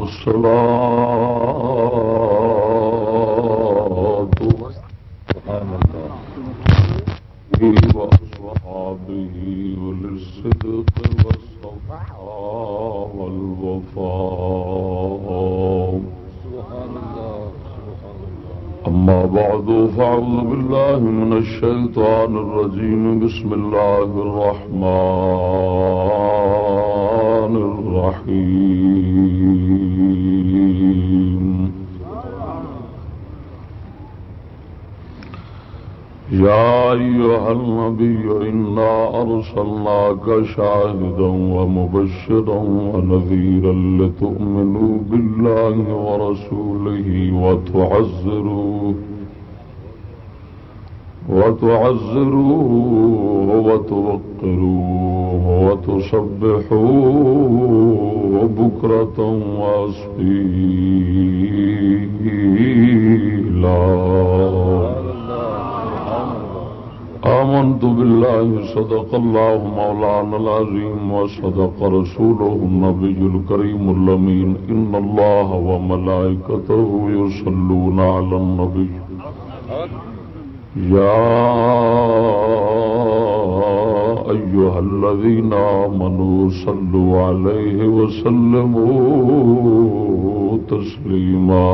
والصلاة الشيطان الرجيم. بسم الله الرحمن الرحيم. يا أيها النبي إنا أرسلناك شاهدا ومبشرا ونذيرا لتؤمنوا بالله ورسوله وتعزروه. وتعزروه وتوقروه وتصبحوه بكرة وأصفيلا آمنت بالله صدق الله مولانا العظيم وصدق رسوله النبي الكريم اللمين إن الله وملائكته يصلون على النبي. يا أيها الذين آمنوا صلوا عليه وسلموا تسليما.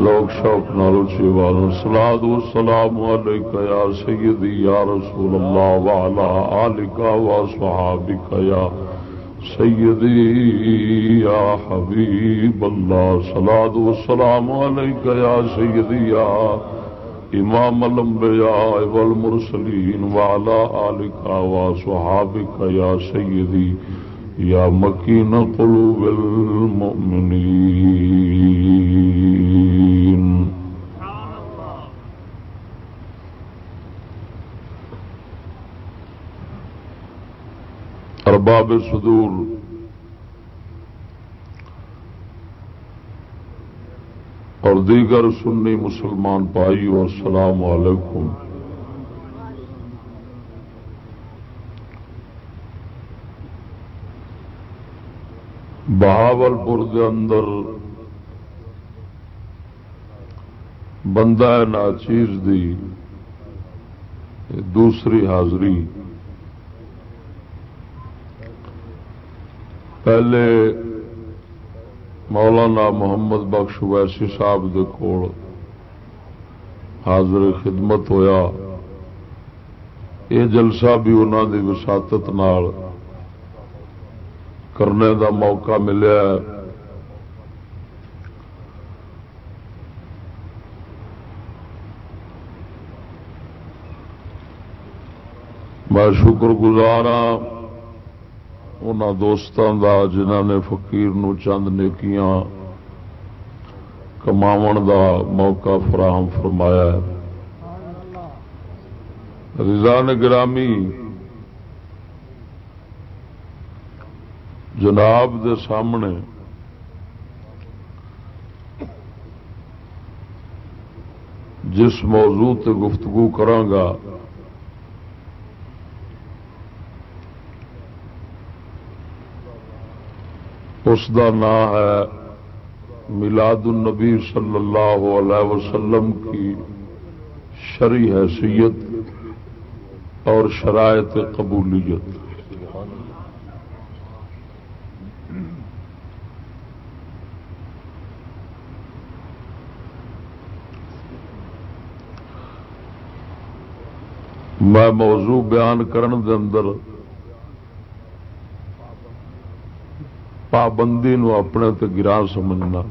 لوگ شوق نالو چیوال سلاد و سلام علیکہ یا سیدی یا رسول اللہ وعلا آلکہ و صحابکہ یا سیدی، یا حبیب اللہ سلاد و سلام یا سیدی، یا امام الانبیاء والمرسلین وعلا آلکا و صحابکا یا سیدی، یا مکین قلوب المؤمنین. ارباب صدور۔ اور دیگر سنی مسلمان پائی اور السلام علیکم۔ بہاول پور کے اندر بندہ ناچیز دی، دوسری حاضری۔ پہلے مولانا محمد بخش ویسی صاحب دے کول حاضر خدمت ہویا۔ یہ جلسہ بھی انہوں دی وساطت نال کرنے دا موقع ملیا میں شکر گزار ہاں۔ ان دوستوں کا جنہ نے فقیر نو چند نیکیاں کماو دا موقع فراہم فرمایا ہے۔ رضان گرامی، جناب دے سامنے جس موضوع تے گفتگو کرانگا اس دا نام ہے میلاد النبی صلی اللہ علیہ وسلم کی شری حیثیت اور شرائط قبولیت۔ میں موضوع بیان کرن دے اندر پابندی نو اپنے تے گرا سمجھنا۔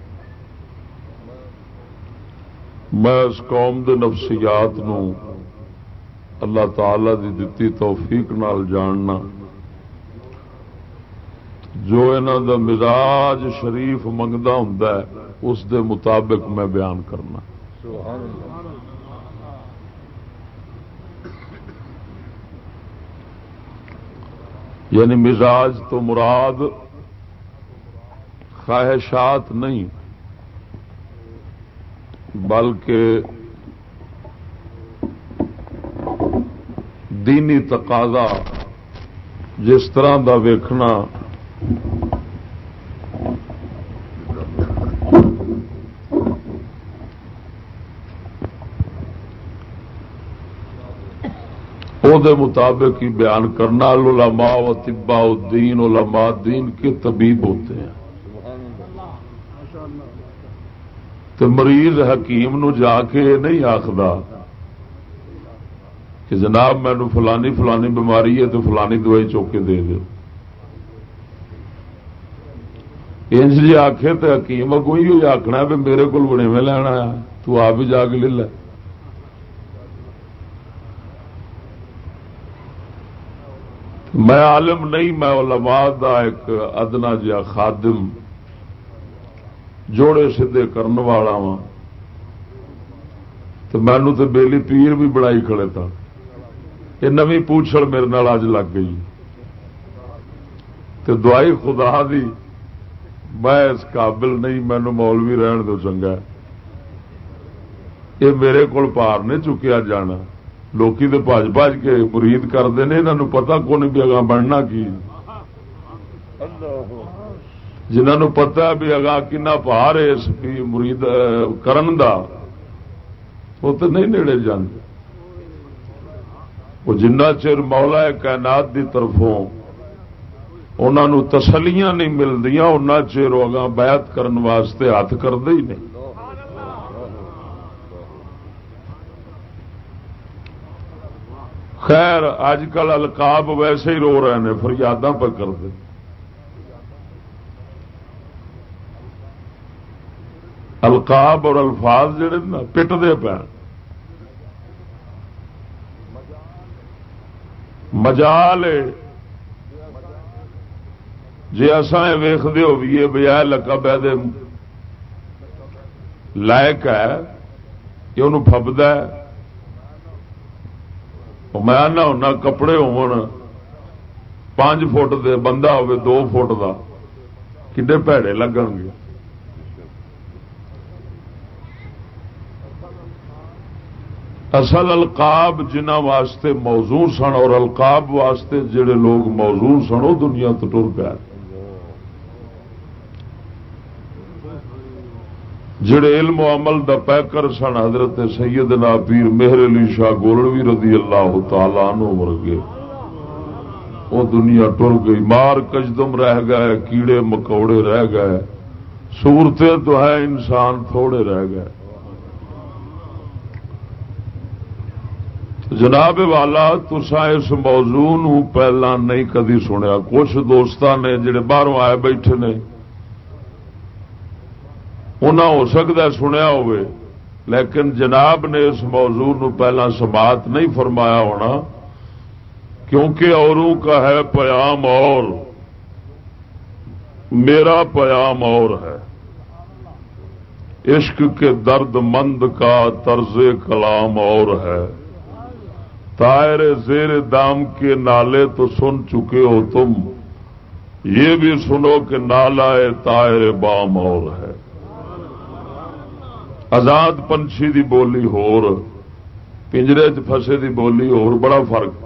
میں اس قوم دے نفسیات نو اللہ تعالی دی دتی توفیق نال جاننا۔ جو انہوں دا مزاج شریف منگتا ہوں اس دے مطابق میں بیان کرنا۔ یعنی مزاج تو مراد خواہشات نہیں، بلکہ دینی تقاضا، جس طرح دا ویکھنا دے مطابق ہی بیان کرنا، علماء و طبا الدین، علماء دین کے طبیب ہوتے ہیں۔ تو مریض حکیم نو جا کے نہیں آخر کہ جناب مینو فلانی فلانی بیماری ہے تو فلانی دوائی چوکے دے دو۔ انج جی آخے تو حکیم اگو ہی آخنا بھی میرے کو بڑے میں لینا تو آپ ہی جا کے لے لے۔ میں عالم نہیں، میں علماء دا ایک ادنا جا خادم جوڑے سیدے کرنے والا وا تو مینو تو بیلی پیر بھی بڑائی کھڑے تھا یہ نوی پوچھڑ میرے نال اج لگ گئی تو دعائی خدا دی میں اس قابل نہیں مینو مولوی رہن دو چنگا یہ میرے کو پار نے چکیا جانا لوکی تو بج بج کے مرید کرتے ہیں یہاں پتا کون بھی اگاں بننا کی جنہوں پتا بھی اگاں کنا پار ہے اس مرید کرن دا، وہ تو نہیں نیڑے جانے وہ جنہ چر مولا کائنات دی طرفوں انہوں تسلیاں نہیں ملدیاں ان چر اگاں بیعت کرن واسطے ہاتھ کرتے ہی نہیں۔ خیر اج کل القاب ویسے ہی رو رہے ہیں، فریاداں پہ کرتے القاب اور الفاظ جڑے نا پٹتے پہ مجال جی اصا ویختے ہو بھی بجائے لقب ہے لائق ہے کہ انہوں فبد ہے۔ میں آنا ہونا کپڑے پانچ فٹ دے بندہ ہوے دو فٹ دا کڈے پیڑے لگن گے۔ اصل القاب جنہ واسطے موضوع سن اور القاب واسطے جڑے لوگ موضوع سن وہ دنیا تو ٹر پیا۔ جڑے علم و عمل دا پیکر سن حضرت سیدنا پیر مہر علی شاہ گولڑوی رضی اللہ تعالی عنہ ورگے وہ دنیا ٹر گئی۔ مار کجدم رہ گئے، کیڑے مکوڑے رہ گئے۔ صورتیں تو ہے انسان تھوڑے رہ گئے۔ جناب والا تسا اس موضوع نو پہلا نہیں کدی سنیا۔ کچھ دوستان نے جڑے باہروں آئے بیٹھے نے انہیں ہو سکتا سنیا ہوئے، لیکن جناب نے اس موضوع نو پہلا سماعت نہیں فرمایا ہونا، کیونکہ اوروں کا ہے پیام اور۔ میرا پیام اور ہے۔ عشق کے درد مند کا طرز کلام اور ہے۔ تائر زیر دام کے نالے تو سن چکے ہو تم۔ یہ بھی سنو کہ نالا تائر بام اور ہے۔ آزاد پنچھی دی بولی ہور، پنجرے چسے دی بولی ہور، بڑا فرق۔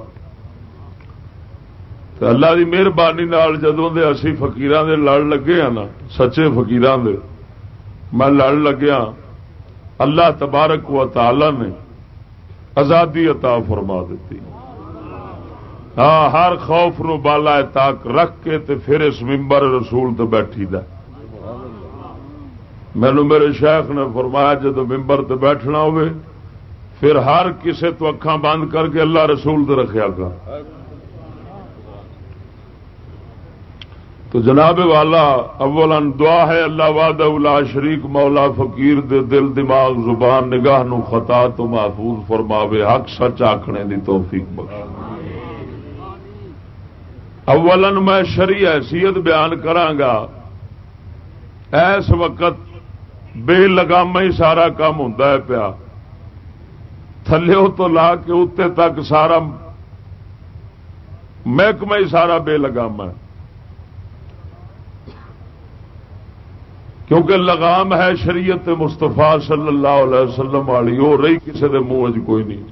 اللہ کی مہربانی جدوں دے اسی فقیران دے لڑ لگے ہیں نا، سچے فقیران دے، میں لڑ لگیا۔ اللہ تبارک و تعالی نے آزادی عطا فرما دیتی۔ ہاں ہر خوف نو بالا تاک رکھ کے تے پھر اس ممبر رسول تے بیٹھی دا۔ مینو میرے شیخ نے فرمایا جب ممبر تے بیٹھنا ہوئے، پھر ہر کسے تو اکھاں بند کر کے اللہ رسول تے رکھیا گا تو جناب والا، اولا دعا ہے اللہ واد شریک مولا فقیر دے دل دماغ زبان نگاہ نو خطا تو محفوظ فرماوے، حق سچ آخنے دی توفیق بخش اولا میں شری حیثیت بیان کرانگا ایس وقت بے لگام ہی سارا کام ہوں پیا۔ تھلو تو لا کے اتنے تک سارا محکمہ ہی سارا بے لگام ہے۔ کیونکہ لگام ہے شریعت مستفا صلی اللہ علیہ وسلم والی، وہ رہی کسی کے منہ کوئی نہیں۔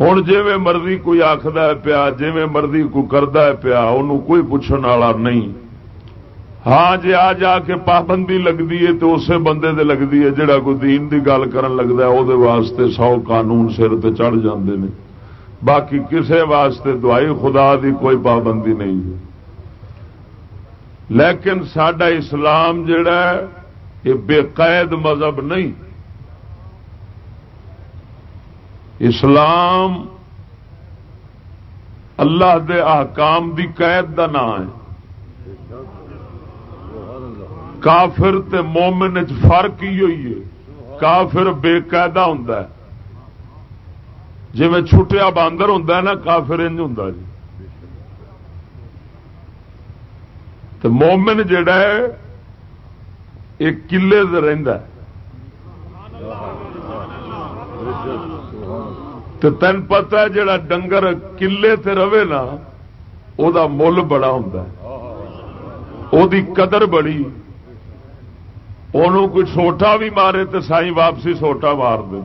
ہوں جی مرضی کوئی آخد پیا جی مرضی کوئی کرتا ہے پیا ان کوئی پوچھنے والا نہیں۔ ہاں جی آ جا کے پابندی لگتی ہے تو اسی بندے دے لگتی ہے جہاں کوئی دین کی گل کر لگتا ہے وہ واسطے سو قانون سر تے چڑھ جاندے نے۔ باقی کسے واسطے دعائی خدا دی کوئی پابندی نہیں ہے۔ لیکن سڈا اسلام جڑا ہے، یہ بے قید مذہب نہیں۔ اسلام اللہ دے احکام دی قید دا نام ہے۔ کافر تے مومن فرق ہی ہوئی ہے۔ کافر بے قاعدہ ہوں جی چھٹیا باندر ہوں نا، کافر انج ہوں جی۔ تو مومن جڑا ہے ایک کلے سے رہتا تو تین پتا جڑا ڈنگر کلے تے رہے نا دا مل بڑا ہوں دی قدر بڑی۔ کوئی سوٹا بھی مارے تو سائی واپسی سوٹا مار دے۔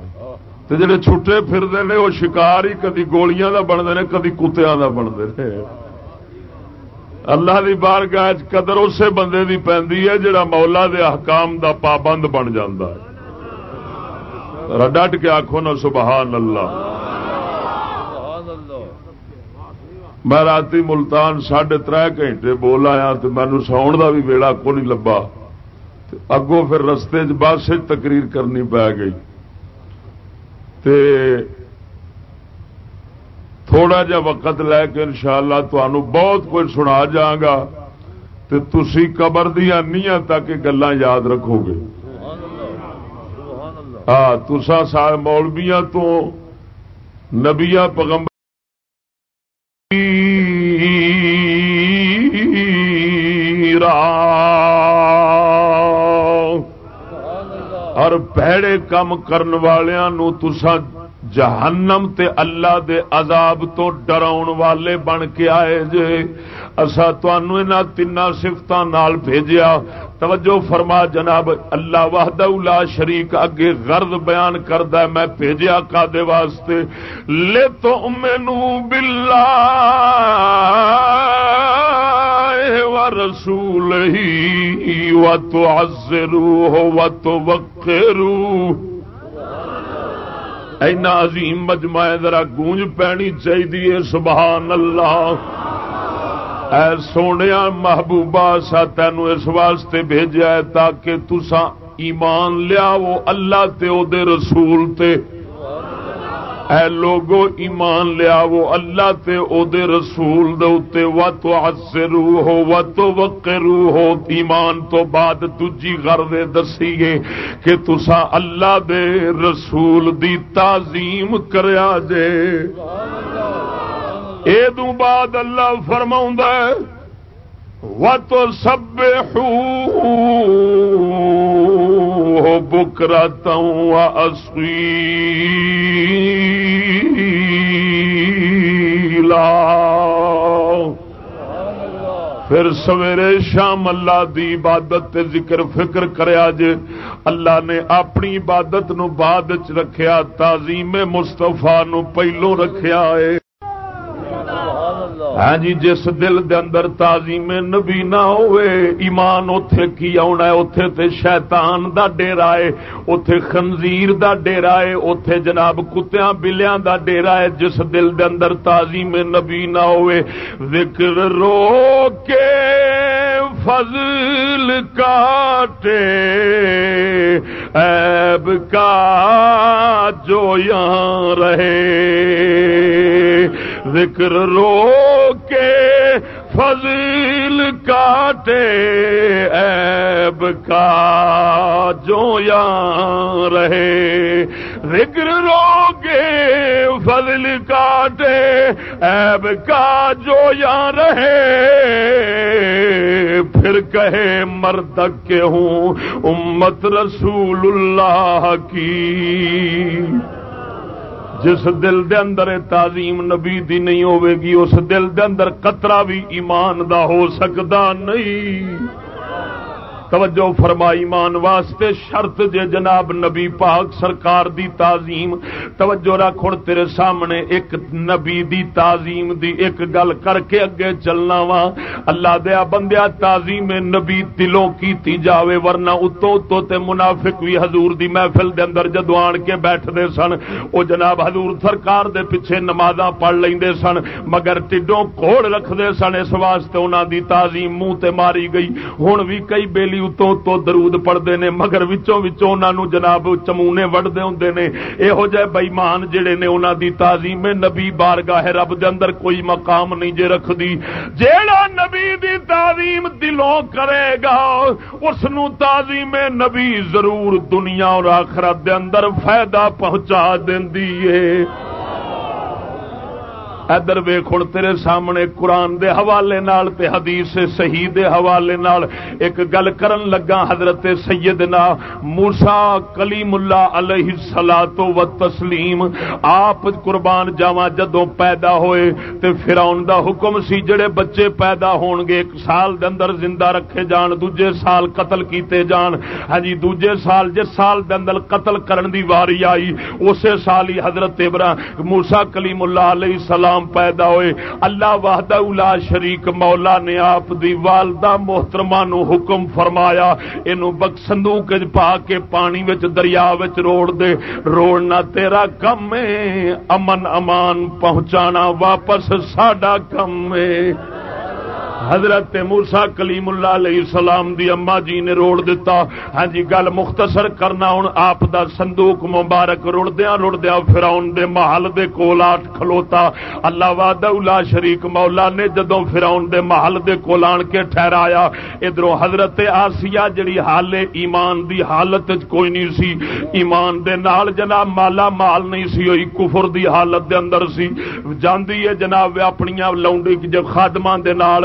تو جڑے چھٹے پھرتے ہیں وہ شکار ہی کدی گولیاں کا بنتے ہیں کدی کتیا کا بنتے ہیں اللہ کی بارگاہ قدر اسے بندے کی پی ہے جڑا مولا دے احکام دا پابند بن جا ڈٹ کے آخو نا سبحان اللہ میں رات ملتان ساڑھے تر گھنٹے بول آیا تو مینو ساؤن کا بھی ویڑا کو نہیں لبا اگوں پھر رستے بس تقریر کرنی پی گئی۔ تے تھوڑا جا وقت لے کے انشاءاللہ شاء اللہ بہت کچھ سنا جا گا تو تھی قبر دیا نیاں تک گلا یاد رکھو گے۔ ہاں تسا سارے مولبیاں تو نبیا پگمبر اور پیڑے کام کرن والوں تسا جہنم تے اللہ دے عذاب تو ڈراؤن والے بن کے آئے جے۔ اصا تین سفت بھیجیا۔ توجہ فرما جناب، اللہ وحدہ لا شریک اگے غرض بیان کردہ میں بھیجیا کا دے واسطے۔ لے تو مینو بلا و رسول ہی و تو ازرو و تو وقرو اینا عظیم مجمع ذرا گونج پینی چاہیے سبحان اللہ۔ اے سونے محبوبہ، سا تینو اس واسطے بھیجا ہے تاکہ تسا ایمان لیا وہ اللہ تے او دے رسول تے۔ اے لوگو، ایمان لیا وہ اللہ تے او دے رسول دے اتے و تو عصرو ہو و تو وقرو ہو، ایمان تو بعد تجی غردے دسیگے کہ تسا اللہ دے رسول دی تعظیم کریا جے۔ اے دو بعد اللہ فرماؤں دے و تو سبحو سب بکرتا ہوں پھر سویرے شام اللہ دی عبادت تے ذکر فکر کریا جے اللہ نے اپنی عبادت نو بعد چ رکھیا، تعظیم مستفا نو پہلو رکھیا ہے۔ ہاں جی جس دل دے اندر تعظیم نبی نہ ہوئے، ایمان اتے کی آنا ہے؟ اتے تے شیطان دا ڈیرا ہے اتے خنزیر دا ڈیرا ہے اتے جناب کتیاں بلیاں دا ڈیرا ہے۔ جس دل دے اندر تعظیم نبی نہ ہوئے، ذکر رو کے فضل کاٹے۔ ایب کا جو یہاں رہے۔ ذکر رو کے فضیل کاٹے ایب کا جو یا رہے۔ ذکر رو کے فضل کاٹے ایب کا جو یا رہے۔ پھر کہے، مرد کے ہوں امت رسول اللہ کی۔ جس دل دے اندر تعظیم نبی دی نہیں ہوے گی، اس دل دے اندر قطرہ بھی ایمان دا ہو سکتا نہیں۔ توجہ فرمائی مان واسطے شرط جے جناب نبی پاک سرکار دی تعظیم۔ توجہ رکھ ہوں تیرے سامنے ایک نبی دی تعظیم دی ایک گل کر کے اگے چلنا وا۔ اللہ دیا بندیا تعظیم نبی دلوں کی جاوے، ورنہ اتو اتو تے منافق بھی حضور دی محفل دے اندر جدو آن کے بیٹھ دے سن، او جناب حضور سرکار دے پیچھے نمازاں پڑھ لیندے سن، مگر ٹڈوں کوڑ رکھدے سن۔ اس واسطے انہاں دی تعظیم منہ تے ماری گئی۔ ہن بھی کئی بیلی اتو اتو درود پڑھدے نے، مگر وچوں وچوں انہاں نو جناب چمونے وڈدے ہوندے نے۔ ایہو جے بے ایمان جڑے نے انہاں دی تعظیم نبی بارگاہ رب دے اندر کوئی مقام نہیں جے رکھدی۔ جیڑا نبی دی تعظیم دلوں کرے گا، اس تعظیم نبی ضرور دنیا اور آخرت دے اندر فائدہ پہنچا دینی ہے ادھر ویخ ہوں تیرے سامنے قرآن دے حوالے نال تے حدیث صحیح دے حوالے نال ایک گل کرن لگا حضرت سیدنا موسا کلیم اللہ علیہ سلا تو و تسلیم آپ قربان جاوا جدو پیدا ہوئے تے فراؤن دا حکم سی، جڑے بچے پیدا ہون گے، ایک سال دے اندر زندہ رکھے جان، دوجے سال قتل کیتے جان۔ ہاں جی دوجے سال جس سال دے اندر قتل کرن دی واری آئی، اسی سال ہی حضرت ابراہیم موسا کلیم اللہ علیہ السلام اسلام پیدا ہوئے۔ اللہ وحدہ الا شریک مولا نے آپ دی والدہ محترمہ نو حکم فرمایا، اینو بک صندوق پا کے پانی وچ، دریا وچ روڑ دے۔ روڑنا تیرا کم ہے، امن امان پہنچانا واپس ساڈا کم ہے۔ حضرت موسا کلیم اللہ علیہ السلام دی اما جی نے روڑ دیتا ہاں جی گل مختصر کرنا ہوں آپ دا صندوق مبارک رڑدیا رڑدیا فراؤن دے محل دے کولات کھلوتا۔ اللہ واد شریک مولا نے جدو فراؤن دے محل دے کولان کے ٹھہرایا۔ ادھر حضرت آسیا جڑی حال ایمان دی حالت کوئی نہیں سی، ایمان دے نال جناب مالا مال نہیں سی ہوئی کفر دی حالت دے اندر سی۔ جاندی ہے جناب اپنی لاؤنڈی جب خادمان دے نال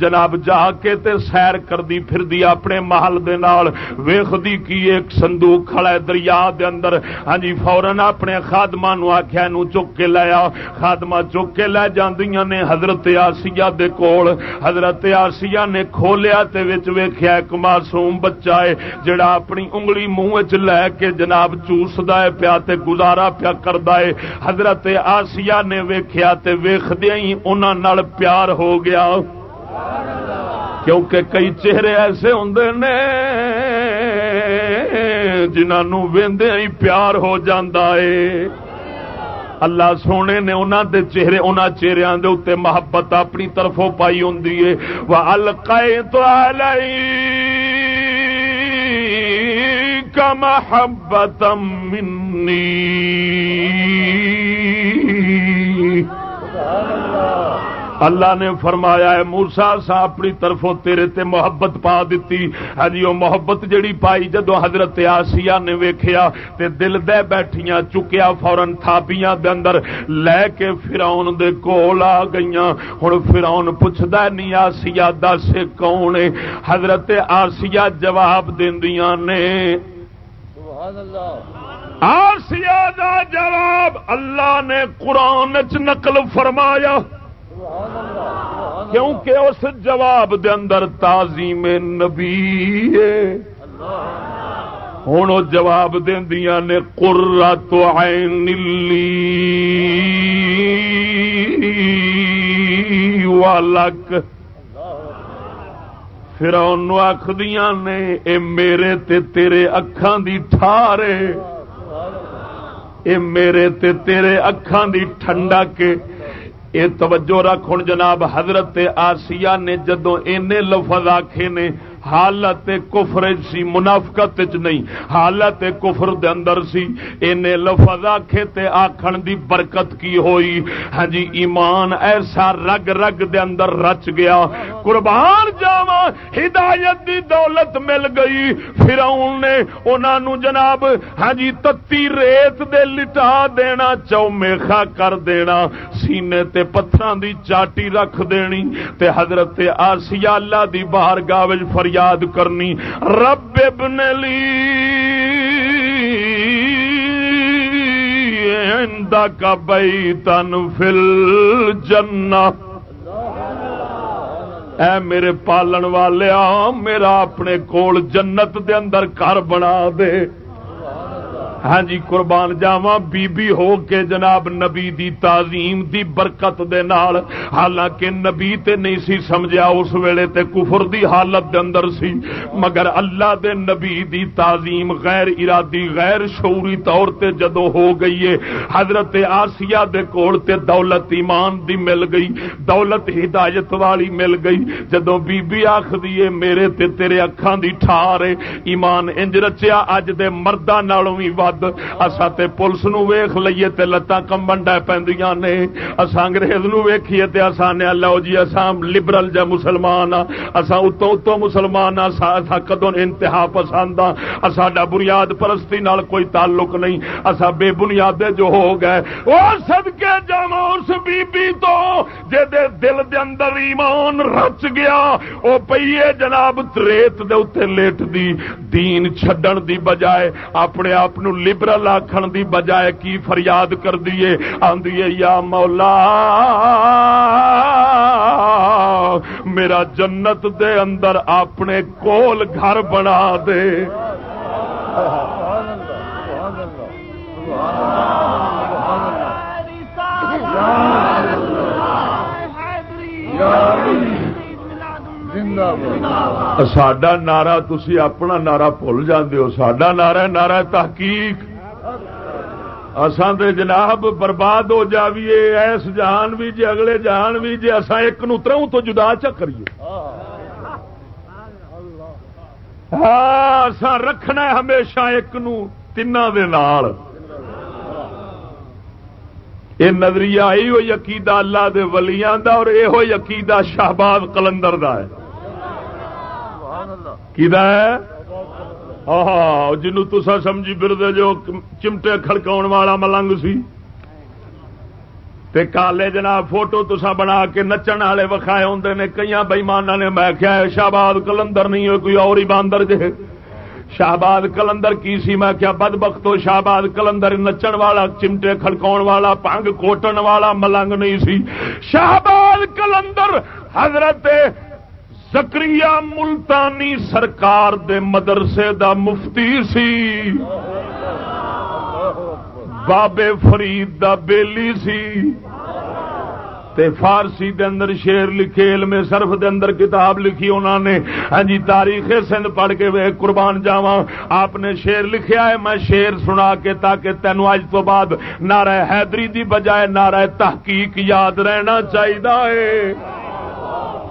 جناب جا کے تے سیر کر دی پھر دی اپنے محل دے نال ویخ دی کی ایک صندوق کھڑا ہے دریا دے اندر۔ ہاں جی فورن اپنے خادمہ نو آکھیا نو چک کے لیا خادمہ چک کے لے جاندیاں نے حضرت آسیہ دے کول۔ حضرت آسیہ نے کھولیا تے وچ ویکھیا، ایک معصوم بچہ ہے جڑا اپنی انگلی منہ وچ لے کے جناب چوسدا ہے، پیا تے گزارا پیا کردا ہے۔ حضرت آسیہ نے ویکھیا تے ویکھدیاں ہی انہاں نال پیار ہو گیا۔ کیونکہ کئی چہرے ایسے ہوں نے جنہوں ہی پیار ہو ہے۔ اللہ سونے نے انہوں دے چہرے انہوں چہرے دے اتنے محبت اپنی طرفوں پائی ہوں وہ القائی تو کا محبت منی اللہ نے فرمایا ہے مورسا سا اپنی طرفوں تیرے تے محبت پا دیتی۔ ہاں جی، وہ محبت جڑی پائی جدو حضرت آسیا نے ویکھیا تے دل دے بیٹھیاں چکیا فورن تھاپیاں دے اندر لے کے فراؤن دے کول آ گئیاں۔ ہن فراؤن پوچھدا نہیں آسیا دس کون ہے؟ حضرت آسیا جواب دیندیاں نے سبحان اللہ آسیا دا جواب اللہ نے قرآن چ نقل فرمایا۔ کیونکہ اس جواب دے اندر تعظیم نبی ہوں وہ جواب دیا نے قرا تو والک پھر آخدیا نے، اے میرے تے تیرے اکھان دی ٹھارے اے میرے تے تیرے اکھان دی ٹھنڈا کے یہ توجہ رکھ ہوں جناب حضرت آسیہ نے جدو اینے لفظ آخے نے حالت کفر سی، منافقت نہیں۔ حالت کفر دے اندر سی۔ اینے لفظ آکھے تے آکھن دی برکت کی ہوئی۔ ہاں جی ایمان ایسا رگ رگ دے اندر رچ گیا۔ قربان جاوا ہدایت دی دولت مل گئی۔ فرعون نے انہاں نو جناب ہاں جی تتی ریت دے لٹا دینا چومیخا کر دینا۔ سینے تے پتھراں دی چاٹی رکھ دینی۔ تے حضرت آسیہ اللہ دی بارگاہ وچ فریاد یاد کرنی۔ رب ابن لی کا بئی تن فل جنا اے میرے پالن والیا، میرا اپنے کول جنت دے اندر گھر بنا دے۔ ہاں جی قربان جاوا بی بی ہو کے جناب نبی دی تعظیم دی برکت دے نال، حالانکہ نبی تے نہیں سی سمجھا اس ویلے تے کفر دی حالت دے اندر سی۔ مگر اللہ دے نبی دی تعظیم غیر ارادی، غیر شعوری طور تے جدو ہو گئی ہے۔ حضرت آسیہ دے کول تے دولت ایمان دی مل گئی، دولت ہدایت والی مل گئی۔ جدو بی بی آخ دیے میرے تے تیرے اکھان دی ٹھارے ایمان انج رچیا، اج دے مردہ نالوں بھی ود ود اصا تے پولیس نو ویخ لیے تے لتاں کمبن ڈے پہ نے۔ اصا انگریز نو ویکھیے تے اصا نے لو جی اصا لبرل جا مسلمان ہاں اصا اتو اتو مسلمان ہاں کدو انتہا پسند ہاں ساڈا بنیاد پرستی نال کوئی تعلق نہیں۔ اصا بے بنیاد جو ہو گئے۔ وہ سد کے اس بی بی تو جے دے دل دے اندر ایمان رچ گیا۔ وہ پیے جناب، ریت دے اتنے لیٹ دی، دین چھڈن دی بجائے اپنے آپ لبرل آخر دی بجائے کی فریاد کر دیے آدھی یا مولا میرا جنت دے اندر اپنے کول گھر بنا دے ساڈا نعرہ تھی اپنا نعرہ بھول جاندے ہو۔ ساڈا نعرہ نعرہ تحقیق۔ اساں تے جناب برباد ہو جاویے۔ ایس جہان بھی جی اگلے جہان بھی جی اساں ایک نو تروں تو جدا چ کریے۔ ہاں اساں رکھنا ہمیشہ ایک نو تینا دے نال۔ یہ نظریہ یہ عقیدہ اللہ دے ولیاں دا اور یہ عقیدہ شہباز کلندر دا ہے۔ ہاں، ہاں، ہاں، جنو تسا سمجھی پھر جو چمٹے کڑکا والا ملنگ سی۔ تے کالے جناب فوٹو تسا بنا کے نچن والے وکھائے ہوں نے کئی بئیمانہ نے، میں کیا شہباد کلندر نہیں ہو کوئی اور ہی باندر جے شہباد کلندر کی سی؟ میں کیا بد بختو شہباد کلندر نچن والا، چمٹے کھڑکاؤ والا پنگ کوٹن والا ملنگ نہیں سی۔ شہباد کلندر حضرت زکری ملتانی سرکار دے مدرسے دا مفتی سی۔ بابے فرید دا بیلی سی۔ تے فارسی دے اندر شیر لکھے، علم صرف دے اندر کتاب لکھی انہوں نے۔ ہاں جی تاریخ سندھ پڑھ کے وے قربان جاواں۔ آپ نے شیر لکھیا ہے، میں شیر سنا کے تاکہ تینو اج تو بعد نعرہ حیدری دی بجائے نعرہ تحقیق یاد رہنا چاہیے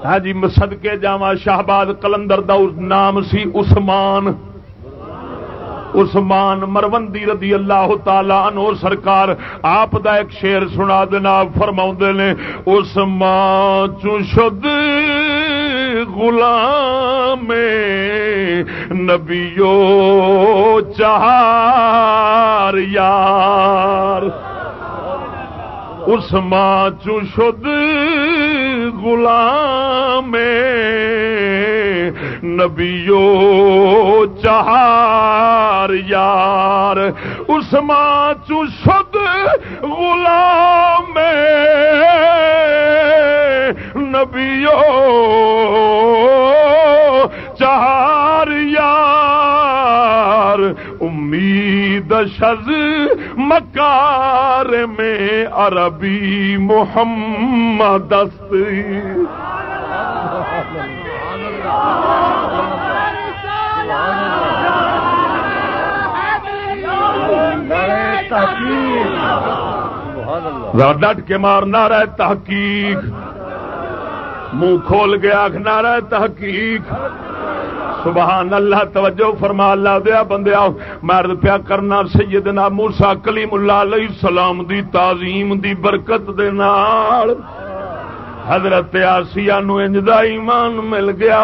ہاں جی مسد کے جاوا شہباد کلندر دا نام سی عثمان۔ عثمان مروندی رضی اللہ تعالی عنہ سرکار، آپ دا ایک شیر سنا دینا فرما نے، عثمان چد غلام نبیو چار یار۔ عثمان چد غلام نبیو چہار یار اس ماں چد غلام نبیو چہار یار۔ امید شز مکار میں عربی محمد ڈٹ کے مارنا رہے تحقیق۔ منہ کھول گیا رہے تحقیق۔ سبحان اللہ، توجہ فرما اللہ، دیا بندیا، مرد پیا کرنا سیدنا موسا کلیم اللہ علیہ السلام دی تعظیم دی برکت دے نال۔ حضرت آسیا نو انجدا ایمان مل گیا۔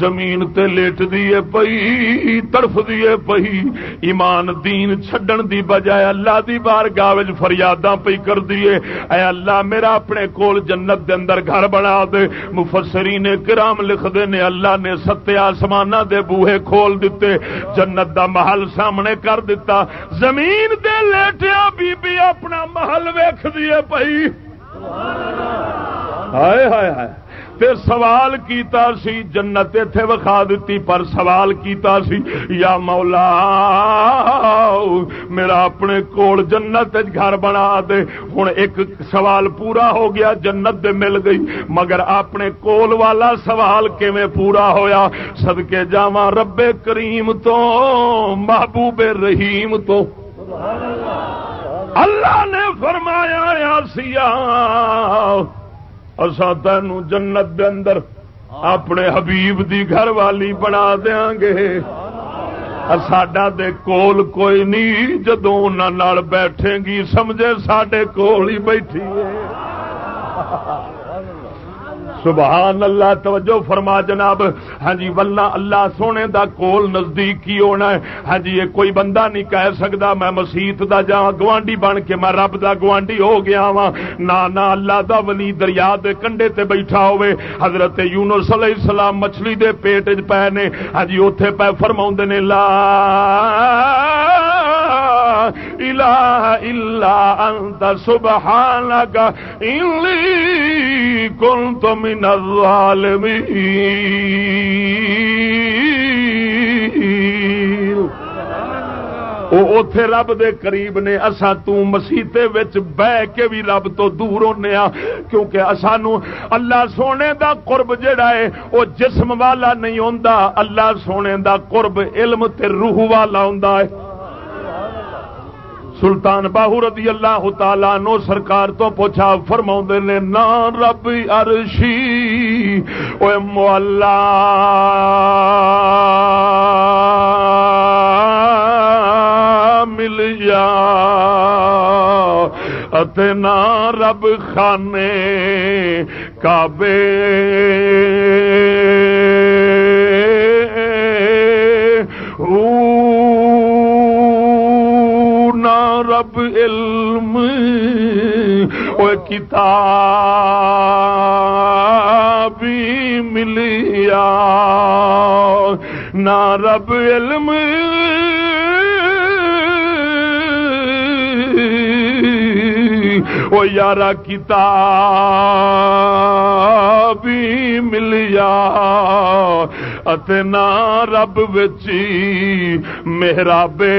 زمین تے لیٹ دیے پئی، تڑف دیے پئی۔ ایمان دین چھڈن دی بجائے اللہ دی بار گاوج فریاداں پئی کر دیے اے اللہ، میرا اپنے کول جنت دے اندر گھر بنا دے۔ مفسرین کرام لکھ دے نے، اللہ نے ستے آسمانہ دے بوہے کھول دیتے جنت دا محل سامنے کر دیتا زمین دے لیٹیا بی بی اپنا محل ویکھ دیے پئی۔ ہائے ہائے ہائے۔ تے سوال کیتا سی، جنت اتے وکھا دیتی پر سوال کیتا سی، یا مولا، میرا اپنے کول جنت گھر بنا دے۔ ہوں ایک سوال پورا ہو گیا، جنت دے مل گئی۔ مگر اپنے کول والا سوال کیویں پورا ہویا؟ سدکے جاواں رب کریم تو، محبوب رحیم تو۔ سبحان اللہ اللہ نے فرمایا آسیا اصا تین جنت دے اندر اپنے حبیب دی گھر والی بنا دیا گے ساڈا دے کول کوئی نہیں جدو ان بیٹھے گی، سمجھے سڈے کول ہی بیٹھی ہے۔ سبحان اللہ توجہ فرما جناب۔ ہاں جی ولہ اللہ سونے دا کول نزدیک کی ہونا ہے۔ ہاں جی یہ کوئی بندہ نہیں کہہ سکتا، میں مسیت دا جا گوانڈی بن کے میں رب دا گوانڈی ہو گیا وا نہ نہ اللہ دا ولی دریا دے کنڈے تے بیٹھا ہوئے۔ حضرت یونس علیہ السلام مچھلی دے پیٹ پے نے۔ ہاں جی اوتھے پے فرما نے، لا الہ الا انت سبحانک انی کنت من الظالمین اتے رب دے قریب نے اسا مسیطے بہ کے بھی رب تو دور ہونے ہاں، کیونکہ سانو اللہ سونے دا قرب جڑا ہے وہ جسم والا نہیں ہوندا، اللہ سونے دا قرب علم تے روح والا ہوندا ہے۔ سلطان باہو رضی اللہ تعالی نو سرکار تو پوچھا فرما نے، نا رب ارشی مولا۔ مل جا۔ نا رب خانے کعبے۔ رب علم کتاب ملیا۔ نہ رب علم وہ یارا کتاب ملیا۔ نہ رب بچی میرا بے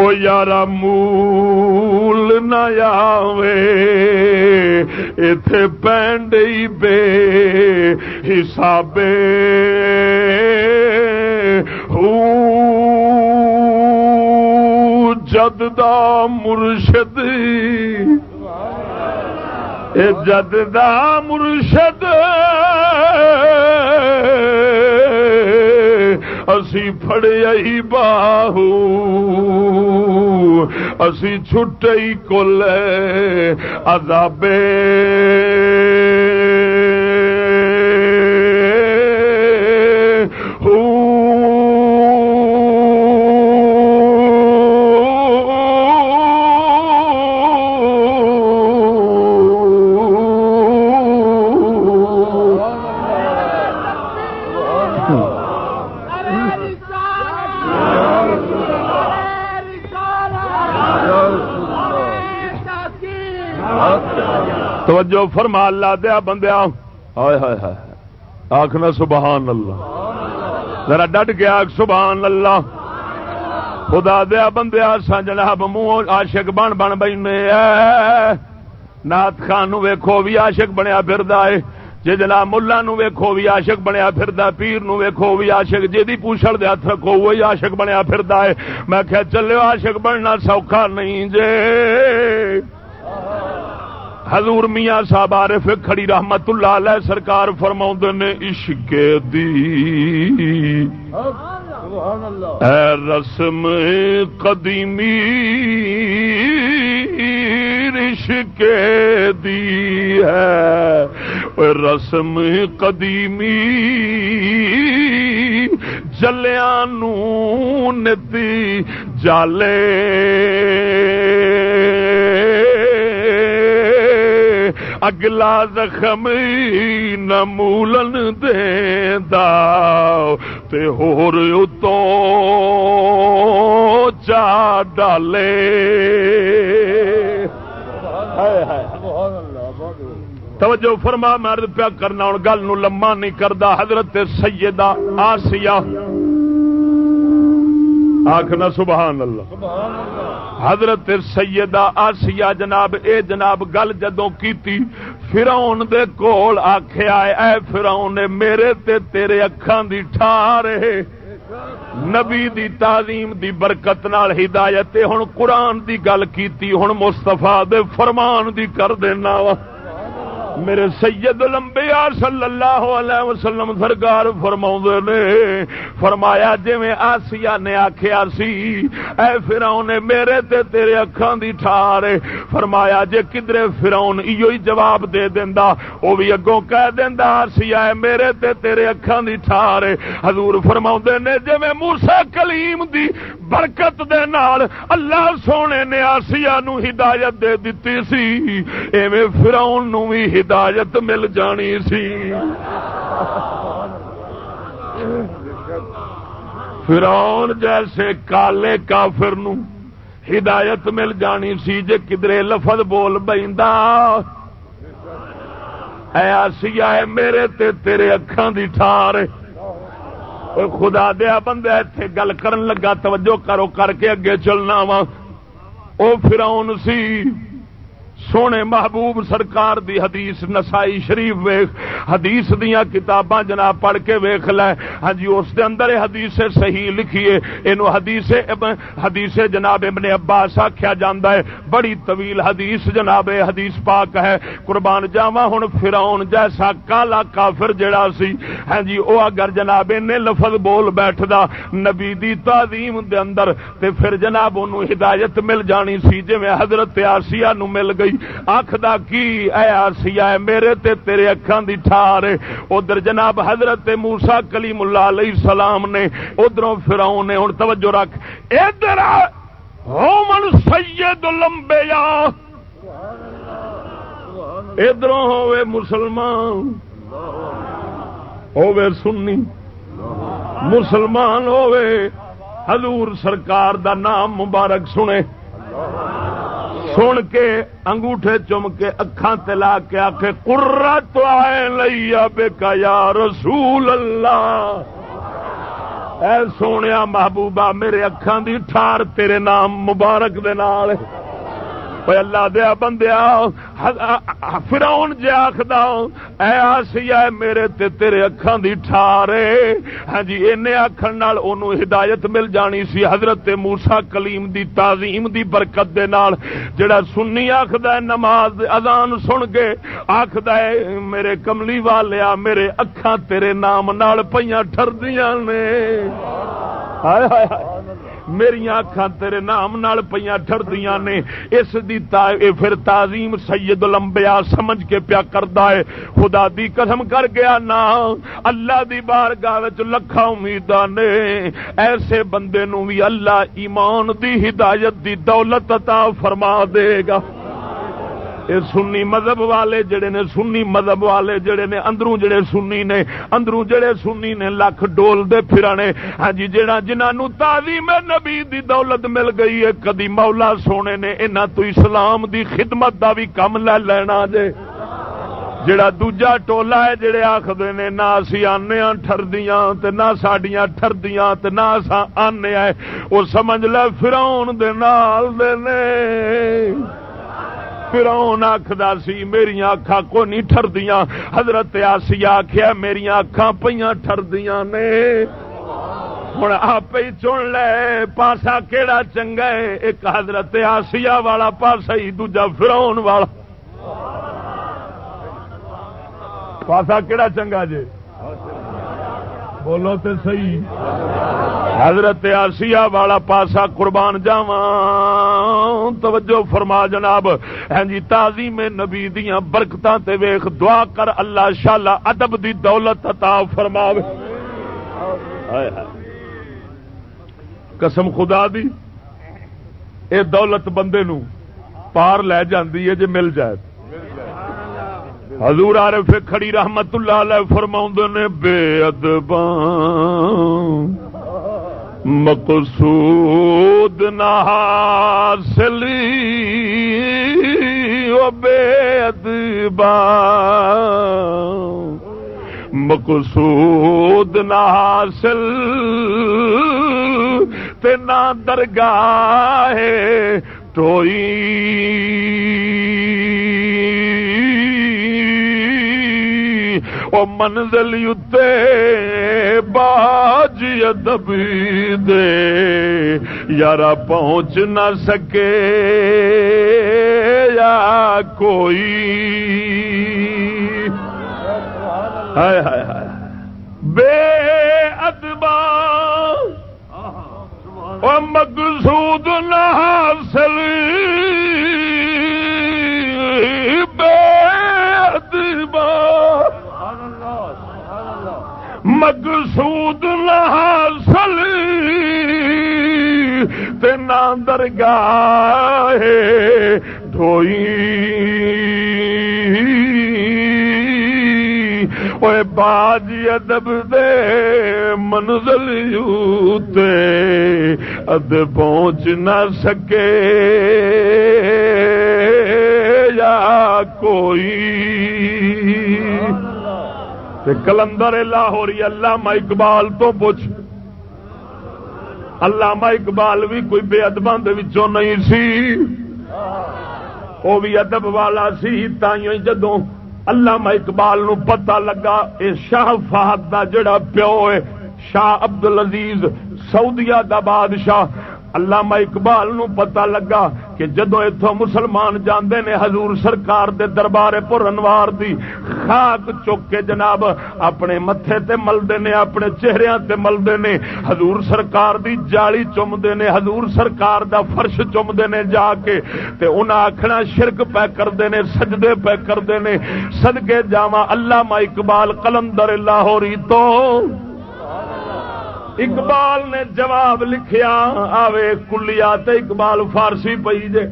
او یارا مول نہ آوے اتے پینڈ بے حسابے جد دا مرشد جد دا مرشد اسی فڑی باہو اسی چھٹے ہی کل عذابے۔ توجہ فرما اللہ دیا بندیا ہائے ہائے ہائے آخنا سبحان اللہ۔ ذرا ڈٹ گیا سبحان اللہ۔ خدا دیا بندیا سا جناب منہ عاشق بن بن بنے نات خان ویکھو بھی عاشق بنیا پھر جی جناب ملا نو ویکھو بھی عاشق بنیا پھر پیر نو ویکھو بھی عاشق۔ جی پوچھل دے ہاتھ رکھو وہی عاشق بنیا پھر میں کہ چلو عاشق بننا سوکھا نہیں جے۔ حضور میاں صاحب عارف کھڑی رحمت اللہ علیہ سرکار فرما نے، عشق دی۔ اے رسم قدیمی، عشق دی ہے۔ رسم قدیمی، جلیا نتی جالے۔ اگلا زخم نمولن دیندا تے ہور اتوں چا ڈالے۔ توجہ فرما مرد پیا کرنا، ہوں گل نو لما نہیں کردا، حضرت سیدہ آسیہ آخنا سبحان اللہ حضرت سیدہ آسیہ جناب، اے جناب، گل جدو کیتی فراؤن دے کول آخیا اے فراؤن نے میرے تے تیرے اکھان دی ٹھار نبی دی تعظیم دی برکت نال ہدایت ہن قرآن دی گل کیتی، ہن مستفا دے فرمان دی کر دینا وا۔ میرے سید لمبیا صلی اللہ علیہ وسلم سرکار فرما نے، فرمایا جی آسیا نے آخیا سی، اے فراؤن نے میرے تے تیرے اکھان دی ٹھار فرمایا جے کدرے فراؤن ایو ہی جواب دے دینا وہ بھی اگوں کہہ دینا آسیا ہے میرے تے تیرے اکھان دی ٹھار حضور فرما نے جی موسا کلیم دی برکت دے نال اللہ سونے نے آسیا نو ہدایت دے دیتی سی، ایویں فراؤن نو بھی ہدایت مل جانی سی۔ فرون جیسے کالے کافر نو ہدایت مل جانی سی جے کدرے لفظ بول سیا ہے میرے تے تیرے اکھان دی ٹھار۔ خدا دیا بندہ اتنے گل کرن لگا توجہ کرو کر کے اگے چلنا وا او فراؤن سی سونے محبوب سرکار دی حدیث نسائی شریف ویخ حدیث دیا کتاباں جناب پڑھ کے ویخ لے۔ ہاں جی اس دے اندر حدیث صحیح لکھیے اینو حدیث حدیث جناب ابن عباس آخیا جاندہ ہے۔ بڑی طویل حدیث جناب حدیث پاک ہے۔ قربان جاوا ہوں فراؤن جیسا کالا کافر جڑا سی۔ ہاں جی او اگر جناب نے لفظ بول بیٹھدا نبی دی تعظیم دے اندر، تے پھر جناب انہوں ہدایت مل جانی سی جی حضرت آسیہ نو مل گئی۔ آخد کی، اے آسیا میرے تے تیرے اکھان دی ٹھار ادھر جناب حضرت موسا کلیم اللہ علیہ السلام نے ادھر فراؤ نے ہوں توجہ رکھ، ادھر ہومن سید لمبے یا ادھر ہوے مسلمان ہوے سنی، مسلمان ہوے حضور سرکار دا نام مبارک سنے سن کے انگوٹھے چم کے اکھان تلا کے آخے کرا تو آئے لیا بے کا یا رسول اللہ۔ اے سونے محبوبہ، میرے اکھان دی ٹھار تیرے نام مبارک دے نال۔ اللہ دیا بندیا فراؤن جی آخد اے آسیا میرے تے تیرے اکھان دی ٹھارے ہاں جی این آخر انہوں ہدایت مل جانی سی حضرت موسا کلیم دی تعظیم دی برکت دے نال جڑا سنی آخد ہے نماز اذان سن کے آخد ہے میرے کملی والیا میرے اکھان تیرے نام نال پہ ٹردیاں نے ہائے ہائے ہائے میری اکھان تیرے نام نال پہ ٹردیاں نے۔ اس دی تا پھر تعظیم سید لمبیا سمجھ کے پیا کردا ہے۔ خدا دی قسم کر گیا نا۔ اللہ دی بارگاہ وچ لکھا امیداں نے۔ ایسے بندے نو بھی اللہ ایمان دی ہدایت دی دولت عطا فرما دے گا۔ سنی مذہب والے جڑے نے، سنی مذہب والے جڑے نے، اندروں جڑے سنی نے، اندروں جڑے سنی نے لکھ ڈول دے پھرانے۔ ہاں جی جہاں جنہوں تعلیم نبی دی دولت مل گئی ہے، کدی مولا سونے نے انہاں تو اسلام دی خدمت دا بھی کم لے لینا جے۔ جڑا دوجا ٹولا ہے، جڑے آخر نے، نہ اسی آنے ٹردیاں تے نہ ساڈیاں ٹردیاں تے نہ اساں آنے آئے۔ وہ سمجھ لے فراؤن دے نال دے نے۔ فرون آخد سی میری اکھا کو نہیں ٹردیاں حضرت آسی آخیا میری اکھا پہ ٹردیاں نے۔ ہوں آپ ہی چن لے، پاسا کہڑا چنگا ہے؟ ایک حضرت آسیا والا پاسا ہی، دوجا فراؤن والا۔ پاسا کہڑا چنگا جی بولو تو سی حضرت آسیا والا پاسا قربان جاوا توجہ فرما جناب۔ ہاں جی تازی میں نبی دیا برکت ویخ دعا کر اللہ شالا ادب دی دولت عطا فرما قسم خدا دی، اے دولت بندے نو پار لے جاندی ہے جے مل جائے۔ حضور عارف کھڑی رحمت اللہ علیہ فرما نے، بے ادب مقصود نہ بے ادبا مقصود نہ حاصل تنا درگاہ ٹوئی۔ او منزل یتے باج ادب دے۔ یارا پہنچ نہ سکے یا کوئی۔ ہائے ہائے ہائے بے ادبا مقصود نہ حاصل۔ بے ادبا۔ مقصود نہ حاصل تنا درگاہ ڈھوئی باج ادب دے منزل یوتے اد پہنچ نہ سکے۔ یا کوئی۔ کلندر لاہوری علامہ اقبال تو پوچھ۔ علامہ اقبال بھی کوئی بے ادباں نہیں سی۔ وہ بھی ادب والا سی، تائیوں جدوں اللہ اقبال نو پتہ لگا، اے شاہ فہد دا جڑا پیو ہے، شاہ عبد العزیز سعودیہ دا بادشاہ۔ علامہ اقبال نو پتہ لگا کہ جدو اتوں مسلمان جاندے نے حضور سرکار دے دربار پور انوار دی، خاک چک کے جناب اپنے متھے تے ملدے نے، اپنے چہرے تے ملدے نے، حضور سرکار دی جالی چومدے نے، حضور سرکار دا فرش چومدے نے جا کے تے انہاں آکھنا شرک پہ کردے نے، سجدے پہ کردے نے، صدقے جاواں علامہ اقبال قلندر لاہوری تو اقبال نے جواب لکھیا، آوے کلیا اقبال فارسی پی جے۔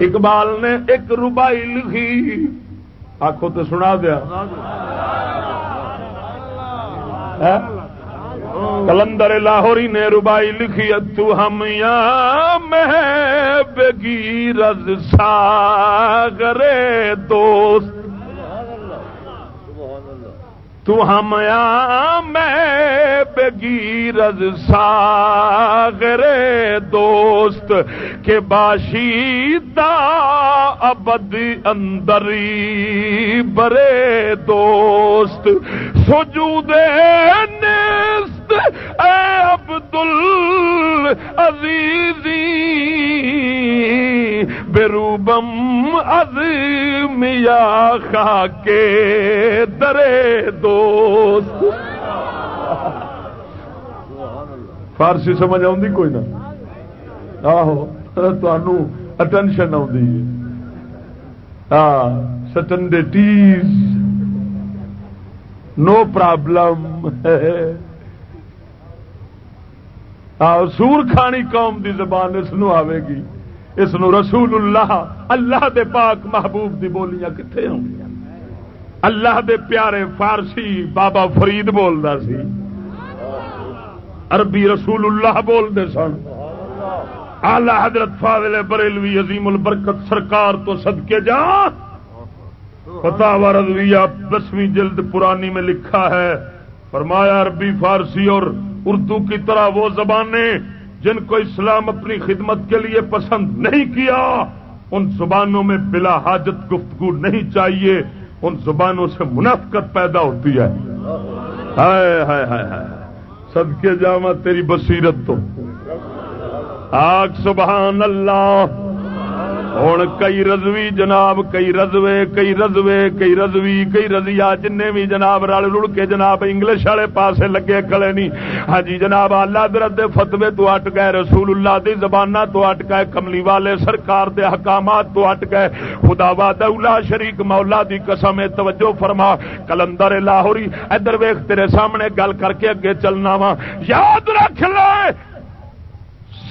اقبال نے ایک روبائی لکھی۔ آخو تو سنا دیا۔ کلندر لاہوری نے روبائی لکھی تو ہم یا میں بگی رز ساگرے دوست۔ تو ہم میں بگیرز ساغر دوست کے باشی دا ابد اندری برے دوست سجود نیست اے العزیزی بروبم از میا خا کے درے دوست۔ فارسی سمجھ آئی کوئی نہ۔ آہو اٹینشن آٹنڈیٹیز نو پرابلم سور کھانی قوم دی زبان اس آئے گی۔ اس نو رسول اللہ اللہ دے پاک محبوب دی بولیاں کتنے ہوں اللہ دے پیارے فارسی بابا فرید بولتا سی۔ عربی رسول اللہ بولتے سن۔ آلہ حضرت فاضل بریلوی عظیم البرکت سرکار تو صدقے جا۔ پتا رضویہ دسویں جلد پرانی میں لکھا ہے۔ فرمایا عربی، فارسی اور اردو کی طرح وہ زبانیں جن کو اسلام اپنی خدمت کے لیے پسند نہیں کیا، ان زبانوں میں بلا حاجت گفتگو نہیں چاہیے، ان زبانوں سے منافقت پیدا ہوتی ہے۔ سب کے جامع، تیری بصیرت تو۔ آگ سبحان اللہ ہوں کئی رضوی جناب کئی رضوے کئی رضوے کئی رضوی کئی رضیا جن بھی جناب رل رڑ کے جناب انگلش والے پاسے لگے کلے نہیں ہاں جی جناب اللہ درد دے فتوے تو اٹ گئے رسول اللہ دی زبانہ تو اٹ گئے کملی والے سرکار دے حکامات تو اٹ گئے خدا وا دولا شریک مولا دی قسم توجہ فرما کلندر لاہوری ادھر ویخ تیرے سامنے گل کر کے اگے چلنا وا یاد رکھ لے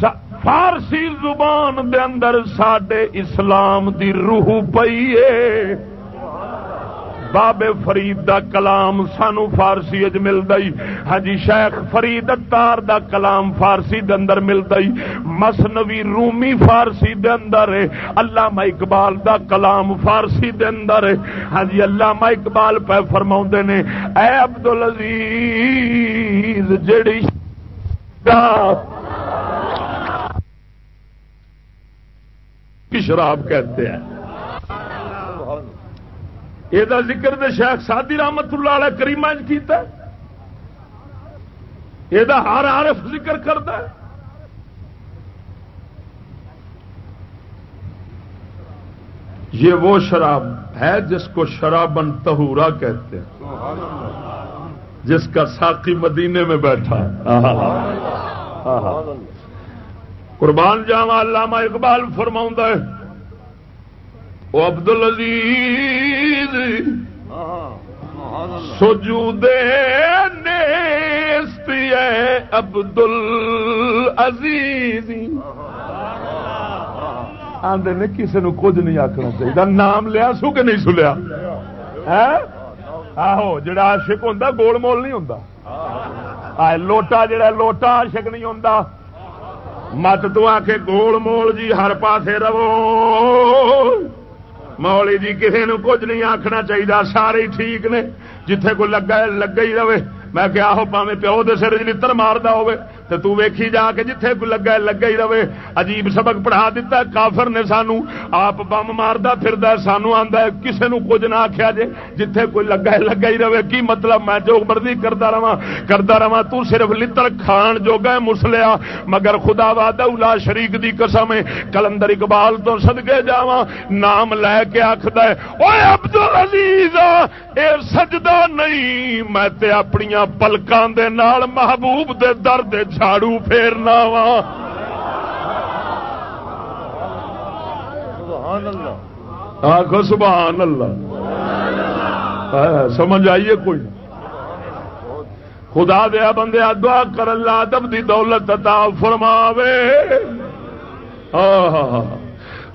فارسی زبان دے اندر سڈے اسلام دی روح پئی ہے بابے فرید دا کلام سانو فارسی اج ملتا ہاں جی شیخ فرید اتار دا کلام فارسی دے اندر ملتا مسنوی رومی فارسی دے اندر ہے علامہ اقبال دا کلام فارسی دے اندر ہے ہاں جی علامہ اقبال پہ فرما نے، اے عبد العزیز جڑی شراب کہتے ہیں۔ یہ ذکر دے شیخ سادی رحمت اللہ علیہ کریم کیتا ہے۔ یہ ہر عارف ذکر کرتا ہے۔ یہ وہ شراب ہے جس کو شرابن تہورا کہتے ہیں۔ جس کا ساقی مدینے میں بیٹھا ہے۔ قربان جاوا علامہ اقبال فرما ہے وہ عبد العزیز سجو دے عبد العزیز آدھے نے کسی نے کچھ نہیں آخنا چاہیے نام لیا سو کہ نہیں سلیا آہو، جڑا آشک ہوں گول مول نہیں ہوں لوٹا جڑا لوٹا آشک نہیں ہوں مت تو آ کے گول مول جی ہر پاسے رہو مولی جی کسی نو کچھ نہیں آخنا چاہیے سارے ٹھیک نے جتھے کوئی لگا لگا ہی رہے میں کیا ہو پاوے پیو دے سر جی جلتر ماردا ہوے تے تو ویکھی جا کے جتھے کوئی لگا لگا ہی رہے عجیب سبق پڑھا دیتا کافر نے سانو آپ بم ماردا پھردا سانو آندا ہے، کسے نو کچھ نہ آکھیا جے، جتھے کوئی لگا لگا ہی رہے کی مطلب؟ میں جو مرضی کردا رہواں کردا رہواں تو صرف لتر کھان جو گئے مسلیا۔ مگر خدا وا دولا شریک دی قسم ہے، کلندر اقبال تو صدقے جاواں۔ نام لے کے آکھدا ہے اوے عبد العزیز اے سجدہ نہیں، میں تے اپنی پلکاں دے نال محبوب دے در دے جھاڑو پھیرنا وا آخو سبحان اللہ سمجھ آئیے کوئی خدا دیا بندے دعا کر اللہ ادب دی دولت عطا فرماوے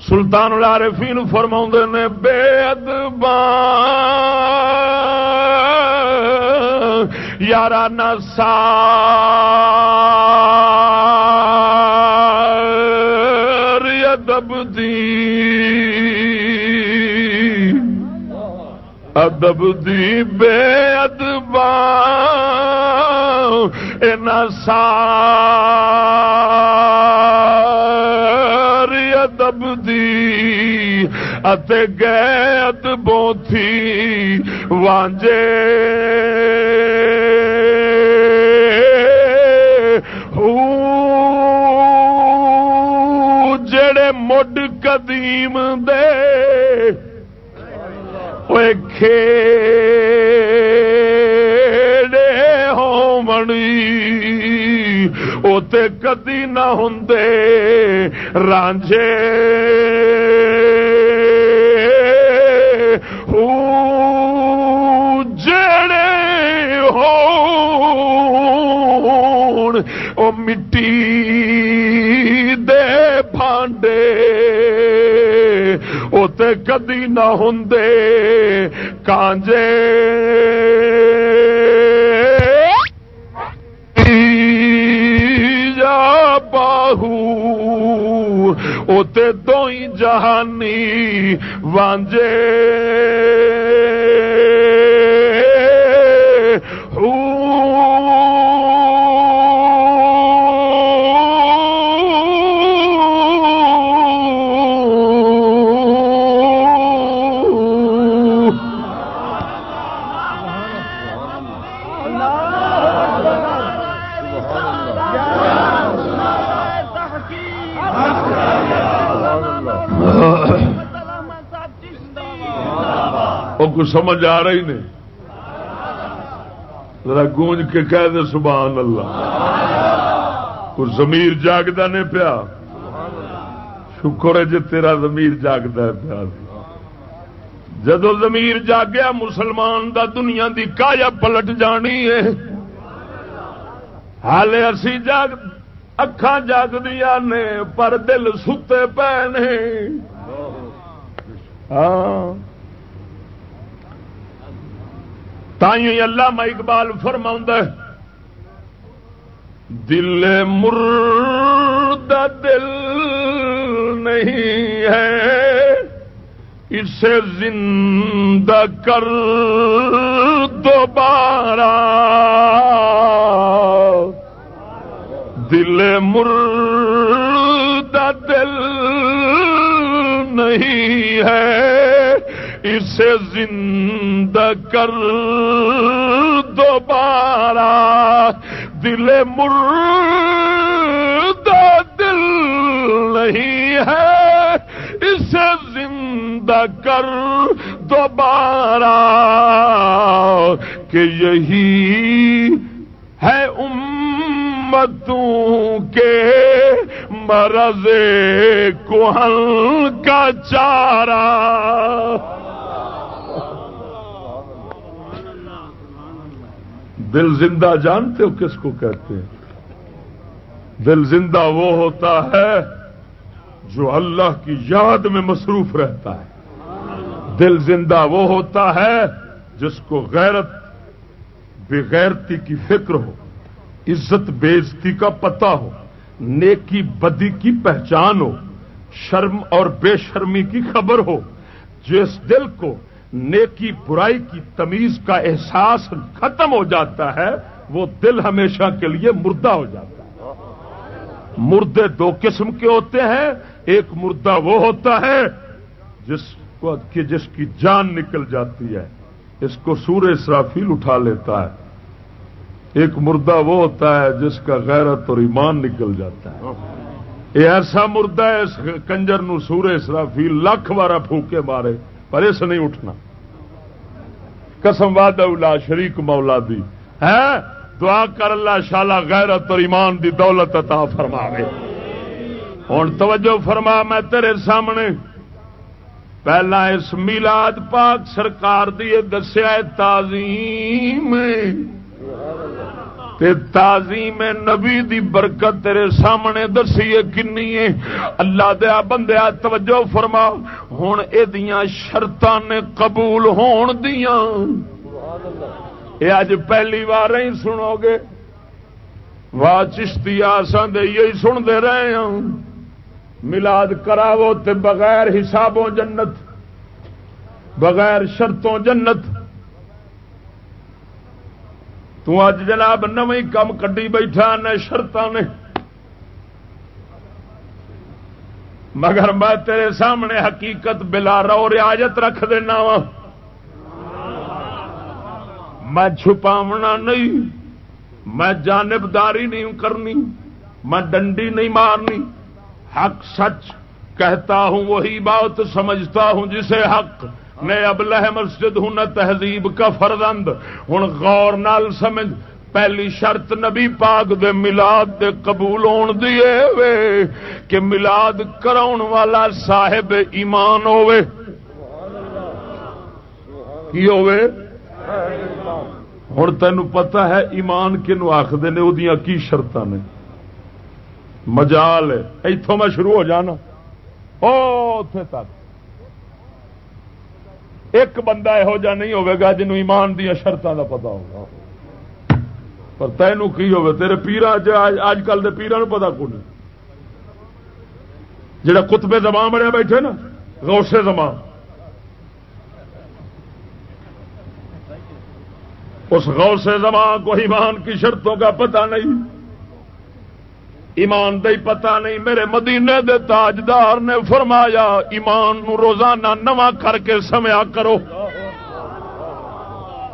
سلطان العارفین فرما نے بے ادبان یار نسا ادب دی۔ ادب دی بے ادبا سا ادب دی۔ اتے گئے ادبوں تھی وانجے۔ جڑے مڈ قدیم دے۔ کھیڑے ہو منی تے کدی نہ ہوں رانجے۔ جڑے او مٹی دے بھانڈے تے کدی نہ ہوں کانجے۔ یا باہو دو ہی جہانی وانجے۔ کو سمجھ آ رہی نے ذرا گونج کے کہہ دے، سبحان اللہ۔ کو زمیر جاگتا نہیں پیا۔ شکر ہے جی تیرا زمیر جاگتا ہے پیا۔ جدو زمیر جاگیا، مسلمان دا دنیا دی کایا پلٹ جانی ہے۔ حالے اسی جاگ اکھان جاگ دیا نے، پر دل ستے پے نے۔ ہاں۔ تھی اللہ میں اقبال فرما دل مرد دل نہیں ہے۔ اسے زندہ کر دوبارہ۔ دل مرد دل نہیں ہے۔ اسے زندہ کر دوبارہ۔ دل مرد دل نہیں ہے۔ اسے زندہ کر دوبارہ۔ کہ یہی ہے امتوں کے مرض کوہل کا چارہ۔ دل زندہ جانتے ہو کس کو کہتے ہیں؟ دل زندہ وہ ہوتا ہے جو اللہ کی یاد میں مصروف رہتا ہے۔ دل زندہ وہ ہوتا ہے جس کو غیرت، بغیرتی کی فکر ہو، عزت بےزتی کا پتہ ہو، نیکی، بدی کی پہچان ہو، شرم اور بے شرمی کی خبر ہو۔ جس دل کو نیکی برائی کی تمیز کا احساس ختم ہو جاتا ہے، وہ دل ہمیشہ کے لیے مردہ ہو جاتا ہے۔ مردے دو قسم کے ہوتے ہیں، ایک مردہ وہ ہوتا ہے جس کو، کہ جس کی جان نکل جاتی ہے، اس کو سور اسرافیل اٹھا لیتا ہے۔ ایک مردہ وہ ہوتا ہے جس کا غیرت اور ایمان نکل جاتا ہے۔ یہ ایسا مردہ ہے، اس کنجر نو سور اسرافیل لاکھ بارہ پھونکے مارے۔ پر اس نہیں اٹھنا۔ قسم واد شریک مولا دی۔ ہے دعا کر اللہ شالا غیرت اور ایمان دی دولت عطا فرما ہوں توجہ فرما میں تیرے سامنے۔ پہلا اس میلاد پاک سرکار دی دسیا تعظیم۔ تے تعظیم نبی دی برکت تیرے سامنے دسی ہے کنی ہے؟ اللہ دیا بندیا توجہ فرما۔ ہوں یہ شرط نے قبول ہون دیا یہ اج پہلی بار ہی سنو گے۔ واہ چشتی آسان دے یہی سنتے رہے ہوں ملاد کراو تے بغیر حسابوں جنت، بغیر شرطوں جنت۔ تو اج جناب نو کم کڈی بیٹھا نے شرط نے۔ مگر میں تیرے سامنے حقیقت بلا رو ریاجت رکھ دینا وا میں چھپاونا نہیں، میں جانبداری نہیں کرنی، میں ڈنڈی نہیں مارنی۔ حق سچ کہتا ہوں، وہی بات سمجھتا ہوں جسے حق میں اب لہ مسجد ہوں، نہ تہذیب کا فرزند۔ ہوں غور نال سمجھ، پہلی شرط نبی پاک دے ملاد دے قبول ہون دیے وے، کہ ملاد کراؤن والا صاحب ایمان ہوئے کی ہوئے ہوں تین پتا ہے ایمان کنو آخر نے وہ کی شرط نے۔ مجال ہے اتوں میں شروع ہو جانا۔ اتے تک۔ ایک بندہ یہو جہ نہیں ہوگا جنوب ایمان دیا شرطان کا پتا ہوگا۔ پر تینوں کی ہوگا؟ تیرے پیرا اج کل کے پیران پتا کون جڑا کتبے زمان بڑے بیٹھے نا روسے زمان اس غور سے زمان کو ایمان کی شرطوں کا پتہ نہیں۔ ایمان دے پتہ نہیں، میرے مدینے دے تاجدار نے فرمایا، ایمان نو روزانہ نواں کر کے سمیا کرو۔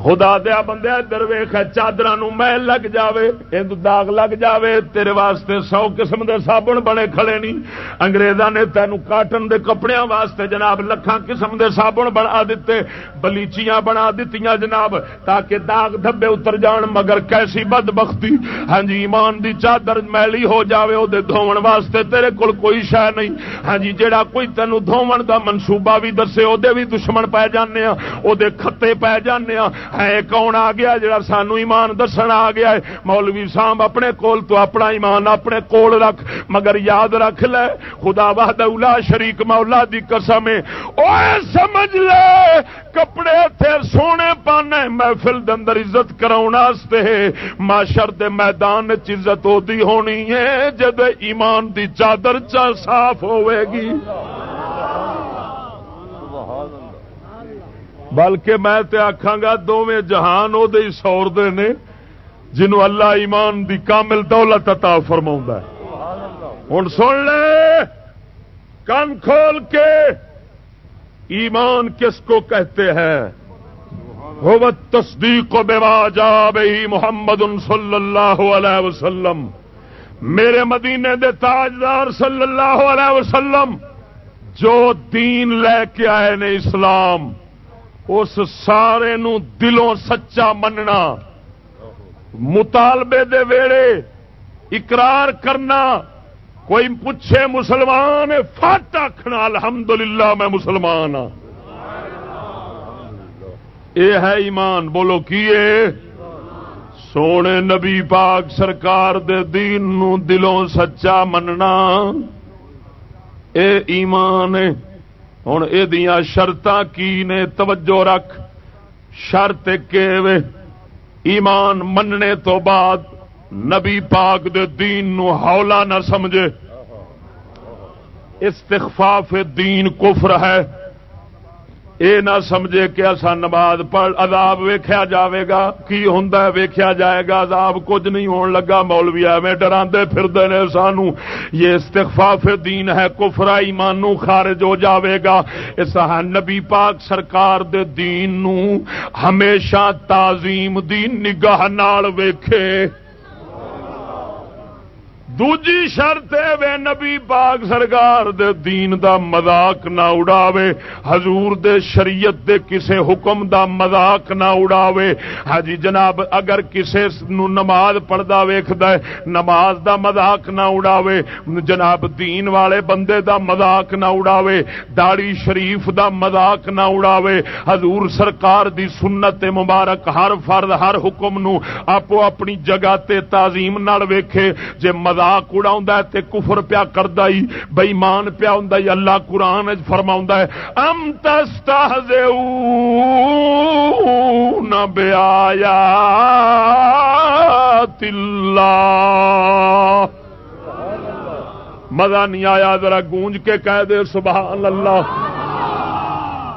خدا دیا بندے در ویخ چادر محل لگ جاوے جائے داغ لگ جائے تیرے واسطے سو قسم دے صابن بنے کھڑے نہیں انگریزاں نے تینوں کاٹن دے کپڑے واسطے جناب لکھان قسم دے صابن بنا دیتے بلیچیاں بنا دیتی جناب، تاکہ داغ دھبے اتر جان، مگر کیسی بد بختی ہاں جی ایمان دی چادر میلی ہو جاوے، او دے دھون واسطے تیرے کول کوئی شہ نہیں۔ ہاں جی جیڑا کوئی تینوں دھون دا منصوبہ بھی دسے، او دے بھی دشمن پی جانے ہاں او دے خطے پی جانے ہاں ہے کون آ گیا جڑا سانو ایمان دسن آ گیا ہے؟ مولوی صاحب اپنے کول تو اپنا ایمان اپنے کول رکھ، مگر یاد رکھ لے، خدا وحد اولا شریک مولا دی قسم اوے سمجھ لے، کپڑے تھے سونے پانے، محفل دے اندر عزت کراؤ معاشر دے میدان عزت ہوتی ہونی ہے جد ایمان دی چادر چا صاف ہوئے گی۔ اللہ بلکہ میں تے آخا گا دونوں جہان وہ سور دے نے، جنہوں اللہ ایمان دی کامل دولت عطا فرما ہوں سن لے کن کھول کے ایمان کس کو کہتے ہیں؟ تصدیق و بے جا بھائی محمد صلی اللہ علیہ وسلم۔ میرے مدینے دے تاجدار صلی اللہ علیہ وسلم جو دین لے کے آئے نے اسلام۔ اس سارے نو دلوں سچا مننا۔ مطالبے دے ویڑے اقرار کرنا۔ کوئی پوچھے مسلمان، فٹ آخنا الحمدللہ میں مسلمان ہاں۔ یہ ہے ایمان، بولو کی سونے نبی پاک سرکار دے دین نو دلوں سچا مننا۔ اے ایمان ہوں یہ شرط کی نے توجہ رکھ؟ شرط کے ایمان مننے تو بعد نبی پاک دے دین نو ہولا نہ سمجھے۔ استخفاف دین کفر ہے۔ اے نہ سمجھے کہ اصا نماز پڑھ عذاب ویخیا جاوے گا۔ کی ہوں ویخیا جائے گا۔ عذاب کچھ نہیں ہون لگا۔ مولوی ایویں ڈراندے پھردے نے سانو۔ یہ استخفاف دین ہے کفرا ایمانو خارج ہو جاوے گا۔ اس نبی پاک سرکار دے دین نو ہمیشہ تعظیم دین نگاہ نال ویکھے۔ دوجی شرط وے نبی پاک سرکار دے دین دا مذاق نہ اڑاوے حضور دے شریعت دے کسے حکم دا مذاق نہ اڑاوے ہاں جناب اگر کسے نو نماز پڑھدا ویکھدا ہے نماز دا مذاق نہ اڑاوے جناب دین والے بندے دا مذاق نہ اڑاوے داڑی شریف دا مذاق نہ اڑاوے حضور سرکار دی سنت مبارک ہر فرد ہر حکم نو اپو اپنی جگہ تے تعظیم نال ویکھے جے مذاق مذاق اڑا تے کفر پیا کردا ہی بےمان پیا ہوں اللہ قرآن فرما ہے، ام تستا نہ بیا تلا مزہ نہیں آیا، ذرا گونج کے کہہ دے، سبحان اللہ۔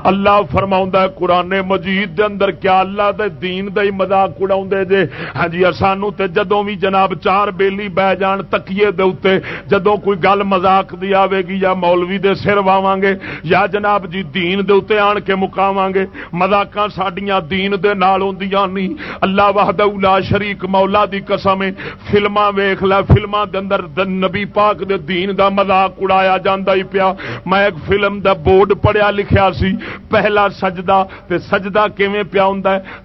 اللہ فرما قرآن مجید دے اندر کیا اللہ دے دین دے مزاق اڑا جے؟ ہاں جی سانو تے جدوں بھی جناب چار بیلی بہ جان تکیے دے اتے جدوں کوئی گل مزاق دی آوے گی یا مولوی دے سر واواں گے یا جناب جی دین دے اتے آن کے مقاواں گے مزاقاں ساڈیاں دین دے نال ہوندیاں نہیں اللہ وحدہ لا شریک مولا دی قسم ہے، فلماں ویکھ لے، فلماں دے اندر نبی پاک دے دین دا مذاق اڑایا جاندا ہی پیا۔ میں ایک فلم دا بورڈ پڑھیا لکھیا سی پہلا سجدہ تے سجدہ کیویں پیا ہوں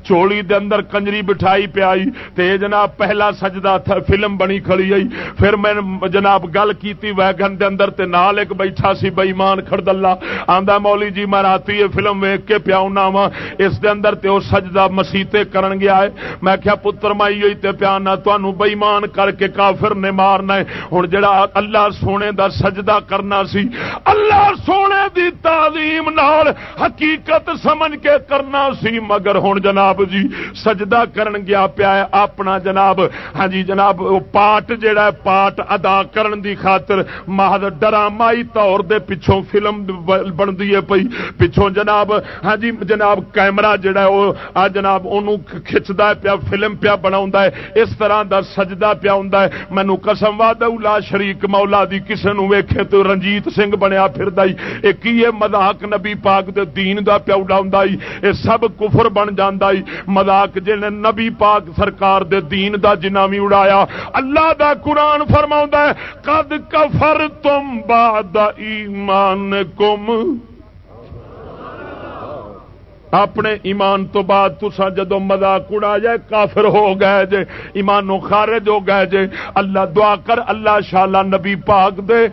چولی دے اندر کنجری بٹھائی پیائی۔ تے جناب پہلا سجدہ تھا، فلم بنی کھڑی آئی پھر میں جناب گل کیتی ویگن دے اندر تے نال ایک بیٹھا سی بئیمان کھڑد اللہ آندا مولی جی میں راتی یہ فلم ویک کے پیا وا اس دے اندر تے او سجدہ مسیتے کرن گیا ہے۔ میں کیا پتر مائی ہوئی تے پیا نہ، تانوں بئیمان کر کے کافر نے مارنا ہے۔ ہن جڑا اللہ سونے دا سجدہ کرنا سی، اللہ سونے دی تعظیم نال حقیقت سمجھ کے کرنا سی، مگر ہوں جناب جی سجدہ کرن گیا پیا ہے اپنا جناب۔ ہاں جی جناب پاٹ جڑا ہے، پاٹ ادا کرن دی خاطر محض ڈرامائی طور دے پچھوں فلم بنتی ہے پئی۔ پچھوں جناب ہاں جی جناب، کیمرہ جڑا ہے، وہ جناب انہوں کھچتا ہے پیا، فلم پیا بنا ہے۔ اس طرح دا سجدہ پیا ہوں مینو قسم وا لا شریک مولا دی، کسے نو ویکھے تو رنجیت سنگھ بنیا پھر ایک ہی مذاق نبی پاک دے دین دا پیا اڈا یہ سب کفر بن جانا مذاق جن نبی پاک سرکار دے دین دا جنا بھی اڑایا، اللہ دا قرآن فرما کد کفر تم باد ایمان کم اپنے ایمان تو بعد تسا جدو مذاق اڑا جائے، کافر ہو گئے جے ایمانو خارج ہو گئے جے۔ اللہ دعا کر، اللہ شالا نبی پاک دے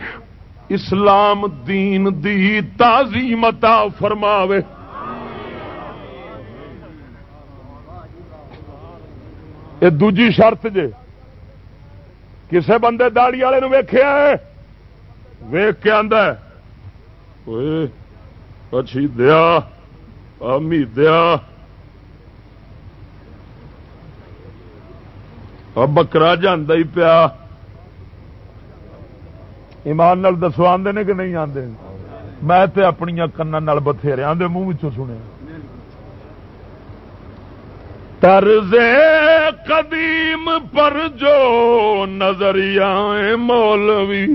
اسلام دین دی تازی متا فرماوے۔ یہ دوجی شرط جے۔ کسے بندے داڑی والے ویخیا ہے؟ ویخ کے آدھا اچھی دیا امی دیا۔ بکرا جانا ہی پیا۔ ایمان نال دسو آدھے نے کہ نہیں آتے میں تے اپنی کن بتھیرے آدھے منہ سنیا۔ طرز قدیم پر جو نظریہ مولوی،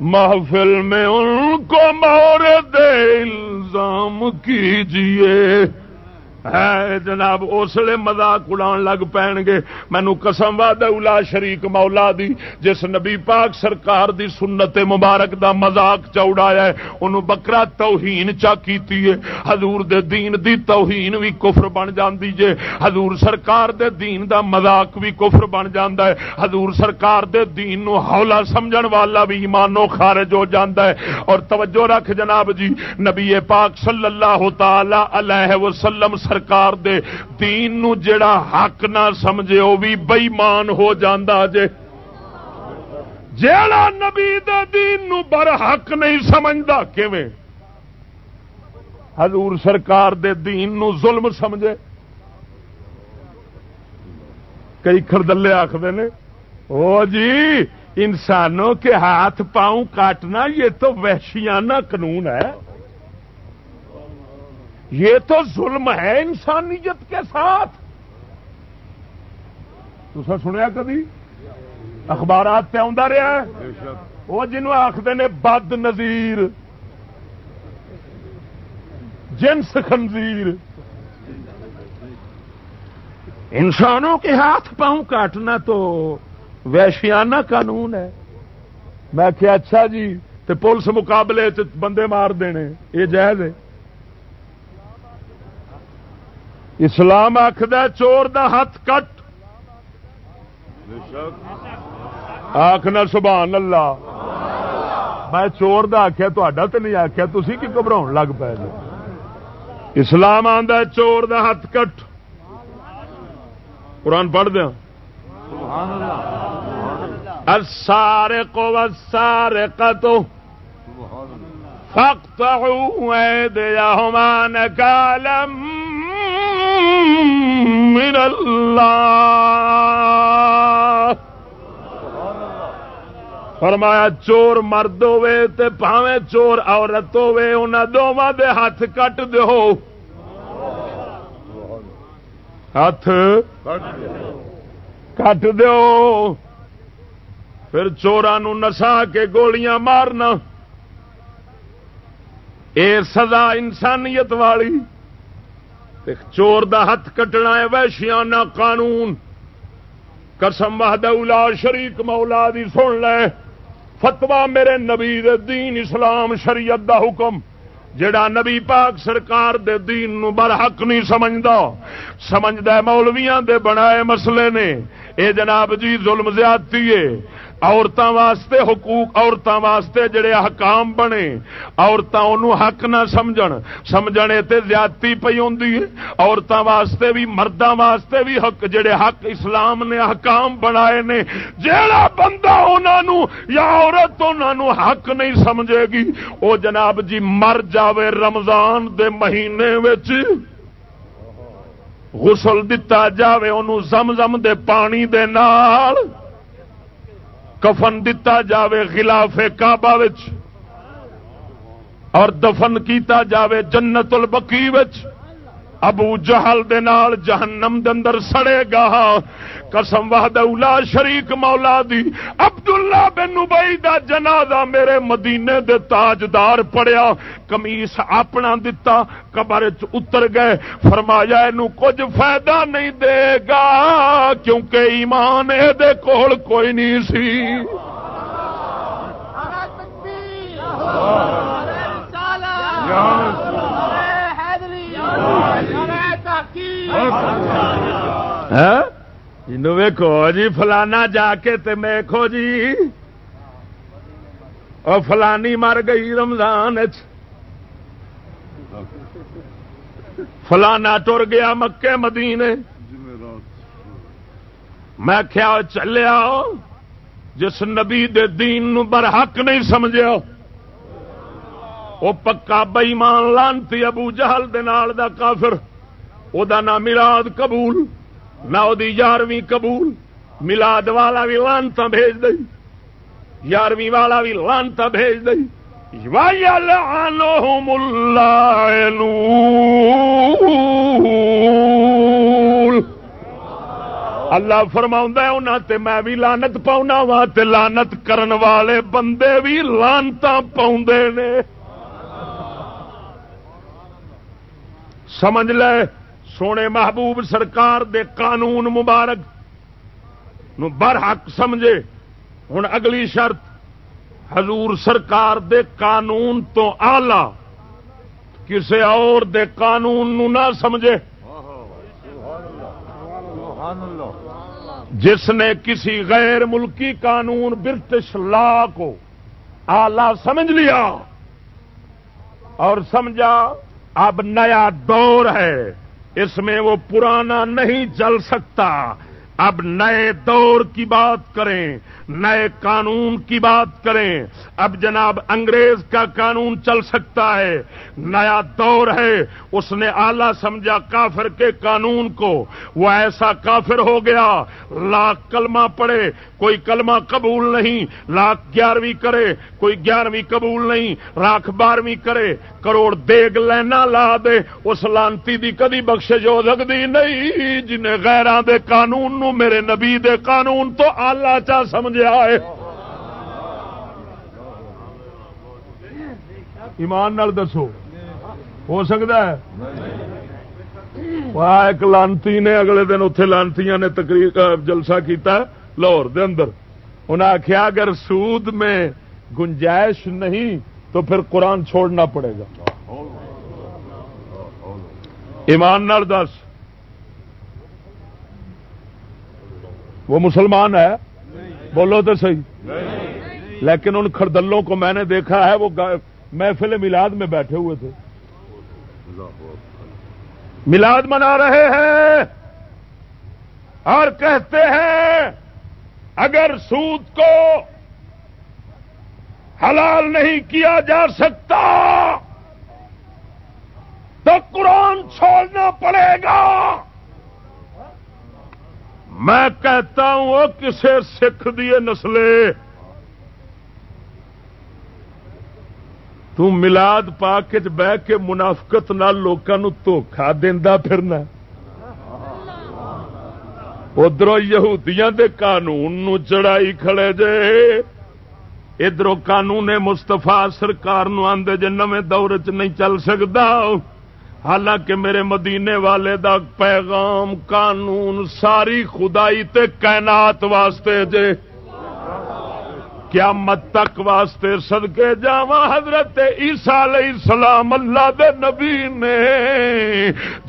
محفل میں ان کو مورد الزام کیجیے۔ جناب اسلے مزاق اڑا لگ پین گے۔ مینو قسم واد شریک مولا دی، جس نبی پاک سرکار دی سنت مبارک دا مزاق چوڑایا ہے، انہوں بکرا توہین چا کیتی ہے۔ حضور دے دین دی توہین بھی کفر بن جاندی جے۔ حضور سرکار دے دین دا مزاق بھی کفر بن جاندا ہے۔ حضور سرکار دے دین نو ہولا سمجھن والا بھی ایمانو خارج ہو جاندا ہے۔ اور توجہ رکھ جناب جی نبی پاک صلی اللہ تعالی علیہ وسلم سرکار دے دین نو جڑا حق نہ سمجھے وہ بھی بئیمان ہو جاندہ جے۔ جیڑا نبی دے دین نو بر حق نہیں سمجھتا کیویں؟ حضور سرکار دے دین نو ظلم سمجھے۔ کئی خردلے آخر نے، او جی انسانوں کے ہاتھ پاؤں کاٹنا یہ تو وحشیانہ قانون ہے۔ یہ تو ظلم ہے انسانیت کے ساتھ۔ تو سنیا کبھی اخبارات پہ آ رہا ہے۔ وہ جنوب آخر نے بد نظیر جنس خنزیر۔ انسانوں کے ہاتھ پاؤں کاٹنا تو ویشیانہ قانون ہے۔ میں کیا اچھا جی تو پولیس مقابلے بندے مار دینے یہ جائز ہے۔ اسلام آخد چور دا ہاتھ کٹ۔ آخنا سبحان اللہ۔ میں چور دا آخیا تا تو نہیں آخیا تھی کی گھبرا لگ پے جی؟ اسلام آدھا چور دا ہاتھ کٹ۔ قرآن پڑھ دیا۔ سارے کو سارے کتو فخت ہوں دیا مان کالم من اللہ۔ فرمایا چور مرد ہوے تے پاویں چور عورت ہوے انہاں دوواں دے ہاتھ کٹ دیو۔ ہاتھ کٹ دیو۔ پھر چوران نسا کے گولیاں مارنا۔ اے سزا انسانیت والی۔ چور دا ہاتھ کٹنا ہے ویشیانہ قانون۔ قسم اولا، شریک مولا دی سن لے۔ فتوا میرے نبی دے دین اسلام، شریعت دا حکم۔ جڑا نبی پاک سرکار دے دین نو برحق نہیں سمجھدا۔ سمجھدا مولویاں دے بنائے مسئلے نے۔ اے جناب جی ظلم زیادتی ہے۔ عورتوں واسطے حقوق عورتوں واسطے جڑے حکام بنے عورتوں حق نہ سمجھن۔ سمجھنے تے زیادتی پی ہوں عورتوں واسطے بھی مردوں واسطے بھی حق، جڑے حق اسلام نے حکام بنائے نے۔ جڑا بندہ انہوں یا عورت انہوں حق نہیں سمجھے گی، او جناب جی مر جاوے رمضان دے مہینے وچ۔ غسل دتا جاوے انہوں زم دے پانی دے نال۔ کفن دتا جاوے خلاف کعبہ وچ اور دفن کیتا جاوے جنت البقی وچ ابو جہل دے نال جہنم دے اندر سڑے گا۔ قسم وحد اولا شریک مولا دی۔ عبداللہ بن دا جنازہ میرے مدینے دے تاجدار پڑیا کمیس اپنا دتا قبر اتر گئے۔ فرمایا اینو کچھ فائدہ نہیں دے گا کیونکہ ایمان اے دے کول کوئی نہیں سی۔ ویکو جی فلانا جا کے ویکو جی۔ اور فلانی مر گئی رمضان فلانا ٹر گیا مکے مدینے۔ میں کیا چلیا جس نبی دے دین نو برحق نہیں سمجھا وہ پکا بئیمان لانتی ابو جہل دے نال دا کافر۔ او دا نام مراد قبول نہ وہ یارویں قبول ملاد والا بھی لانتا بھیج دئی یارویں والا بھی لانتا بھیج دئی اللہ فرما تے میں بھی لانت پاؤنا وا لانت کرن والے بندے بھی لانتا پاؤ نے سمجھ لے سونے محبوب سرکار دے قانون مبارک نو برحق سمجھے۔ ہوں اگلی شرط، حضور سرکار دے قانون تو آلہ کسے اور دے قانون نو نہ سمجھے۔ جس نے کسی غیر ملکی قانون برٹش لا کو آلہ سمجھ لیا اور سمجھا، اب نیا دور ہے۔ اس میں وہ پرانا نہیں جل سکتا۔ اب نئے دور کی بات کریں، نئے قانون کی بات کریں۔ اب جناب انگریز کا قانون چل سکتا ہے، نیا دور ہے۔ اس نے آلہ سمجھا کافر کے قانون کو۔ وہ ایسا کافر ہو گیا۔ لاکھ کلمہ پڑے کوئی کلمہ قبول نہیں۔ لاکھ گیارہویں کرے، کوئی گیارہویں قبول نہیں۔ لاکھ بارہویں کرے، کروڑ دیگ لینا لا دے۔ اس لانتی دی کدی بخش جو سکتی نہیں، جنہیں غیران دے قانون نو میرے نبی دے قانون تو آلہ چا سمجھا ہے ایمان نال دسو۔ ہو سکتا ہے؟ ایک لانتی نے اگلے دن اتے لانتی نے تقریر جلسہ کیتا لاہور دے اندر۔ انہیں آخیا اگر سود میں گنجائش نہیں تو پھر قرآن چھوڑنا پڑے گا۔ ایمان نال دس۔ وہ مسلمان ہے؟ بولو تو صحیح۔ لیکن ان خردلوں کو میں نے دیکھا ہے، وہ محفل میلاد میں بیٹھے ہوئے تھے۔ میلاد منا رہے ہیں اور کہتے ہیں، اگر سود کو حلال نہیں کیا جا سکتا، تو قرآن چھوڑنا پڑے گا۔ میں کہتا ہوں وہ کسے سکھ دیے نسلے تلاد پاک بہ کے منافقت نال لوگوں دھوکھا دینا پھرنا۔ ادھر یہودیاں دے قانون نو چڑھائی کھڑے جے۔ ادھر قانون مستفا سرکار آدھے جے نویں دور چ نہیں چل سکتا حالانکہ میرے مدینے والے دا پیغام قانون ساری خدائی تے کائنات واسطے جے۔ کیا مت تک واسطے سدکے جا حضرت عیسا علیہ السلام اللہ دے نبی نے۔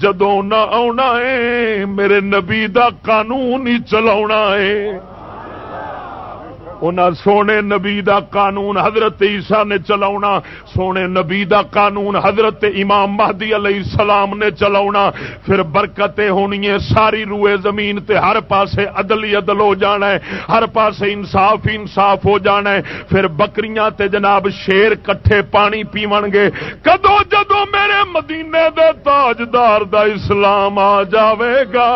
جدو نہ آنا ہے، میرے نبی دا قانون ہی چلا ہے۔ انہاں سونے نبی دا قانون حضرت عیسا نے چلا سونے نبی دا قانون حضرت امام مہدی علیہ السلام نے چلا پھر برکتیں ہونی ہے ساری روئے زمین تے ہر پاسے عدل ہی عدل ہو جانا ہے، ہر پاسے انصاف ہی انصاف ہو جانا ہے۔ پھر بکریاں تے جناب شیر کٹھے پانی پیون گے۔ کدو جدو میرے مدینے دے تاجدار دا اسلام آ جاوے گا۔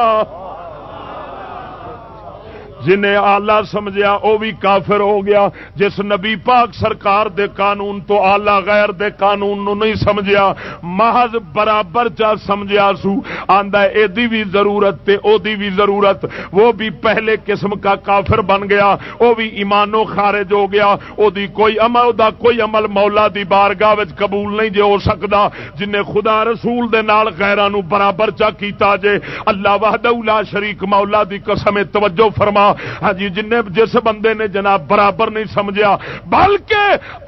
جنہیں آلہ سمجھا وہ بھی کافر ہو گیا، جس نبی پاک سرکار دے قانون تو آلہ غیر دے قانون نو نہیں سمجھا محض برابر چا سمجھا سو۔ آندا ایدی بھی ضرورت تے او دی بھی ضرورت۔ وہ بھی پہلے قسم کا کافر بن گیا وہ بھی ایمانو خارج ہو گیا۔ او دی کوئی عمل دا کوئی عمل مولا دی بارگاہ وچ قبول نہیں جے ہو سکدا جن خدا رسول دے نال غیراں نو برابر چا کیتا جے۔ اللہ وحدہ لا شریک، مولا دی قسم توجہ فرما۔ ہاں جی جن جس بندے نے جناب برابر نہیں سمجھا، بلکہ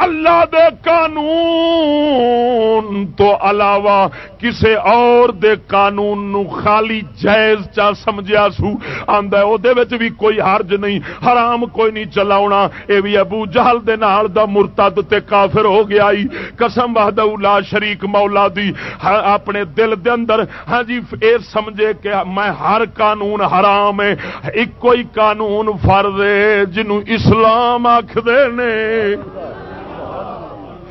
اللہ دے قانون تو علاوہ کسے اور دے قانون نو خالی جائز چا سمجھا سو، آندا او دے وچ بھی کوئی حرج نہیں، حرام کوئی نہیں چلاونا۔ اے بھی ابو جہل دے نال دا مرتد تے کافر ہو گیا ہی قسم وحدہ لا شریک مولا دی۔ ہاں، اپنے دل دے اندر ہاں جی اے سمجھے کہ میں ہر قانون حرام ہے، ایک کوئی قانون قانون فرد جنوں اسلام آخر نے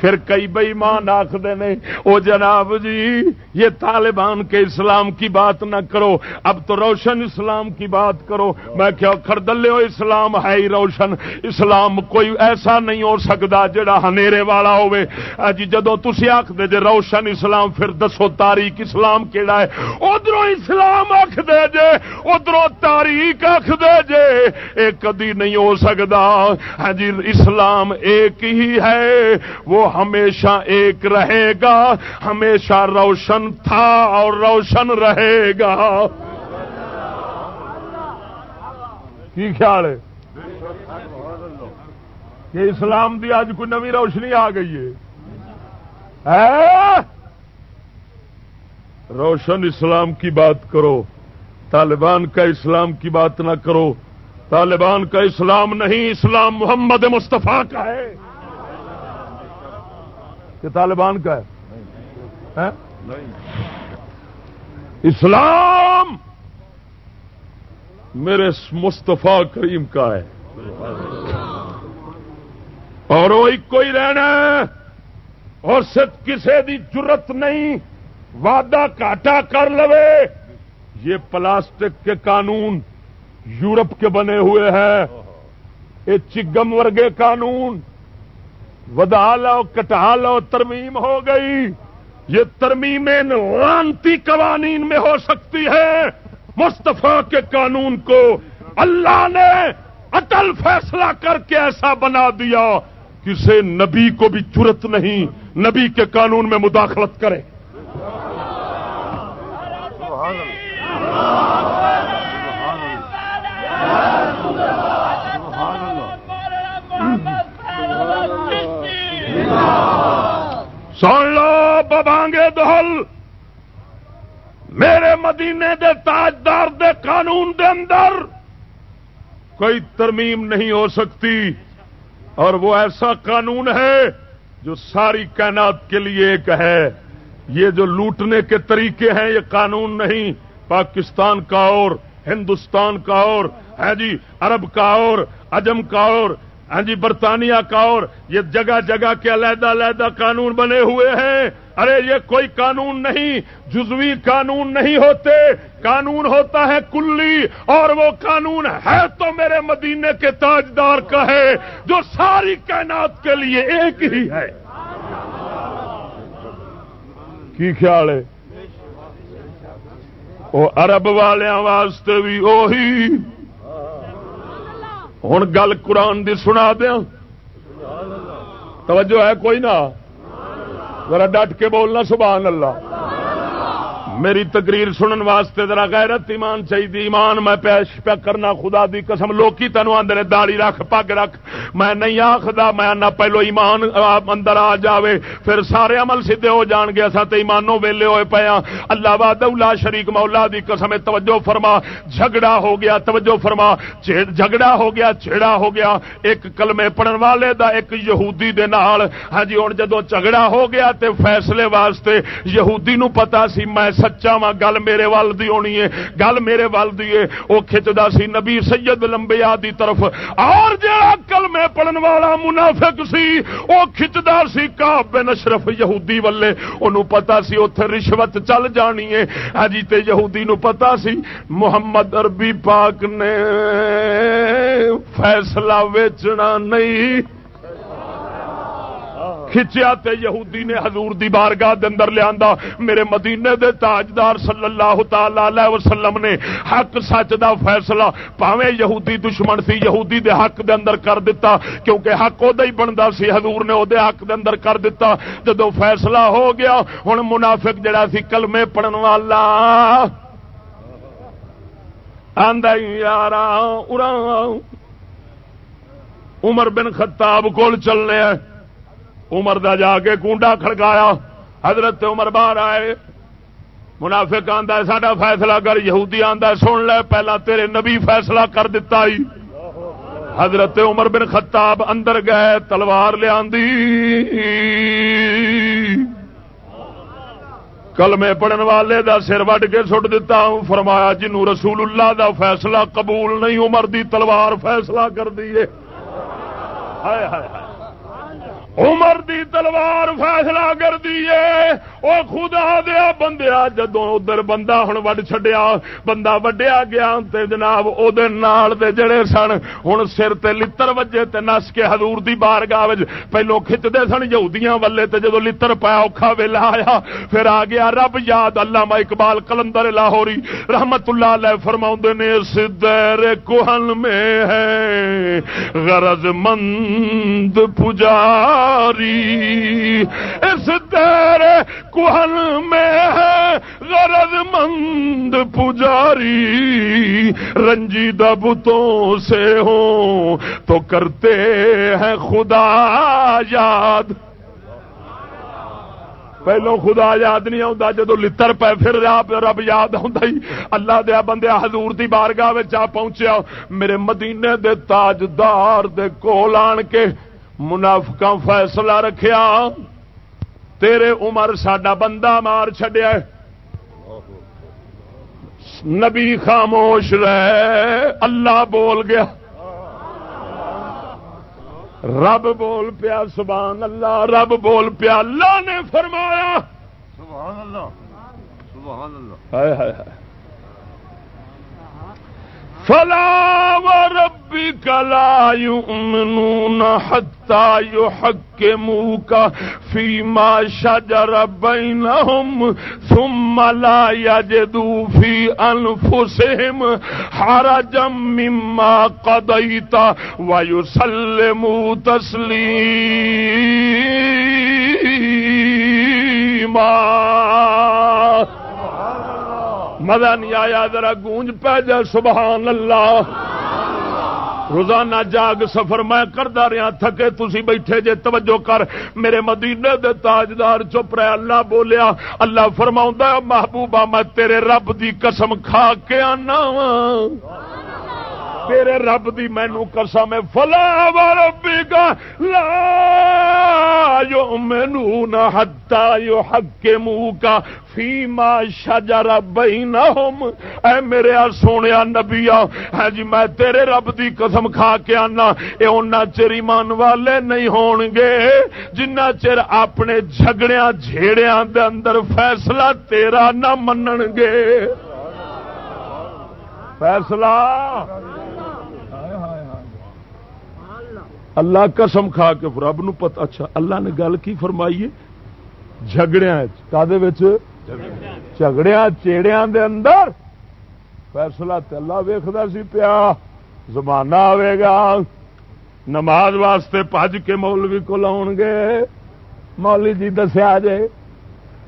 پھر کئی بئی مان آخر نے، او جناب جی یہ طالبان کے اسلام کی بات نہ کرو، اب تو روشن اسلام کی بات کرو۔ میں کیا خردلے ہو، اسلام ہے ہی روشن۔ اسلام کوئی ایسا نہیں ہو سکتا جڑا ہنیرے والا ہوئے۔ ہاں جی جدو تھی آخ دے جے روشن اسلام، پھر دسو تاریخ اسلام کیڑا ہے۔ ادھر اسلام آخ دے جے ادھر تاریخ آخ دے جے۔ یہ کدی نہیں ہو سکتا۔ ہاں جی اسلام ایک ہی ہے، وہ ہمیشہ ایک رہے گا، ہمیشہ روشن تھا اور روشن رہے گا۔ کی خیال ہے؟ کہ اسلام دی آج کوئی نوی روشنی آ گئی ہے۔ روشن اسلام کی بات کرو، طالبان کا اسلام کی بات نہ کرو۔ طالبان کا اسلام نہیں، اسلام محمد مصطفیٰ کا ہے۔ کہ طالبان کا ہے۔ اسلام میرے مستفا کریم کا ہے۔ اور وہ کوئی رہنا اور صرف کسی دی ضرورت نہیں وعدہ کاٹا کر لو یہ پلاسٹک کے قانون یورپ کے بنے ہوئے ہیں۔ یہ چگم ورگے قانون ودا لو کٹا لو ترمیم ہو گئی۔ یہ ترمیمیں لانتی قوانین میں ہو سکتی ہے۔ مستفا کے قانون کو اللہ نے اٹل فیصلہ کر کے ایسا بنا دیا کسی نبی کو بھی ضرورت نہیں، نبی کے قانون میں مداخلت کرے۔ سن لو ببانگے دہل۔ میرے مدینے دے تاجدار دے قانون دے اندر کوئی ترمیم نہیں ہو سکتی۔ اور وہ ایسا قانون ہے جو ساری کائنات کے لیے ایک ہے۔ یہ جو لوٹنے کے طریقے ہیں، یہ قانون نہیں۔ پاکستان کا اور، ہندوستان کا اور ہے جی عرب کا اور اجم کا اور ہاں جی برطانیہ کا اور یہ جگہ جگہ کے علیحدہ علیحدہ قانون بنے ہوئے ہیں۔ ارے، یہ کوئی قانون نہیں، جزوی قانون نہیں ہوتے۔ قانون ہوتا ہے کلی، اور وہ قانون ہے تو میرے مدینے کے تاجدار کا ہے، جو ساری کائنات کے لیے ایک ہی ہے۔ کی خیال ہے؟ وہ ارب والوں واسطے بھی وہی ہوں گل قرآن دی سنا دیا توجہ ہے کوئی نہ؟ ذرا ڈٹ کے بولنا، سبحان اللہ۔ میری تقریر سنن واسطے ذرا غیرت ایمان چاہیے، ایمان میں پیش پیا کرنا، خدا دی قسم، لوکی تینوں آدھے نے داڑی رکھ، پگ رکھ۔ میں نہیں آخدا، میں نہ پہلو ایمان اندر آ جاوے، پھر سارے عمل سیدھے ہو جان گے۔ اصا تو ایمانوں ویلے ہوئے پیا ہاں۔ اللہ باد شریک، مولا دی قسم توجہ فرما۔ جھگڑا ہو گیا، توجہ فرما۔ جھگڑا ہو گیا چھڑا ہو گیا۔ ایک کلمے پڑھن والے دا ایک یہودی دے نال۔ ہاں جی ہوں جدو جھگڑا ہو گیا تے فیصلے واسطے یہودی نو پتا سی، میں سچا وا گل میرے ول دی ہونی ہے گل میرے ول دی ہے وہ کھچتا سی نبی سید لمبیا دی طرف اور جڑا کل میں پڑھن والا منافق سی وہ کھچتا سی کا بن اشرف یہودی والے انہوں پتا سی اتے رشوت چل جانی ہے اجی تے یہودی نو پتا سی محمد اربی پاک نے فیصلہ ویچنا نہیں کھچیا تے یہودی نے حضور دی بارگاہ دے اندر لیا میرے مدینے دے تاجدار صلی اللہ تعالی وسلم نے حق سچ دا فیصلہ پاوے یہودی دشمن سی، یہودی دے حق دے اندر کر دیتا کیونکہ حق وہ بنتا سی، حضور نے وہ حق دے اندر کر دیتا جدو فیصلہ ہو گیا ہوں منافق جڑا سی کلمے پڑھن والا یار عمر بن خطاب کول چلنے عمر دا جا کے کنڈا کھڑکایا۔ حضرت عمر باہر آئے۔ منافق آندا ہے، ساڈا فیصلہ کر، یہودی آندا ہے، سن لے، پہلا تیرے نبی فیصلہ کر دیتا ہی۔ حضرت عمر بن خطاب اندر گئے، تلوار لیا کلمے پڑھن والے دا سر وڈ کے سٹ دیتا ہوں۔ فرمایا جنوں رسول اللہ دا فیصلہ قبول نہیں، عمر دی تلوار فیصلہ کر دیے ہائے ہائے۔ عمر دی تلوار فیصلہ کر دیے وہ خدا دیا بندیا جدو ادھر بندہ ہوں وڈ چڈیا بندہ وڈیا گیا تے جناب او دے نال دے جڑے سن ہوں سر تے لتر وجے تے نس کے حضور دی بار گاہ پہلو کھچتے سن یہودیاں والے تے جدو لتر پایا، اوکھا ویلا آیا، پھر آ گیا، رب یاد اللہ اقبال کلندر لاہوری رحمت اللہ علیہ فرما نے سدر کوہن میں ہے، غرض مند پجاری، اس دیر کوہن میں ہے غرض مند پجاری، رنجیدہ بتوں سے ہوں تو کرتے ہیں خدا یاد۔ پہلو خدا یاد نہیں آتا جدو لڑ پہ پھر رب یاد آتا ہی۔ اللہ دیا بندے حضور دی بارگاہ آ پہنچیا۔ میرے مدینے دے تاجدار دے کول آن کے منافقہ فیصلہ رکھیا۔ تیرے عمر ساڈا بندہ مار چڈیا نبی خاموش رہے اللہ بول گیا۔ رب بول پیا سبحان اللہ رب بول پیا۔ اللہ نے فرمایا۔ سبحان اللہ سبحان اللہ۔ ہائے ہائے ہائے۔ فلا وربك لا يؤمنون حتى يحكموك فيما شجر بينهم ثم لا يجدوا في أنفسهم حرجا مما قضيت ويسلموا تسليما مزہ نہیں آیا، ذرا گونج پہ جا، سبحان اللہ۔ روزانہ جاگ سفر میں کرتا رہا، تھکے تھی بیٹھے جے، توجہ کر۔ میرے مدینے دے تاجدار، چپ رہے، اللہ بولیا۔ اللہ فرما محبوبہ، میں تیرے رب دی قسم کھا کے آنا۔ تیرے رب دی مینو قسم فلا ربی کا لا یو مینو نہ ہتا یو حق منہ کا فیما شجر بینہم۔ اے میرے سونے نبیا ہے جی میں تیرے رب دی قسم کھا کے آنا، اے اونا چر ایمان والے نہیں ہون گے۔ جنہ چر اپنے جھگڑیاں، جھیڑیاں دے اندر فیصلہ تیرا نہ منن گے۔ فیصلہ اللہ قسم کھا کے رب نو پتا اچھا اللہ نے گل کی فرمائی جھگڑیا جھگڑیا چیڑیا دے اندر۔ فیصلہ اللہ ویختا سی پیا، زمانہ آئے گا۔ نماز واسطے پج کے مولوی کو لاؤ گے۔ مولی جی دسیا جے۔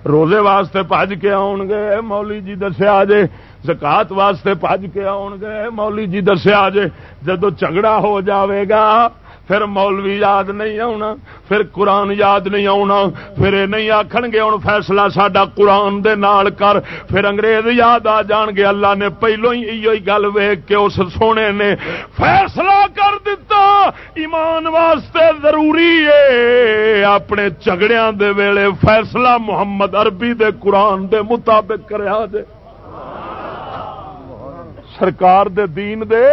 روزے واسطے پج کے آؤ گے۔ مولی جی دسیا جے۔ زکات واسطے پج کے آؤ گے۔ مولی جی دسیا جے۔ جدو جھگڑا ہو جاوے گا پھر مولوی یاد نہیں آنا پھر قرآن یاد نہیں آنا پھر یہ نہیں آخن گے ہوں فیصلہ سڈا قرآن دے نال کر، پھر انگریز یاد آ جان گے، اللہ نے پہلو ہی گل ویگ کے اس سونے نے فیصلہ کر دیتا ایمان واسطے ضروری ہے۔ اپنے جھگڑیا دے ویلے فیصلہ محمد عربی دے قرآن دے مطابق کریا دے سرکار دے دین دے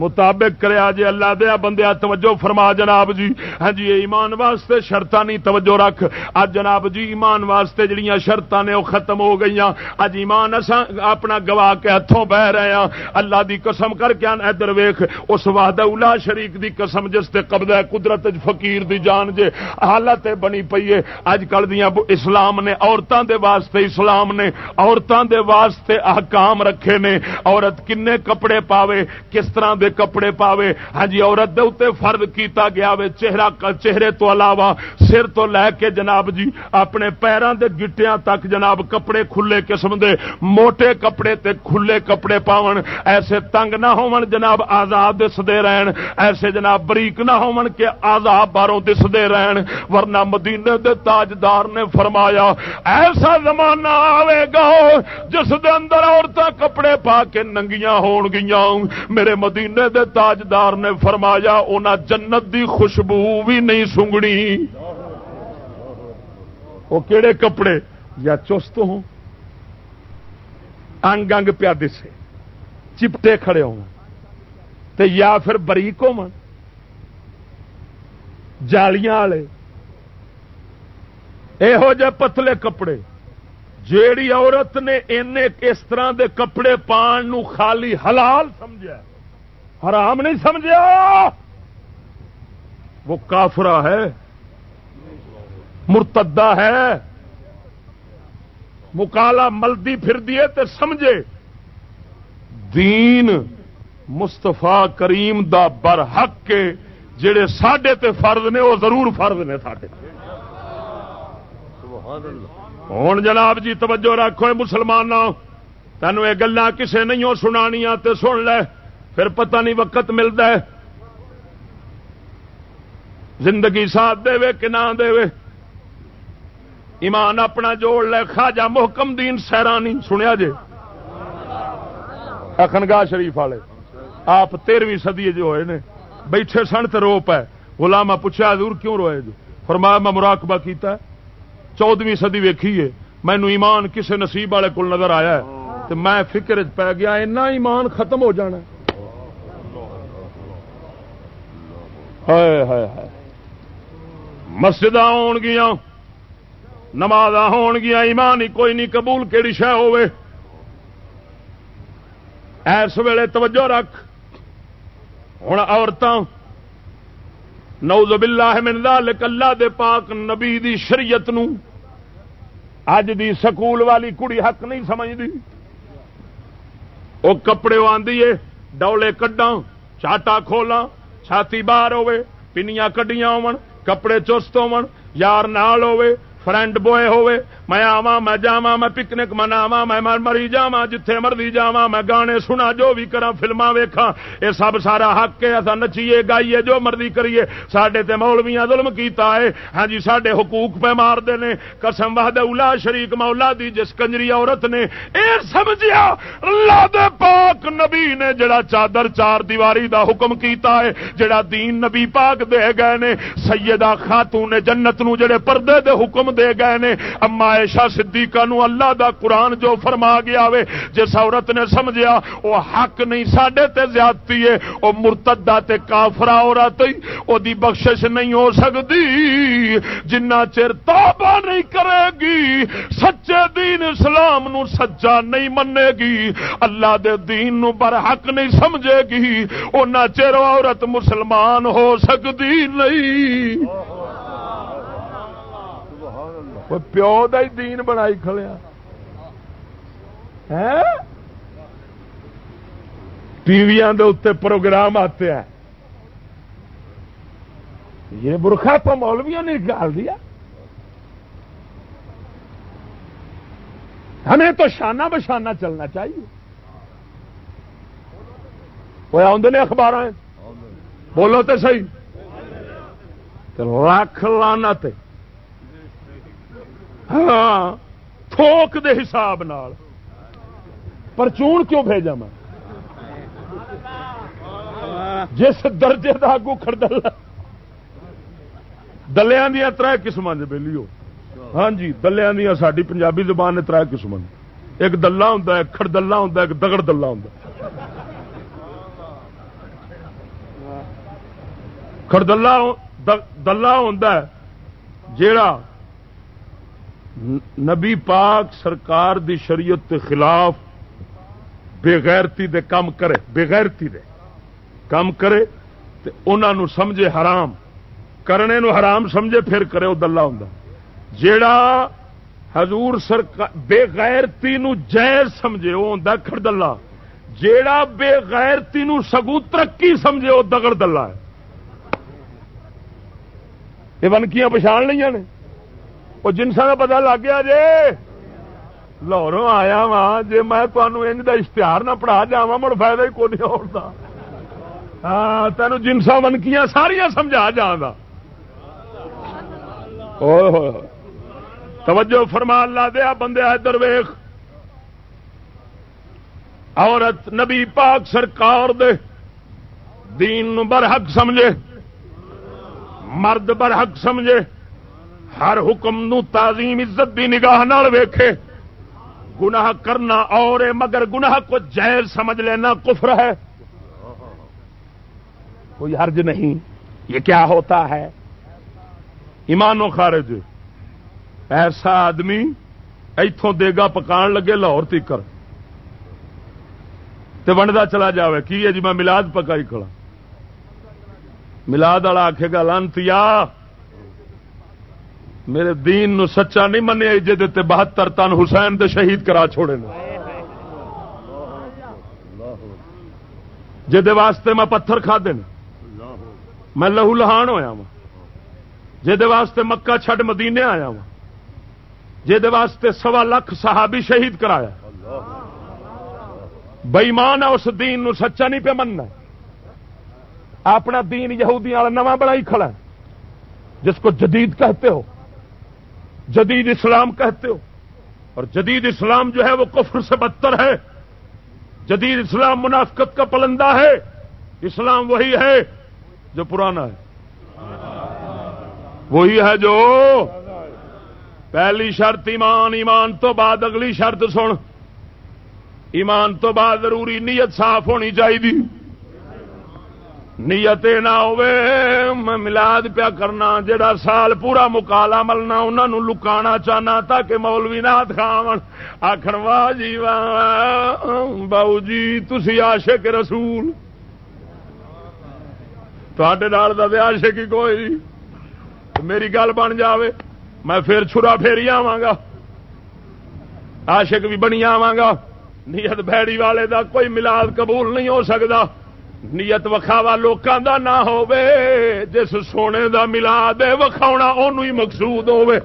مطابق کریا جی اللہ دیا بندیا توجہ فرما جناب جی۔ ہاں جی ایمان واسطے شرط نہیں، توجہ رکھ۔ اج جناب جی ایمان واسطے جڑیاں شرط نے، وہ ختم ہو گئی اج ایمان اصا اپنا گوا کے ہاتھوں بہ رہے ہیں۔ اللہ دی قسم کر کے ادھر ویخ اس وحد الا شریک دی قسم جس تے قبضہ قدرت فقیر دی جان جے۔ حالت بنی پئی ہے۔ اج کل دیا اسلام نے عورتوں دے واسطے اسلام نے عورتوں دے واسطے احکام رکھے نے۔ عورت کنے کپڑے پاوے، کس طرح دے کپڑے پاوے۔ ہاں جی عورت دے اتنے فرد کیتا گیا وے، چہرہ چہرے تو علاوہ سر تو لے کے جناب جی اپنے پیروں دے گٹیاں تک جناب کپڑے کھلے قسم دے، موٹے کپڑے تے کھلے کپڑے پاون۔ ایسے تنگ نہ ہون جناب آزاد دستے رہن، ایسے جناب بریک نہ ہون کہ آزاد باروں دستے رہن۔ ورنہ مدینے دے تاجدار نے فرمایا، ایسا زمانہ آئے گا جس دے اندر عورتیں کپڑے پا کے ننگیاں ہون گیاں۔ میرے مدینے مدینے دے تاجدار نے فرمایا انہاں جنت دی خوشبو بھی نہیں سنگنی۔ وہ کہڑے کپڑے؟ یا چست ہوں؟ انگ انگ پیا دسے۔ چپٹے کھڑے ہو یا پھر بریک ہو جالیاں والے۔ یہو جہ پتلے کپڑے۔ جیڑی عورت نے اس طرح دے کپڑے پان نو خالی حلال سمجھا حرام نہیں سمجھا وہ کافرا ہے، مرتدہ ہے۔ مکالا ملدی پھر دیے تے سمجھے۔ دین مستفا کریم دا برحق کے جڑے ساڈے تے فرض نے، وہ ضرور فرض نے ساڈے ہوں جناب جی توجہ رکھو مسلمان تینوں یہ گلا کسے نہیں سنانیاں تے سن لے۔ پھر پتہ نہیں وقت ملتا ہے۔ زندگی ساتھ دے کہ نہ دے ایمان اپنا جوڑ لے خاجا محکم دین سیرانی، سنیا جے۔ اخنگاہ شریف والے، آپ تیرویں سدی جو ہوئے نے، بیٹھے سن تو رو پائے غلامہ پوچھا دور کیوں روئے جو؟ فرمایا، میں مراقبہ کیتا ہے۔ چودویں سدی ویکھی ہے۔ مینو ایمان کسے نصیب والے کو نظر آیا ہے۔ تو میں فکر پی گیا، اینا ایمان ختم ہو جانا مسجد ہون گیا نماز ہون گیا ایمان ہی کوئی نہیں، قبول کہڑی شہ ہوے ایس ویلے توجہ رکھ۔ ہوں عورتوں نوز باللہ من ذالک اللہ دے پاک نبی دی شریعت نو اج دی سکول والی کڑی حق نہیں سمجھتی وہ کپڑے آدھی ہے ڈولے کڈا چاٹا کھولا چھاتی باہر ہوے پنیاں کڈیاں ہون کپڑے چست ہون یار نال ہوے فرینڈ بوائے ہوے میں آوا میں جاوا میں پکنک مناوا میں مری جا جتھے مرضی جا میں گانے سنا، جو بھی کرا فلما ویکھا یہ سب سارا حق ہے اصا نچیے، گائیے، جو مرضی کریے۔ سڈے تے مولویاں ظلم کیتا ہے۔ ہاں جی سڈے حقوق پہ مار دے نے۔ قسم وحد اولا شریک مولا دی، جس کنجری عورت نے۔ اے سمجھیا، اللہ دے پاک نبی نے جڑا چادر چار دیواری دا حکم کیتا ہے، جڑا دین نبی پاک دے گئے نے۔ سیدہ خاتون جنت نو جڑے پردے دے حکم دے گئے نے۔ اما عائشہ صدیقہ نو اللہ دا قرآن جو فرما گیا وے، جس عورت نے سمجھیا، وہ حق نہیں، ساڈے تے زیادتی ہے، وہ مرتدہ تے کافرا عورت او دی بخشش نہیں ہو سکتی جنہ چر توبہ نہیں کرے گی، سچے دین اسلام نو سچا نہیں منے گی۔ اللہ دے دین نو برحق نہیں سمجھے گی۔ اُنہ چر عورت مسلمان ہو سکتی نہیں۔ پیو دا ہی دین بنائی کھلیا ٹی وی اتنے پروگرام آتے ہیں یہ برخا تو مولویوں نے نکال دیا ہمیں تو شانہ بشانہ چلنا چاہیے وہ آدھے اخبار بولو تو صحیح رکھ لانا تے ہاں تھوک دے حساب نال۔ پرچون کیوں بھیجا میں؟ جس درجے کا آگو خردل دلیا دیا تر قسم بہلی ہو ہاں جی دلیا دیا ساری پنجابی زبان نے تر قسم ایک دلہ ہوں ایک خردلہ ہوں ایک دگڑ دلہ ہوں خردلہ دلہ ہوں جیڑا نبی پاک سرکار دی شریعت کے خلاف بےغیرتی دے کام کرے بےغیرتی دے کام کرے تے انہوں سمجھے حرام، کرنے نو حرام سمجھے پھر کرے وہ دلہ ہوں جیڑا حضور سرکار بےغیرتی جائز سمجھے وہ ہوں کھڑ دلہ، جیڑا بےغیرتی سگو ترقی سمجھے وہ دگڑ دلہ ہے۔ یہ ونکیاں پچھان لیا نے؟ وہ جنسا کا پتا لگ گیا جی لاہوروں آیا وا جی میں تمہیں انج کا اشتہار نہ پڑھا جا مڑ فائدہ ہی کو نہیں ہوتا۔ ہاں تین جنسا ونکیاں ساریا سمجھا جا توجہ فرما اللہ دیا بندے ادھر ویخ عورت نبی پاک سرکار دے، دین برحق سمجھے، مرد برحق سمجھے۔ ہر حکم نو تعظیم عزت دی نگاہ نال ویکھے۔ گناہ کرنا اور مگر گناہ کو جائز سمجھ لینا کفر ہے۔ کوئی حرج نہیں، یہ کیا ہوتا ہے؟ ایمانو خارج، ایسا آدمی اتوں دے گا پکان لگے لاہور تیکر تے ونڈا چلا جاوے، کی ہے جی میں ملاد پکائی کھڑا؟ ملاد والا آخے گا لانتی میرے دین نو سچا نہیں منیا جی بہتر تن حسین دے شہید کرا چھوڑے واسطے میں پتھر کھا دے میں لہو لہان ہویا وا جہد واسطے مکہ چھڈ مدینے آیا وا جہد واسطے سوا لاکھ صحابی شہید کرایا۔ بئیمان ہے اس دین نو سچا نہیں پہ مننا۔ اپنا دین یہودی والا نواں بڑا ہی کھڑا ہے۔ جس کو جدید کہتے ہو۔ جدید اسلام کہتے ہو۔ اور جدید اسلام جو ہے وہ کفر سے بدتر ہے۔ جدید اسلام منافقت کا پلندہ ہے۔ اسلام وہی ہے جو پرانا ہے۔ وہی ہے جو پہلی شرط ایمان ایمان تو بعد اگلی شرط سن۔ ایمان تو بعد ضروری نیت صاف ہونی چاہیے۔ نیت نہ میں ملاد پیا کرنا جڑا سال پورا مکالا ملنا انہوں لکانا چاہنا تاکہ مولوی نات کھاو آخر واہ جی واہ باؤ جی تھی آشے کے رسول تے آشے کی کوئی۔ میری گل بن جاوے، میں پھر چھرا پھیری آوا گا۔ آشک بھی بنی آوا گا۔ نیت بھڑی والے دا کوئی ملاد قبول نہیں ہو سکتا نیت وکھاوا لوکاں دا نہ ہووے، جس سونے دا ملاد وکھاونا اونوں ہی مقصود ہووے۔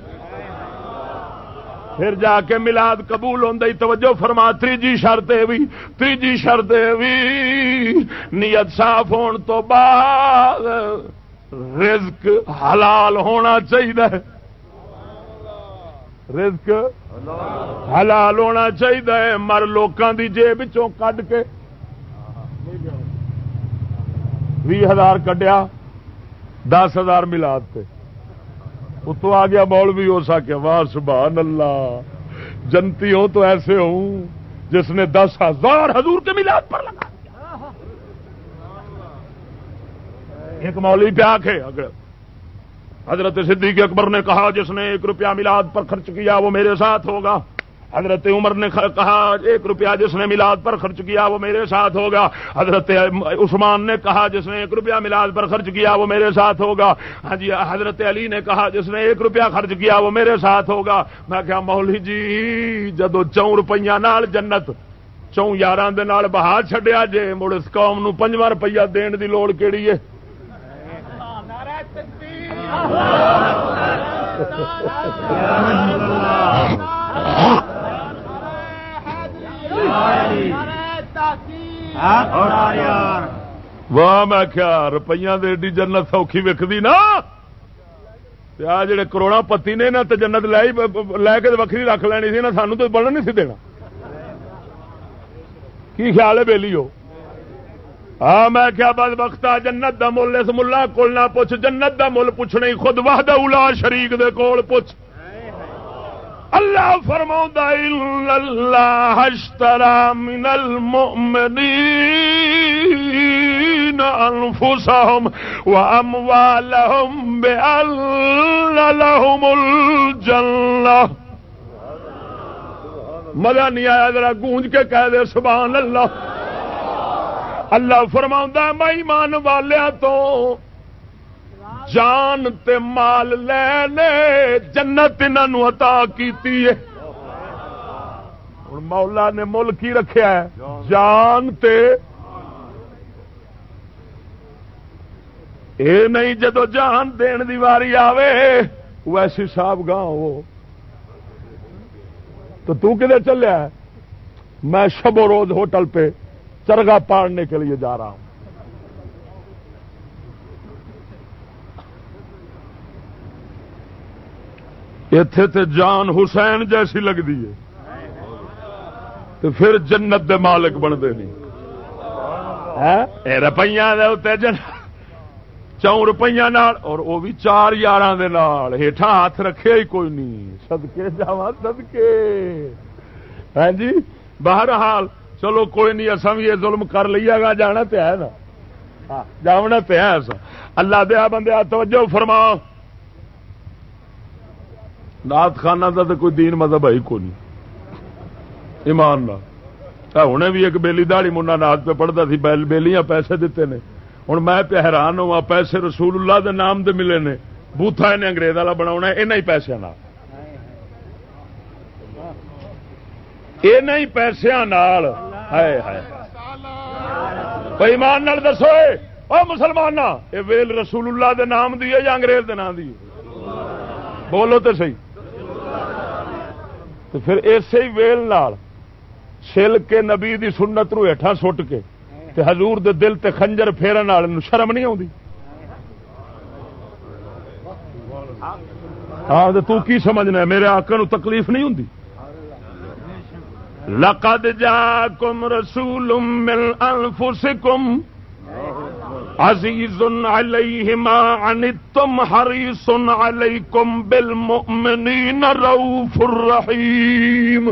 پھر جا کے ملاد قبول ہوندی توجہ فرما تیجی شرط بھی تیجی شرط بھی نیت صاف ہون تو بعد رزق حلال ہونا چاہیے رزق حلال ہونا چاہیے مر لوکاں دی جیب چوں کڈ کے بھی ہزار کڈیا، دس ہزار ملاد اتو آ گیا مول بھی ہو سکے واہ، سبحان اللہ۔ جنتی ہو تو ایسے ہوں جس نے دس ہزار حضور کے ملاد پر لگا ایک مولوی پہ آ کے حضرت صدیق اکبر نے کہا جس نے ایک روپیہ ملاد پر خرچ کیا، وہ میرے ساتھ ہوگا۔ حضرت عمر نے کہا، ایک روپیہ جس نے ملاد پر خرچ کیا وہ میرے ساتھ ہوگا۔ حضرت عثمان نے کہا، جس نے ایک روپیہ ملاد پر خرچ کیا وہ میرے ساتھ ہوگا۔ ہاں جی حضرت علی نے کہا، جس نے ایک روپیہ خرچ کیا وہ میرے ساتھ ہوگا۔ میں کیا مولی جی جدو چون روپیہ نال جنت چون یار بہا چڈیا جے، مڑ اس قوم نو پنجواں روپیہ دین دی لوڑ کیڑی ہے؟ واہ میں کیا روپیہ ایڈی جنت سوکھی وکتی نا آ جڑے کروڑا پتی نے نا تو جنت لے لے کے وکری رکھ لینی سی نا سانو تو بڑھن نہیں سی دینا کی خیال ہے بہلی ہو ہاں میں کیا بد بختا جنت دا مل اس ملا کول نہ پوچھ جنت دا مل پوچھ نہیں خود واہد اولا شریک دے کول پوچھ اللہ فرما اللہ اشترا من المؤمنین انفسهم واموالهم بان لهم الجنہ مزہ نہیں آیا، ذرا گونج کے کہہ دے، سبحان اللہ۔ اللہ فرما میں ایمان والیا ہاں تو جان تے مال لے جنت انہوں عطا کیتی ہے۔ مولا نے مل کی رکھا ہے۔ جان تے اے نہیں جدو جان دین دی واری آوے ویسی صاحب گاہ وہ تو تو کدھر چلیا ہے؟ میں شب و روز ہوٹل پہ چرگا پاڑنے کے لیے جا رہا ہوں۔ اتے تے جان حسین جیسی لگتی ہے۔ تو پھر جنت دے مالک بنتے نہیں۔ روپیہ جن چون روپیہ اور وہ بھی چار یار ہیٹھا ہاتھ رکھے ہی کوئی نہیں۔ سدکے جا سدکے ہاں جی؟ باہر حال چلو کوئی نہیں اصا بھی یہ ظلم کر لیا گا جانا تو ہے نا۔ جانا تو ہے اللہ دیا بندے توجہ فرما نات خانہ کا تو کوئی دین مذہب ہے کو نہیں۔ ایمان نہ ہوں بھی ایک بیلی دہڑی منا نات پہ پڑھتا سی بیلیاں پیسے دیتے نے۔ ہوں میں پہ حیران ہوا پیسے رسول اللہ دے نام دے ملے نے۔ بوتھا نے انگریز والا بنا یہاں ہی پیسے یہ پیسے ایمان دسو او مسلمان یہ ویل رسول اللہ دے نام دی ہے یا انگریز دے نام دی بولو تو سی تو پھر اسی ویل نال سل کے نبی دی سنت رو ہیٹھا سٹ کے تے حضور دے دل تے خنجر پھیرن والے شرم نہیں آتی ہاں تو کی سمجھنا میرے آقا نو تکلیف نہیں ہوں لقد جاءكم رسول من انفسكم عزيز عليه ما عنتم حريص عليكم بالمؤمنين رؤوف الرحيم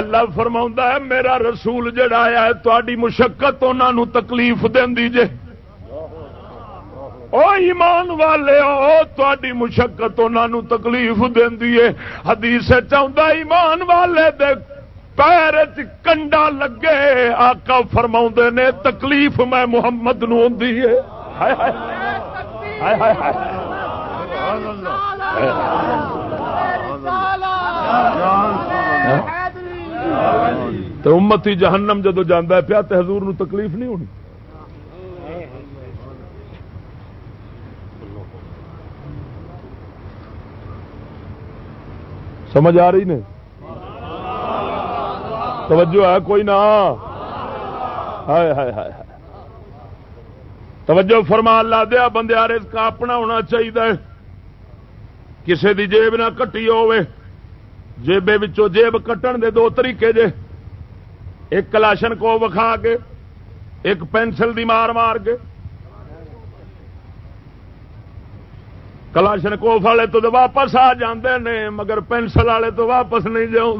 اللہ فرما ہے، میرا رسول جڑا آیا ہے تاری مشقت انہوں تکلیف دینی جے۔ او ایمان والے او تاری مشقت انہوں تکلیف دینی ہے۔ حدیث چاہتا ایمان والے دے پیر کنڈا لگے، آقا فرما نے، تکلیف میں محمد نو ہے۔ تو امتی جہنم جدو جانا پیا تو حضور نو تکلیف نہیں ہونی۔ سمجھ آ رہی نے توجہ ہے، کوئی نہ۔ ہائے ہائے ہائے توجہ فرما، اللہ دیا بندے آ کا اپنا ہونا چاہیے۔ کسی دی جیب نہ کٹی ہوے جیبے جیب کٹن دے دو طریقے جے۔ ایک کلاشن کو وکھا کے، ایک پینسل دی مار مار کے۔ کلاشن کوف والے تو واپس آ جاندے نے، مگر پینسل والے تو واپس نہیں جاؤ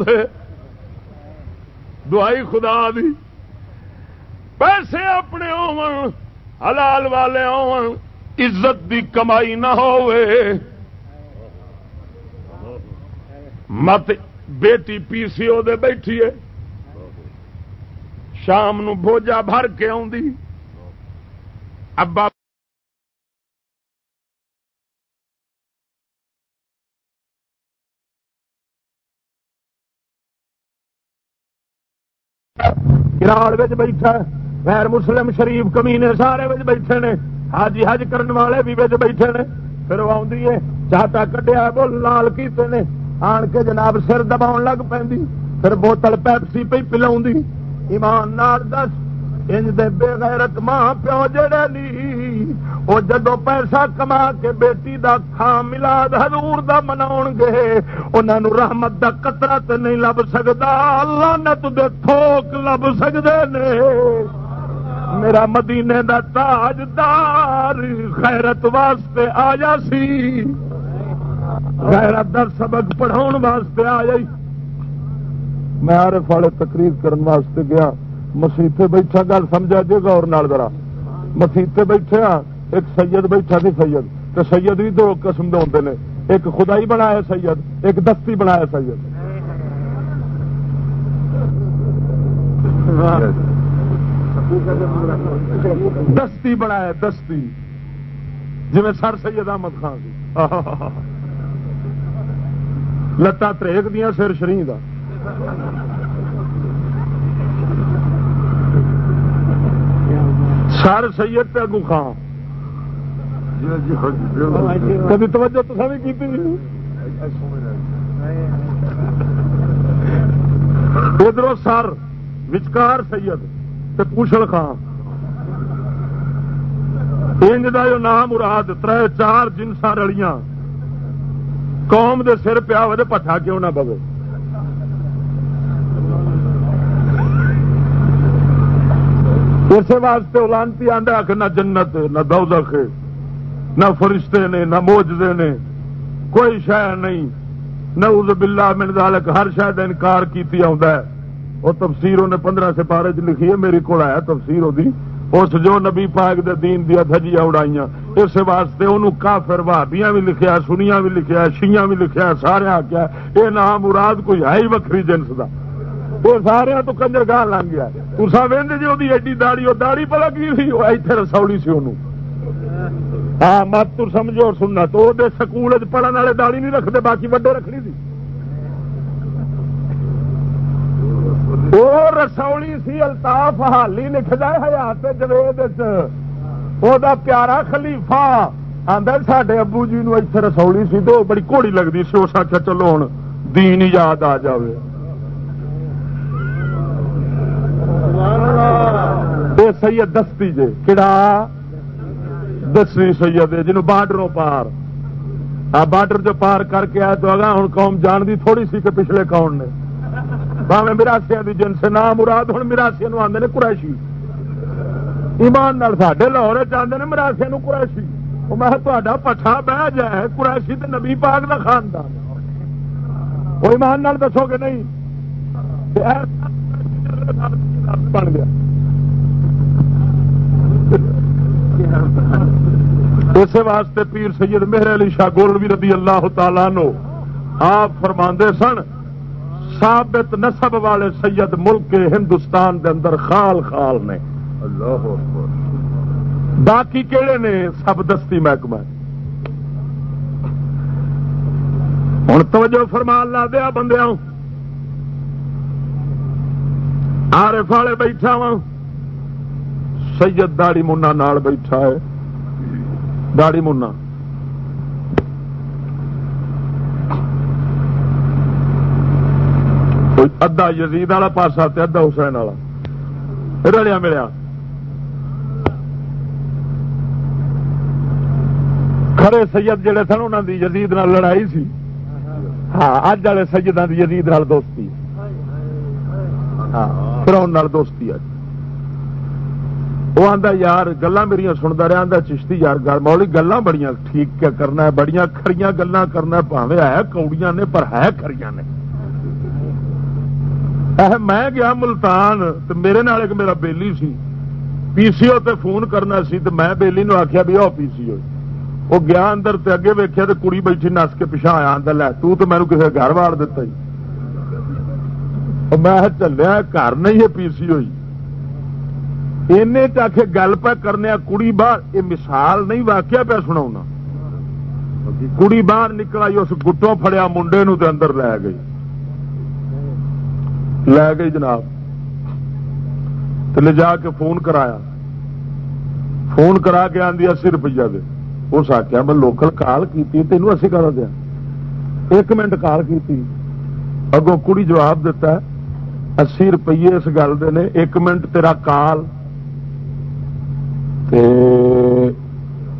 دعائی خدا دی۔ پیسے اپنے حلال والے عزت دی کمائی نہ ہوئے مت بیٹی پی سی او دے بیٹھی ہے شام نو بوجا بھر کے ابا بیٹھا غیر مسلم شریف کمینے سارے بیٹھے نے حاجی حج کرنے والے بھی بیٹھے نے پھر وہ آدھی ہے چاہتا کٹیا بول لال کیتے نے آن کے جناب سر دبا لگ پی پھر بوتل پیپسی پہ پلا ایمان نار دس انج دے بے غیرت ماں پیو جڑے لی او جدو پیسہ کما کے بیٹی دا کھا ملاد حضور دا مناون گے، انہاں نو رحمت دا قطرہ تے نہیں لب سکدا۔ اللہ نے تو دے تھوک لب سکدے نے۔ میرا مدینے دا تاجدار خیرت واسطے آیا سی۔ غیرت دا سبق پڑھاؤن واسطے آیا میں آر والے تقریر کرنے واسطے گیا۔ مسیطے بیٹھا گل سمجھا جی گور ذرا۔ مسیطے بیٹھے ہاں ایک سید بیٹھا سی سید۔ تو سید بھی دو قسم کے ہوتے ہیں ایک خدائی بنایا سید، ایک دستی بنایا سید۔ دستی بنایا دستی۔ جی سر سید احمد خان سی۔ لتاں تریک دیا سر شری کا سر سید پہ اگو خان۔ کبھی توجہ تو سب کی ادھر سر، وچکار سید پوشل خان۔ انج کا جو نام مراد تر چار جنسا رلیاں۔ قوم دے سر پیا ہو پٹھا کیوں نہ پوے اسی واسطے لانتی آنڈا کہ نہ جنت، نہ دوزخ، نہ فرشتے نے، نہ موجدے نے، کوئی شہ نہیں۔ نہ اس بلا من ذالک، ہر شہ کا انکار کی وہ تفسیر انہیں پندرہ سپارے چ لکھی ہے، میرے کو آیا تفسیر وہ اس جو نبی پاک دے دین دیا دھجیاں اڑائیاں اس واسطے انہوں کافر بھابیاں بھی لکھیا، سنیاں بھی لکھیا شیاں بھی لکھیا سارے آخیا یہ نام مراد کوئی ہے ہی وکری جنس کا وہ سارے تو کنجر گاہ لنگ گیا۔ تصا وہدے جی وہ ایڈی داڑی وہ داڑی پتا کی سی؟ وہ اتنے رسولی سی انہوں ہاں مت تو سمجھو اور سننا، تو وہ سکول پڑھنے والے داڑی نہیں رکھتے باقی وڈے رکھنی تھی وہ رسولی سی، الطاف حالی لکھتا حیات جوید وہ پیارا خلیفہ آدھا سڈے ابو جی نو اتنے رسولی سی، تو بڑی گھوڑی لگتی سی اس آخیا چلو ہوں دین یاد آ جائے سید دستی جے کہڑا دسویں سید جنوب بارڈروں پار۔ آ بارڈر جو پار کر کے آیا تو اگا ہوں قوم جان دی تھوڑی سی کہ پچھلے کون نے۔ باوے مراسیا کی جن سے نام مراد ہوں مراسیا آدھے نے قریشی۔ ایمان نال ساڈے لاہور چاہتے ہیں مراسیا قریشی۔ میں تا پٹھا بہ جائے، قریشی تو نبی پاک کا خاندان۔ وہ ایمان نال دسو کہ نہیں؟ بن گیا۔ اس واسطے پیر سید مہر علی شاہ گولوی رضی اللہ تعالی نو آپ فرما سن ثابت نسب والے سید ملک کے ہندوستان دے اندر خال خال نے۔ اللہ باقی کہڑے نے سب دستی محکمہ؟ ہوں توجہ فرمان لا دیا بندیا آرے فالے بیٹھا وا سید داڑی منا نال بیٹھا ہے۔ داڑی منا۔ ادھا یزید والا پاسا ادھا حسین والا۔ رلیا ملیا۔ کھڑے سید جڑے سن انہوں دی یزید نال لڑائی سی۔ ہاں اج والے سجدان کی یزید نال دوستی۔ ہاں پھر دوستی اج۔ وہ آتا یار گلا میری سنتا رہا آتا چشتی یار مولی گلا بڑی ٹھیک کیا کرنا ہے بڑی کڑی گلا کرنا پاوے ہے، کوڑیاں نے، پر ہے کڑی نے۔ میں گیا ملتان تو میرے نال ایک میرا بیلی سی۔ پی سی او تے فون کرنا سی تو میں بیلی نو آخیا بھی آؤ پی سی او۔ وہ گیا اندر تے اگے ویکیا تو کڑی بیٹھی نس کے پیچھا آیا اندر لے، تو تو مینو کسی گھر واڑ دتا ہی۔ میں چلیا، گھر نہیں ہے پی سی ہوئی کے گل پہ کرنے کڑی باہر یہ مثال نہیں واقعہ پہ سنا کڑی باہر نکل آئی، اس گٹوں فڑیا منڈے نو اندر لے گئی۔ لے گئی جناب۔ لے جا کے فون کرایا۔ فون کرا کے آدھی اسی روپیہ دے۔ اس آخیا میں لوکل کال کی تینوں اسی کر دیا ایک منٹ کال کی اگوں کڑی جواب دیتا ہے، اسی روپیے اس گل دے نے، ایک منٹ تیرا کال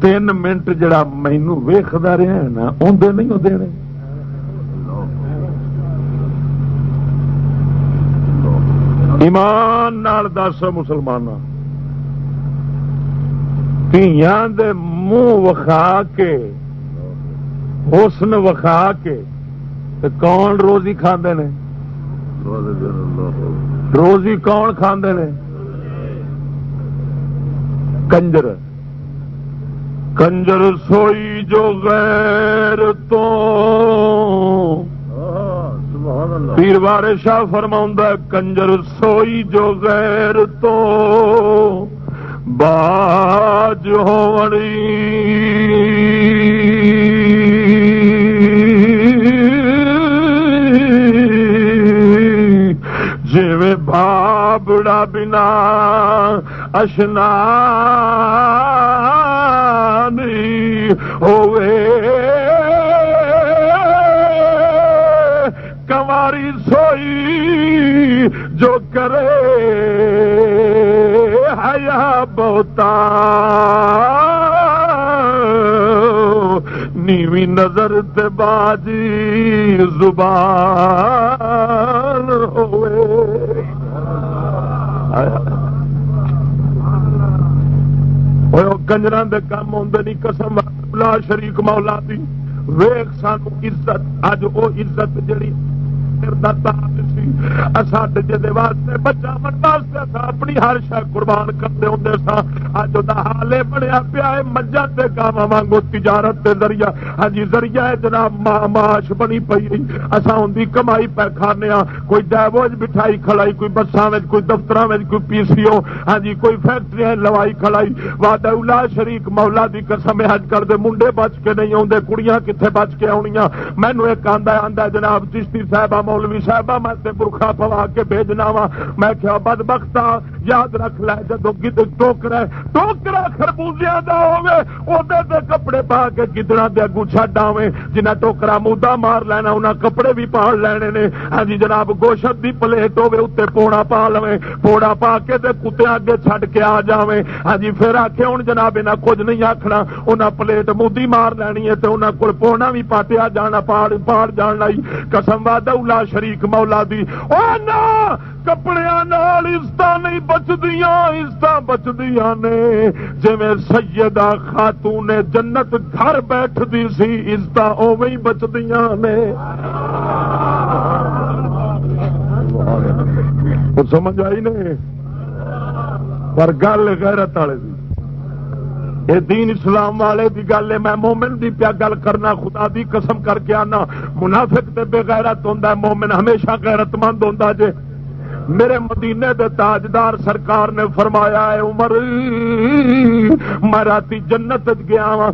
تین منٹ جڑا مینو ویختا رہا نا اندر نہیں دینے ایمان دس مسلمان دے منہ وکھا کے حسن وکھا کے کون روزی کھاندے نے؟ روزی کون کھاندے نے؟ کنجر کنجر سوئی جو غیر تو۔ پیر بار شاہ فرما کنجر سوئی جو غیر تو۔ باج ہوڑی جی بابڑا بنا اشنا ہوئے۔ کماری سوئی جو کرے۔ حیا بہتا۔ نیوی نظر باجی زبان ہوئے۔ کنجر دے کام آدھے نہیں قسم لا شریک مولا دی ویخ سان عزت اج وہ عزت جڑی سی جی واسطے بچا من واسطے اصا اپنی ہر شہ قربان کرتے ہوں سا اج وہ حال یہ بنیا پیا ہے مجھا تے گاوا وانگو تجارت کے ذریعہ۔ ہاں جی ذریعہ ہے جناب معاش بنی پی اصا ان کی کمائی پہ کھانے ہاں۔ کوئی ڈیبوج بٹھائی کھڑائی کوئی بسان کوئی دفتر کوئی پی سی او ہاں جی کوئی فیکٹری لوائی کھڑائی واد شریک مولا دی قسم حج کر دے منڈے بچ کے نہیں آتے کڑیاں کتنے بچ کے آنیا مینو ایک آدھا آدھا جناب، چشتی صاحبہ، مولوی صاحبہ، میں تے برخا پوا کے بھیجنا وا۔ میں کیا بد بختا یاد رکھ لے جدو گد ٹوکرا ٹوکرا خربوزیا دا ہوے کپڑے پا کے گدڑا دے اگو چڈ آوے جنہیں ٹوکرا مودا مار لینا انہیں کپڑے بھی پا لینے نے۔ ہاں جی جناب، گوشت دی پلیٹ ہوے اتنے پوڑا پا لو پوڑا پا کے کتے اگے چڈ کے آ جائے ہاں جی پھر آخے ہوں جناب یہاں کچھ نہیں آخنا انہیں پلیٹ مودی مار لینی ہے تو انہوں کو پونا بھی پاٹیا جانا، پاڑ پاڑ جان لائی۔ قسم وا دولا شریک مولا دی او کپڑے عزت نہیں بچدیا عزت بچدیا نے جی سیدہ خاتون نے جنت گھر بیٹھتی سی عزت اوی بچدیا نے سمجھ آئی نے پر گل غیرت والے یہ دین اسلام والے دی گل ہے، میں مومن دی پیا گل کرنا، خدا دی قسم کر کے آنا۔ منافق تے بے غیرت ہوندا ہے، مومن ہمیشہ غیرت مند ہوندا جے میرے مدینے دے تاجدار سرکار نے فرمایا ہے عمر، میں رات جنت گیا وا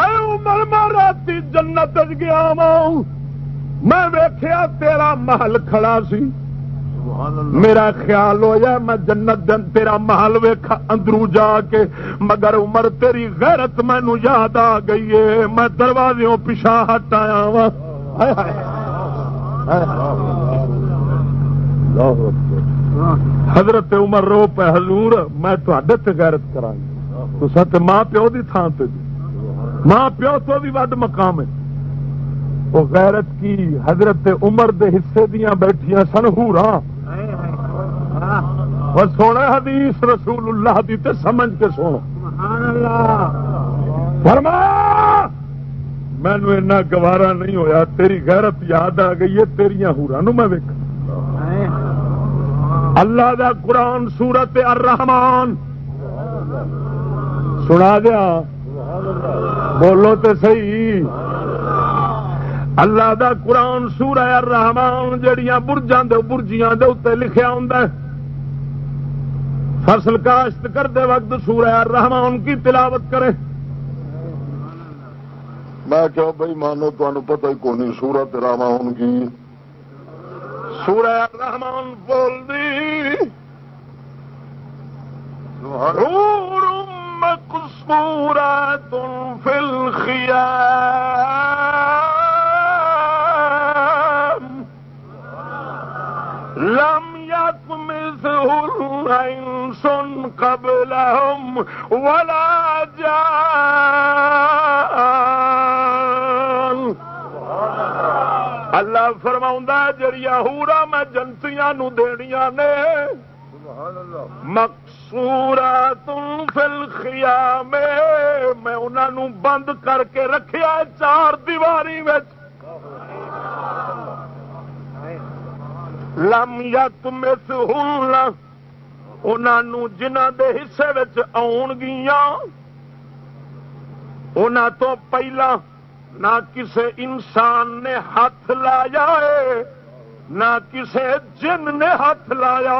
عمر، میں رات جنت گیا وا میں ویخیا تیرا محل کھڑا سی۔ میرا خیال ہو میں جنت دن تیرا محل ویخا اندرو جا کے۔ مگر عمر تیری غیرت مینو یاد آ گئی ہے۔ میں دروازے پیچھا ہٹ آیا وا حضرت عمر رو پہ حضور، میں تے غیرت کرا تو ماں پیو دی تھان تے ماں پیو تو بھی ود مقام ہے۔ وہ غیرت کی حضرت عمر دے حصے دیا بیٹھیا سن ہورا سونا حدیث رسول اللہ دی تے سمجھ کے سونا فرما، مینو ایسا گوارا نہیں ہویا، تیری غیرت یاد آ گئی ہے تیریا ہورا نو میں ویک اللہ دا قرآن سورت الرحمان سنا دیا۔ بولو تو صحیح۔ اللہ دا قرآن سورہ الرحمان جڑیاں برجاں دے برجیاں دے اتنے لکھیا ہوں فصل کاشت کرتے وقت سورہ الرحمان کی تلاوت کرے۔ میں کیا بھائی مانو تمہیں پتہ ہی کون سورت رحمان کی۔ سورہ الرحمان بول دی۔ حور مقصورات فی الخیام۔ لم يطمثهن انس قبلهم ولا جان. اللہ فرما جڑیا ہورا میں جنتیاں نو دنیا نے مقصورا تم فلخیا میں انہوں بند کر کے رکھیا چار دیواری میں لم یا تم انہوں جنہ دے حصے آن گیا ان تو پہلا نہ کسی انسان نے ہاتھ لایا ہے، نہ کسی جن نے ہاتھ لایا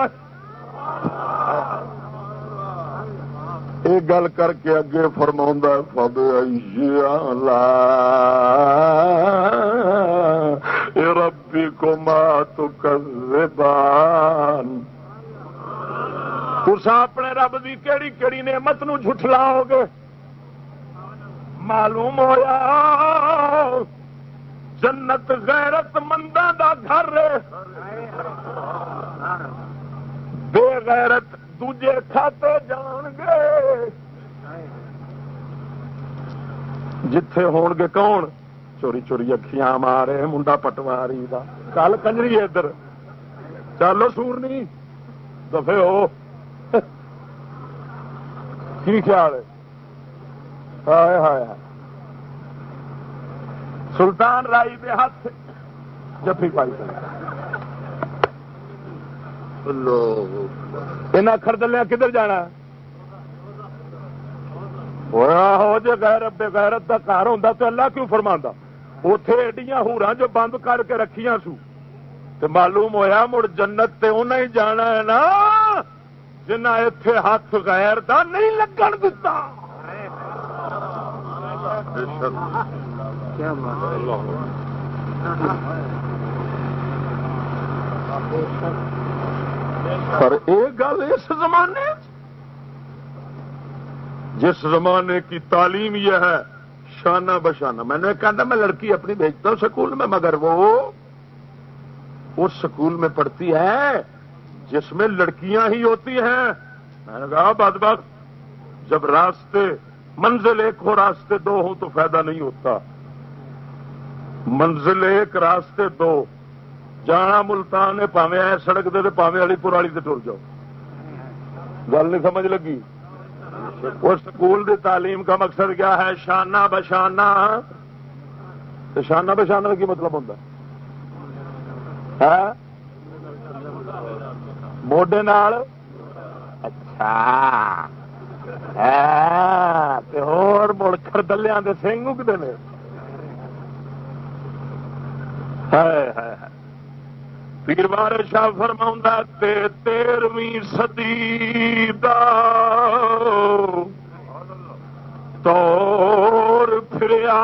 یہ گل کر کے اگے فرما فد ربی کو مات تسا اپنے رب کی کہڑی کہڑی نعمت نو جھٹلاؤ گے معلوم ہوا جنت غیرت مندہ دا گھر بے غیرت دوجے کھاتے جان گے جتھے ہون گے کون چوری چوری اکھیاں مارے منڈا پٹواری دا کل کنجری ادھر چلو سورنی دفے ہو کی خیال ہے ہائے ہائے سلطان رائی دے ہاتھ جفی پائی خردلیا کدھر جانا؟ ہو جی بے غیرت کا گھر ہوں تو اللہ کیوں فرما اتے ایڈیاں ہورا جو بند کر کے رکھیاں سو۔ تو معلوم ہویا مڑ جنت تے انہیں ہی جانا ہے نا جنہ اتے ہاتھ غیر دا نہیں لگن دتا۔ پر ایک گل اس زمانے جس زمانے کی تعلیم یہ ہے، شانہ بشانہ۔ میں نے کہا میں لڑکی اپنی بھیجتا ہوں سکول میں، مگر وہ اس سکول میں پڑھتی ہے جس میں لڑکیاں ہی ہوتی ہیں۔ میں نے کہا بات بات جب راستے، منزل ایک ہو، راستے دو ہوں تو فائدہ نہیں ہوتا۔ منزل ایک، راستے دو۔ جانا ملتان پاوے آئے سڑک دے پاوے والی پور والی سے ٹر جاؤ۔ گل نہیں سمجھ لگی؟ وہ سکول دی تعلیم کا مقصد کیا ہے؟ شانہ بشانہ۔ شانہ بشانہ کا کی مطلب ہوتا ہے؟ ہاں؟ موڈے نال؟ اچھا۔ مڑ خردلیا کے سنگ اگتے ہیں پیر بار شاہ فرما تیرویں سدی دور پھریا۔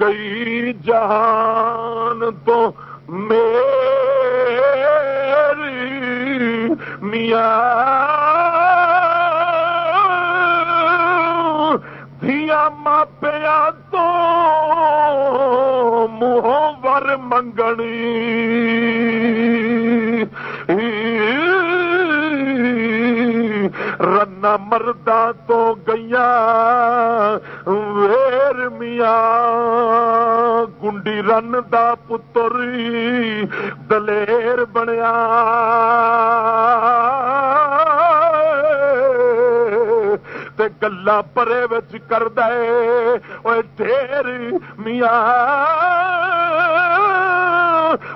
گئی جہان تو میری میاں دیا ماپیا تو منہ ور منگنی۔ رنا مردا تو گیا ویر میاں۔ گنڈی رن دا پتر دلیر بنیا گلا پرے کر دے۔ ڈیر میاں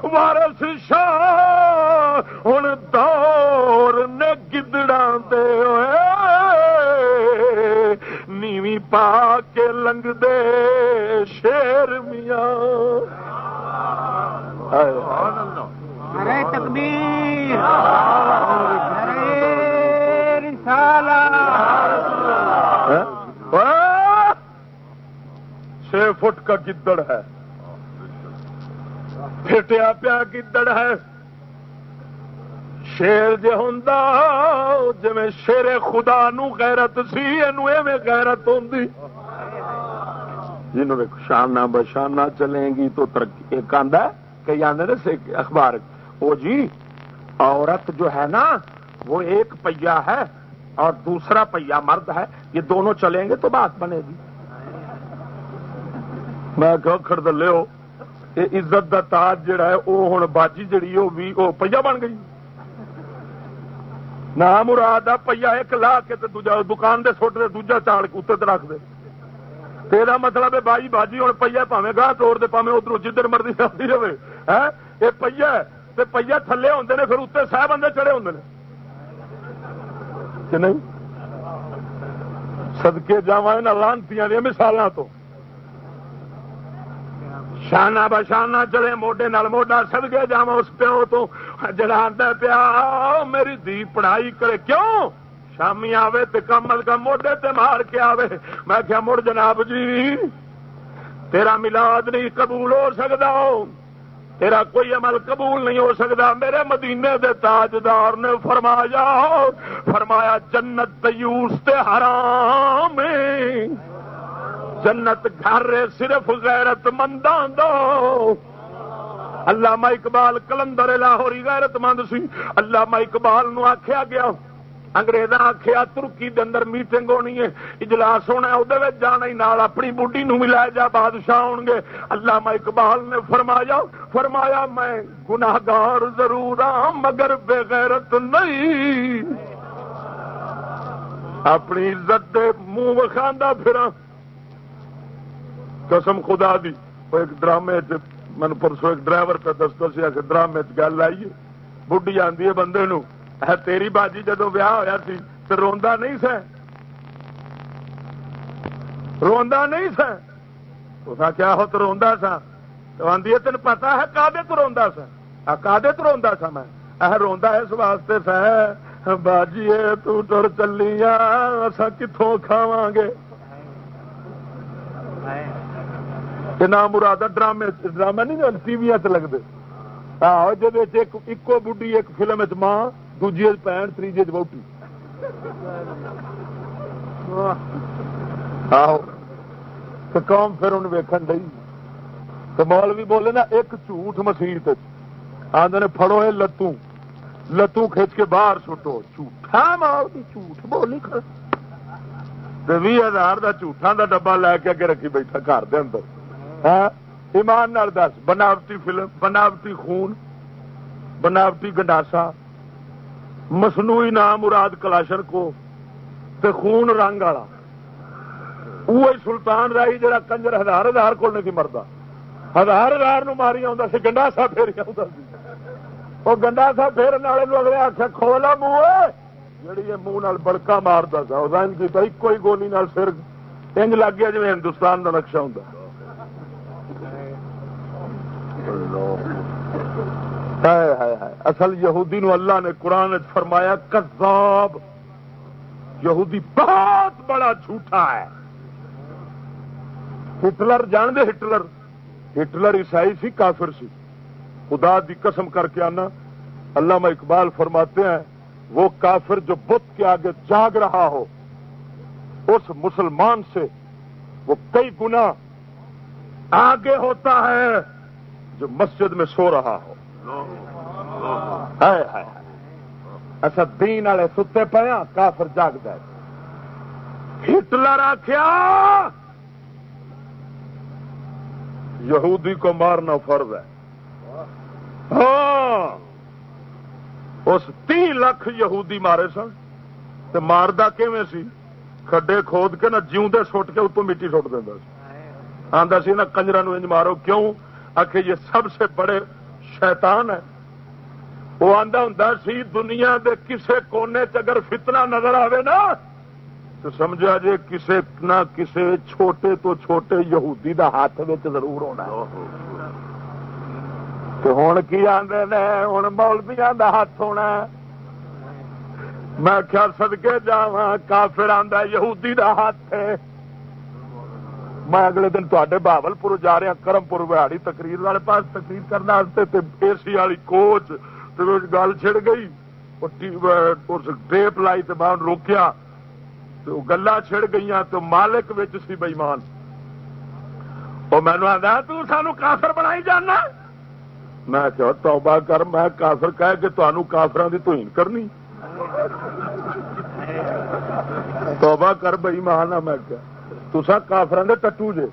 وارس شاہ ہوں دور نے گدڑا دے۔ نیوی پا کے لنگ دے شیر میاں۔ تکبیر۔ چھ فٹ کا گدڑ ہے۔ پھٹیا پیا گدڑ ہے۔ شیر جی ہوں جی شیر خدا نو غیرت سی ایویں غیرت ہوں جنہوں نے شانہ بشانہ چلیں گی تو ترقی، ایک آدھا کئی آدھے اخبار۔ وہ جی عورت جو ہے نا، وہ ایک پہیا ہے اور دوسرا پہیا مرد ہے۔ یہ دونوں چلیں گے تو بات بنے گی۔ میں کہ خرد لو عزت دا تاج جڑا ہے وہ ہوں باجی جڑی وہ بھی وہ پہیا بن گئی نہ مراد پہیا ایک لا کے تے دوجا دکان دے سٹ دے دوجا چال کے اتنے رکھ دے تیرا مطلب ہے بائی باجی ہوں پہیا پاوے گاہ توڑ دے پاوے ادھر جدھر مرضی چلتی رہے یہ پہیا پہیا تھلے ہوتے ہیں پھر اتنے سہ بندے چڑے ہوں کہ نہیں سدکے جا لانتی مثال تو شانہ بشانہ چلے موڈے نال موڈا سدکے جا اس پیو تو جڑا آدھا پیا میری دھی پڑھائی کرے۔ کیوں؟ شامی آوے تے کمل کا موڈے تے مار کے آوے۔ میں کیا مڑ جناب جی تیرا ملاد نہیں قبول ہو سکتا تیرا کوئی عمل قبول نہیں ہو سکتا میرے مدینے دے تاجدار نے فرمایا فرمایا جنت تیوس تے حرام ہے۔ جنت گھر صرف غیرت منداں دو۔ اللہ اقبال کلندر لاہوری غیرت مند سی۔ اللہ اقبال نو آخیا گیا۔ انگریزاں آخیا ترکی دے اندر میٹنگ ہونی ہے۔ اجلاس ہونا وہ جانا ہی نال اپنی بوڈی نو بھی لے جا، بادشاہ ہو گے۔ اللہ اقبال نے فرمایا فرمایا، میں گناگار ضرور ہاں مگر بغیرت نہیں۔ اپنی عزت منہ وکھا پھر قسم خدا دی ایک ڈرامے من پرسوں ایک ڈرائیور پہ دستا سیا کہ ڈرامے گل آئیے بڈی آدھی ہے بندے نو تیری باجی جدو ویاہ ہوا سی تو روا نہیں سا روا نہیں سا اس کیا ہو تو روا سا۔ تو آدھی ہے تین پتا ہے کادے تو روا سا؟ کادے تو روا سا میں؟ روا اس واسطے سا باجی تو ٹر چلی اصا کتوں کھاوا گے؟ نام مراد ڈرامے ڈرامے نہیں ٹی وی لگتے۔ آ جب ایک بڑھی ایک فلم چ ماں، دوجی بھن تیجے بوٹی آہو، تو قوم پھر انہیں ویکن ڈی تو مول بھی بولے نا، ایک جھوٹ مسیت آدھے نے پڑو یہ لتوں۔ لتوں کھچ کے باہر سٹو۔ جھوٹا مال کی جھوٹ بولی کر۔ بھی ہزار کا جھوٹا کا ڈبا لے کے اگے رکھی بیٹھا، گھر دے اندر۔ ایمان نال دس، بناوٹی فلم، بناوٹی خون، بناوٹی گنڈاسا، مصنوعی نام مراد کلاشر کو تے خون رنگ والا۔ وہ سلطان رائی جڑا کنجر ہزار ہزار کو نہیں مرد ہزار ہزار نو ماری سی گنڈا سا پھر وہ گنڈا سا پھر اگلے آخر کھولا منہ جی منہ بڑکا مارتا سا رنگ کی ایک ہی گولی نال سر انج لگ گیا جی ہندوستان کا نقشہ ہوں اصل یہودی نو اللہ نے قرآن فرمایا، کذاب، یہودی بہت بڑا جھوٹا ہے۔ ہٹلر، جان دے ہٹلر؟ ہٹلر عیسائی سی، کافر سی۔ خدا دی قسم کر کے آنا اللہ میں اقبال فرماتے ہیں، وہ کافر جو بت کے آگے جاگ رہا ہو، اس مسلمان سے وہ کئی گنا آگے ہوتا ہے۔ جو مسجد میں سو رہا ہو۔ اچھا دین والے ستے پیا ہاں، کافر جاگتا ہٹلر آخیا یہودی کو مارنا فرض ہے۔ ہاں اس تی لاکھ یہودی مارے سن تو ماردا سی؟ کھڈے کھود کے نہ جیوندے سٹ کے اتوں مٹی سٹ دینا آتا سی، نہ کنجرا انج مارو، کیوں؟ آخ یہ سب سے بڑے شیطان ہے وہ آدھا ہوں سی دنیا دے کسے کونے اگر فتنہ نظر آئے نا تو سمجھا جی کسے نہ کسے چھوٹے تو چھوٹے یہودی دا ہاتھ ضرور ہونا تو ہوں کی آدھے نے؟ ہوں مولبیا دا ہاتھ ہونا میں کیا سدکے جا کافر آدھا یہودی دا ہاتھ ہے۔ میں اگلے دن تے بہبل پور جا رہا ہاں، کرم پور بہاڑی تقریر والے پاس تقریر کرنے اے سی والی کوچ گل چڑ گئی۔ ٹیپ لائی تو میں روکیا۔ تو گلا چڑ گئی تو مالک سی بئیمان وہ مینو آدھا کافر بنائی جانا میں کہ توبہ کر، میں کافر کہہ کہ تمہوں کافران کی توہین کرنی توبہ کر بئیمان آ ہاں، میں کیا تسا کافران کے ٹٹو جے۔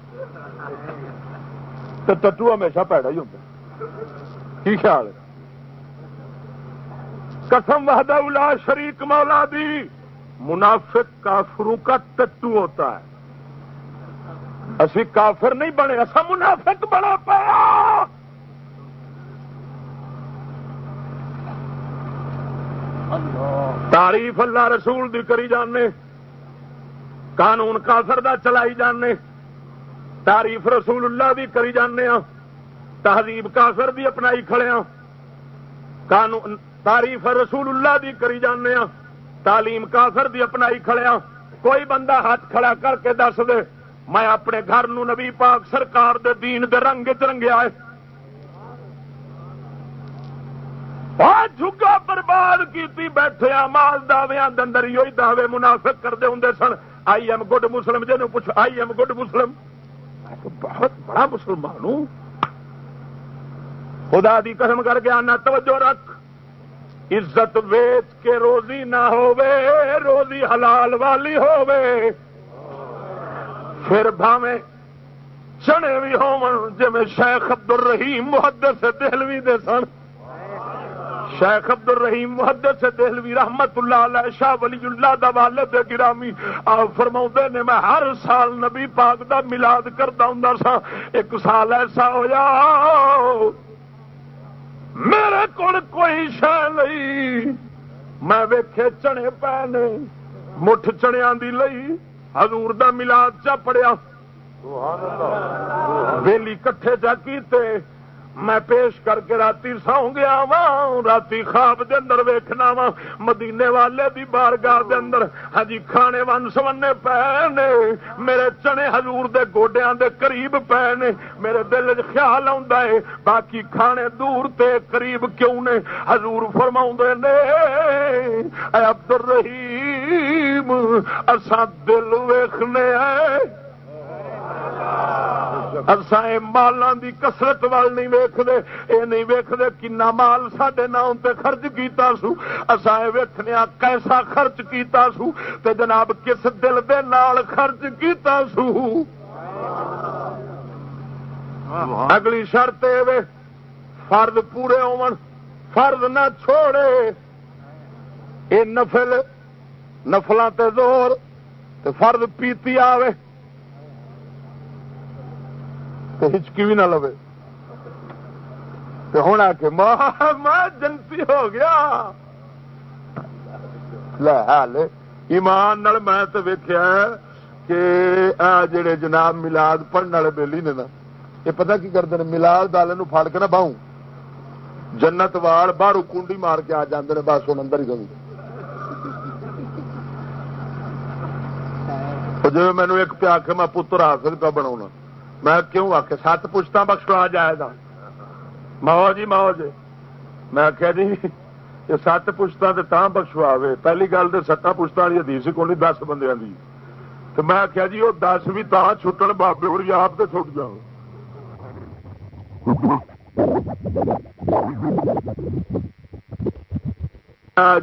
تو ٹٹو ہمیشہ پیڑا ہی ہوتا کی خیال ہے؟ قسم وحدہ الا شریک مولا دی منافق کافروں کا ٹٹو ہوتا ہے۔ اسی کافر نہیں بنے ایسا منافق بنا پایا۔ تعریف اللہ رسول دی کری جانے۔ قانون کافر دا چلائی جانے، تعریف رسول اللہ دی کری جانے ہاں تہذیب کافر دی اپنائی کھڑے ہاں۔ قانون، تعریف رسول اللہ دی کری جانے ہاں تعلیم کافر دی اپنائی کھڑے ہاں۔ کوئی بندہ ہاتھ کھڑا کر کے دس دے، میں اپنے گھر نو نبی پاک سرکار دے دین دے رنگ چرنگیا ہے جھگا برباد کی بیٹھے مال دعوے اندر ہی دعوے منافق کرتے ہوں سن۔ آئی ایم گڈ مسلم جی پوچھ آئی ایم گڈ مسلم۔ بہت بڑا مسلمان ہوں۔ خدا دی قسم کر کے آنا، توجہ رکھ۔ عزت ویچ کے روزی نہ روزی حلال والی پھر بھاویں چنے بھی ہو شیخ عبد الرحیم محدث دہلوی دے سن۔ شیخ عبد الرحیم محدث دہلوی رحمت اللہ علیہ، شاہ ولی اللہ دا والد گرامی۔ آپ فرما نے، میں ہر سال نبی پاک دا ملاد کرتا ہوں سا۔ ایک سال ایسا ہوا میرے کو کوئی شہ نہیں۔ میں ویکھے چنے پے نے مٹھ چنیا دی لئی، حضور دا ملاد چا پڑیا۔ ویلی کٹھے چا کیتے میں پیش کر کے رات سو گیا وا رات خواب دے اندر ویکھنا وا مدینے والے دی بارگاہ دے اندر۔ ہجی کھانے ون سمنے پے نے، میرے چنے حضور دے گوڈیاں دے قریب پے نے۔ میرے دل چ خیال ہے، باقی کھانے دور تے قریب کیوں نے؟ حضور فرما نے، اے عبد الرحیم اساں دل ویخنے مالاں دی کسرت وال نہیں ویکھدے، اے نہیں ویکھدے کنا مال سڈے نام تے خرچ کیتا سو۔ اساں ویکھنے کیسا خرچ کیتا سو۔ تے جناب کس دل دے نال خرچ کیتا سو۔ اگلی شرط فرد پورے ہون فرد نہ چھوڑے۔ اے نفل نفلوں تے زور، تے فرد پیتی آوے۔ تو ہچکی بھی نہ لو تو ہوں آ کے میں جنتی ہو گیا۔ ایمان میں تو ویکیا کہ آ جڑے جناب ملاد پڑھنے والے بےلی نے نا، یہ پتا کی کرتے ہیں ملاد والے فڑ کے نہ باؤں جنت وال باہر کنڈی مار کے آ جاندے بس ہوں اندر ہی گئی۔ جی مینو ایک پیا کے میں پتر حاصل کا بنا میں کیوں آ کے سات پوچھتا بخشوا جائے گا۔ ماؤ جی ماؤ جی۔ میں آخیا جی یہ سات پوچھتا تو تا بخشوا پہلی گل تو سٹا پوچھتا والی حدیث کو نہیں، دس بندے کی تو میں آخیا جی وہ دس بھی تا چھٹن بابے اور آپ تو چھٹ جاؤ۔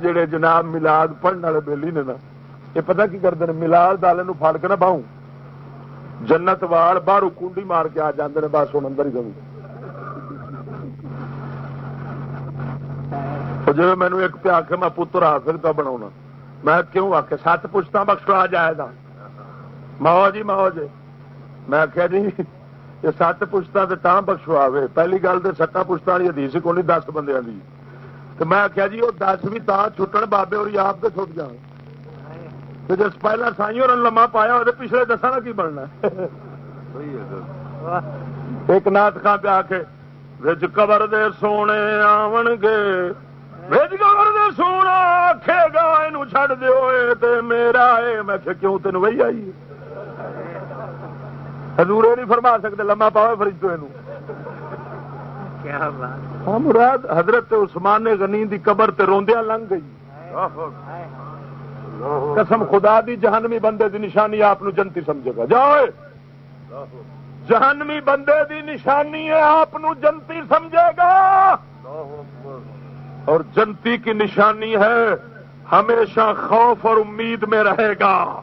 جڑے جناب ملاد پڑھنے والے بےلی نے نا، یہ پتہ کی کرتے ہیں ملاد والے فڑ کے نہ باؤں جنت وال باہر کنڈی مار کے آ جاندے بس ہوں اندر ہی گئی جی مینو ایک پہ آخ میں پتر حاصل کا بنا میں کیوں آ کے سات پوچھتا بخش آ جائے گا ماؤ جی ماؤ جی۔ میں آخیا جی۔, جی یہ سات پوچھتا تو تا بخشوا پہلی گل تو سٹا پوچھتا والی حدیث کو نہیں دس بندے کی تو میں آخیا جی وہ دس بھی تا چھٹن بابے اور آپ تو چھٹ جان۔ جس پہلا سائی اور لما پایا وہ پچھلے دسا کی بننا ایک نات خان پہ آ کے رج قبر دے سونے آن گے۔ رج قبر دے سونا آخے گا یہ چڈ دو میرا ہے میں کیوں تین وہی آئی؟ حضور نہیں فرما سکتے لما پاؤ فرج تو مراد حضرت عثمان غنی دی قبر تے روندیا لنگ گئی۔ قسم خدا دی، جہنمی بندے دی نشانی آپ جنتی سمجھے گا۔ جاؤ جہنمی بندے دی نشانی ہے آپ جنتی سمجھے گا۔ اور جنتی کی نشانی ہے، ہمیشہ خوف اور امید میں رہے گا۔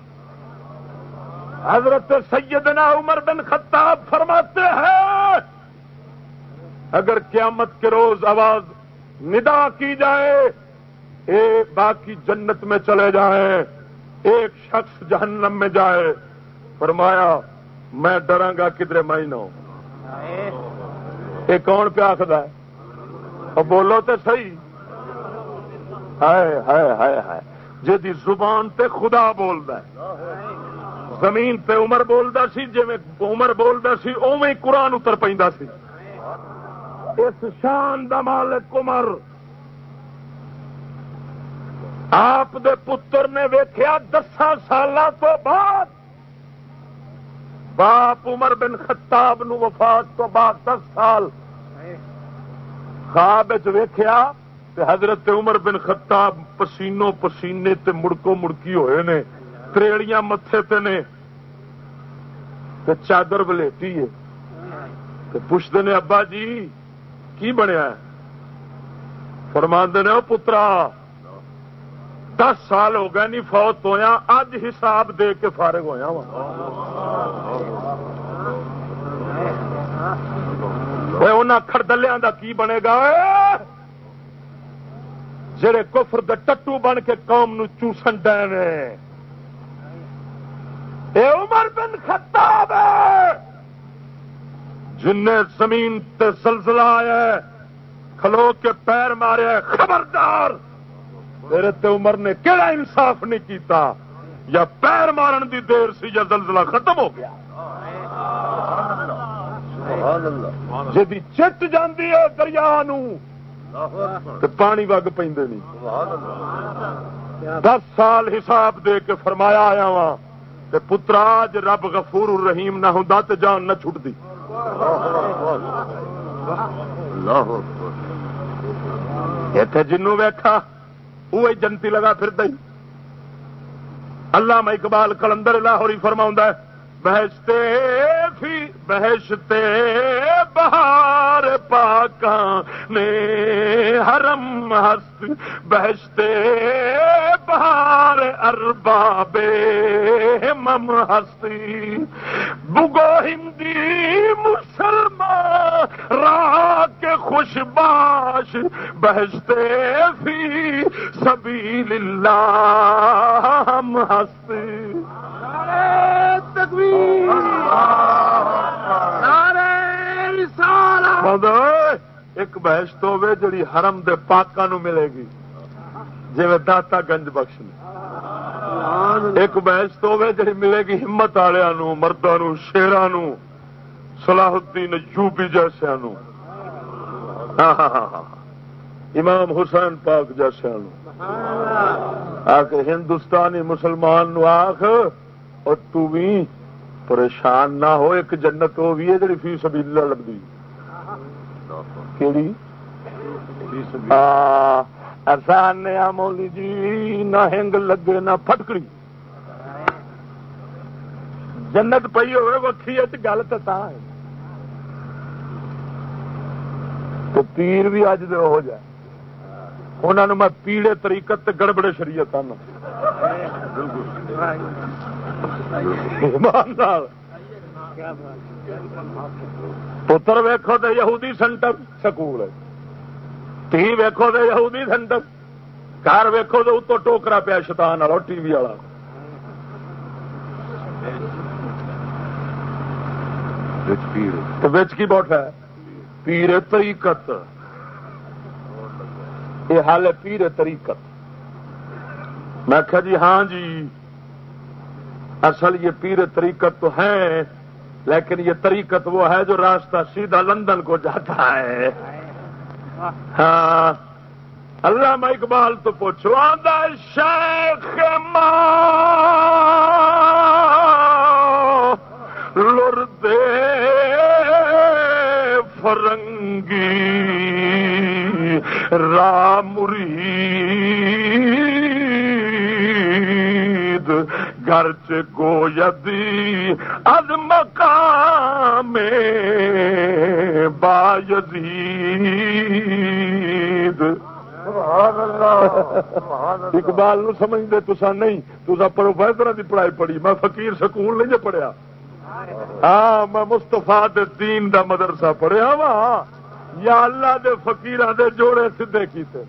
حضرت سیدنا عمر بن خطاب فرماتے ہیں، اگر قیامت کے روز آواز ندا کی جائے ایک باقی جنت میں چلے جائیں ایک شخص جہنم میں جائے۔ فرمایا میں ڈراں گا کدھر مہینوں یہ کون پہ آخر ہے؟ بولو تو صحیح۔ ہائے ہائے ہائے ہائے۔ جی زبان تے خدا بولتا زمین تے عمر بولتا سی جی عمر بولتا سی اوے قرآن اتر پہ سی۔ اس شان دا مالک عمر آپ دے پتر نے ویخیا دسا سال تو بعد باپ عمر بن خطاب نو وفات تو بعد دس سال خواب ویخیا حضرت عمر بن خطاب پسینوں پسینے تے مڑکو مڑکی ہوئے نے، تریڑیاں متے تے نے، تے چادر بلیٹی ہے۔ پوچھتے نے، ابا جی کی بنیا فرماندے نے پترا دس سال ہو گئے نہیں فوت ہویا اج حساب دے کے فارغ ہویا وا خردلیاں دا کی بنے گا؟ جڑے کفر دے ٹٹو بن کے قوم نو چوسن ڈے اے عمر بن خطاب جن زمین تے زلزلہ آیا کھلو کے پیر مارے، خبردار! میرے تے عمر نے کہڑا انصاف نہیں کیتا؟ یا پیر مارن دی دیر سی یا زلزلہ ختم ہو گیا؟ جی چٹ جاندی ہے دریا پانی وگ پہ دس سال حساب دے کے فرمایا آیا وا پتراج رب غفور الرحیم نہ ہوں تو جان نہ چھٹتی اتے جنوں بیٹھا وہ جنتی لگا پھر اللہ میں اقبال کلندر لاہوری فرما بہشتے فی بہشتے بہار پاکاں نے حرم ہست، بہشتے بہار ارباب مم ہستی۔ بگو ہندی مسلمان راہ کے خوش باش، بہشتے فی سبیل اللہ ہم ہستی۔ ایک بحث تو ہوے جڑی حرم دے پاکاں نو ملے گی۔ جی داتا گنج بخش نے۔ ایک بحث تو ہوے جڑی ملے گی ہمت والوں مردوں شیران صلاح الدین یوبی جیسے ہاں، ہاں، ہاں، امام حسین پاک جیسے آ کے ہندوستانی مسلمان نو آخ اور تو بھی پریشان نہ ہو ایک جنت وہ بھی ہے جی فی سبھی لگتی آسان مولی جی نہ ہنگ لگے نہ پٹکڑی جنت پی ہوئے وکھی گل تو تو پیر بھی اج دے ہو جائے۔ انہوں میں پیڑے طریقت گڑبڑے شریعت پتر ویکو تو یہودی سینٹر سکول تھی ویکو تو یہودی سینٹر گھر ویکو تو اتو ٹوکرا پیا شتان والا ٹی وی والا۔ کی بوٹ ہے؟ پیر طریقت۔ یہ حال ہے پیر طریقت۔ میں آخیا جی ہاں جی۔ اصل یہ پیر طریقت تو ہے لیکن یہ طریقت وہ ہے جو راستہ سیدھا لندن کو جاتا ہے۔ ہاں۔ اللہ میں اقبال تو پوچھو آدھا شیخ لردے فرنگی رامری گھر چویدی از مقام بایزید اقبال نو سمجھتے تسا نہیں تسا پروفیسر کی پڑھائی پڑھی۔ میں فقیر سکول نہیں جو پڑھیا۔ ہاں میں مستفا دین دا مدرسہ پڑھیا وا یا اللہ دے فقیر دے جوڑے سیدے کیتے۔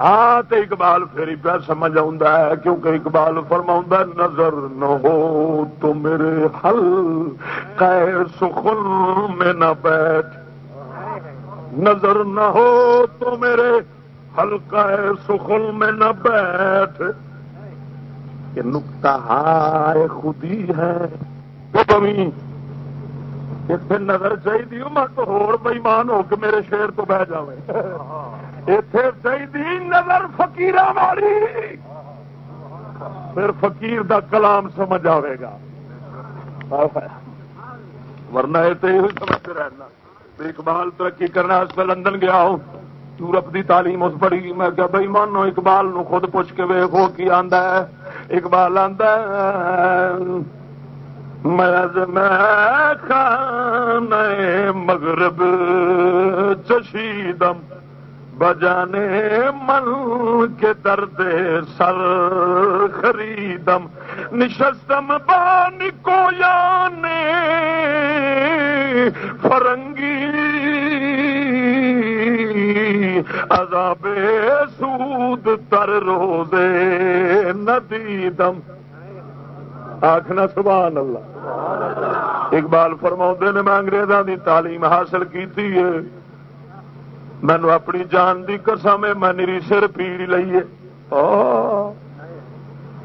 ہاں تو اقبال پھر پہ سمجھ ہے، کیونکہ اقبال فرما نظر نہ ہو تو میرے حل سخن میں نہ بیٹھ۔ نظر نہ ہو تو میرے ہلکا سخن میں نہ بیٹھ۔ یہ نکتا ہائے خودی ہے۔ کمی اتنے نظر چاہیے میں تو ہو بئیمان ہو کے میرے شیر تو بہ جائے اتے چاہیے نظر فکیر والی۔ پھر فقیر دا کلام سمجھ آئے گا۔ ورنہ یہ تو یہ سمجھتے رہنا۔ اقبال ترقی کرنا کرنے لندن گیا ہوں۔ یورپ دی تعلیم اس بڑی۔ میں کیا بھائی مانو اقبال نو خود پوچھ کے ویخو کی آندا ہے۔ اقبال آندا ہے۔ میں خان مغرب چشیدم۔ بجانے من کے درد سر خریدم، نشستم بان کو یانے فرنگی۔ عذاب سود تر روزے ندیدم آخنا سبحان اللہ۔ اقبال فرما نے میں انگریزوں کی تعلیم حاصل کی مینو اپنی جان کی قسم ہے، میں نری سر پیڑ لئیے۔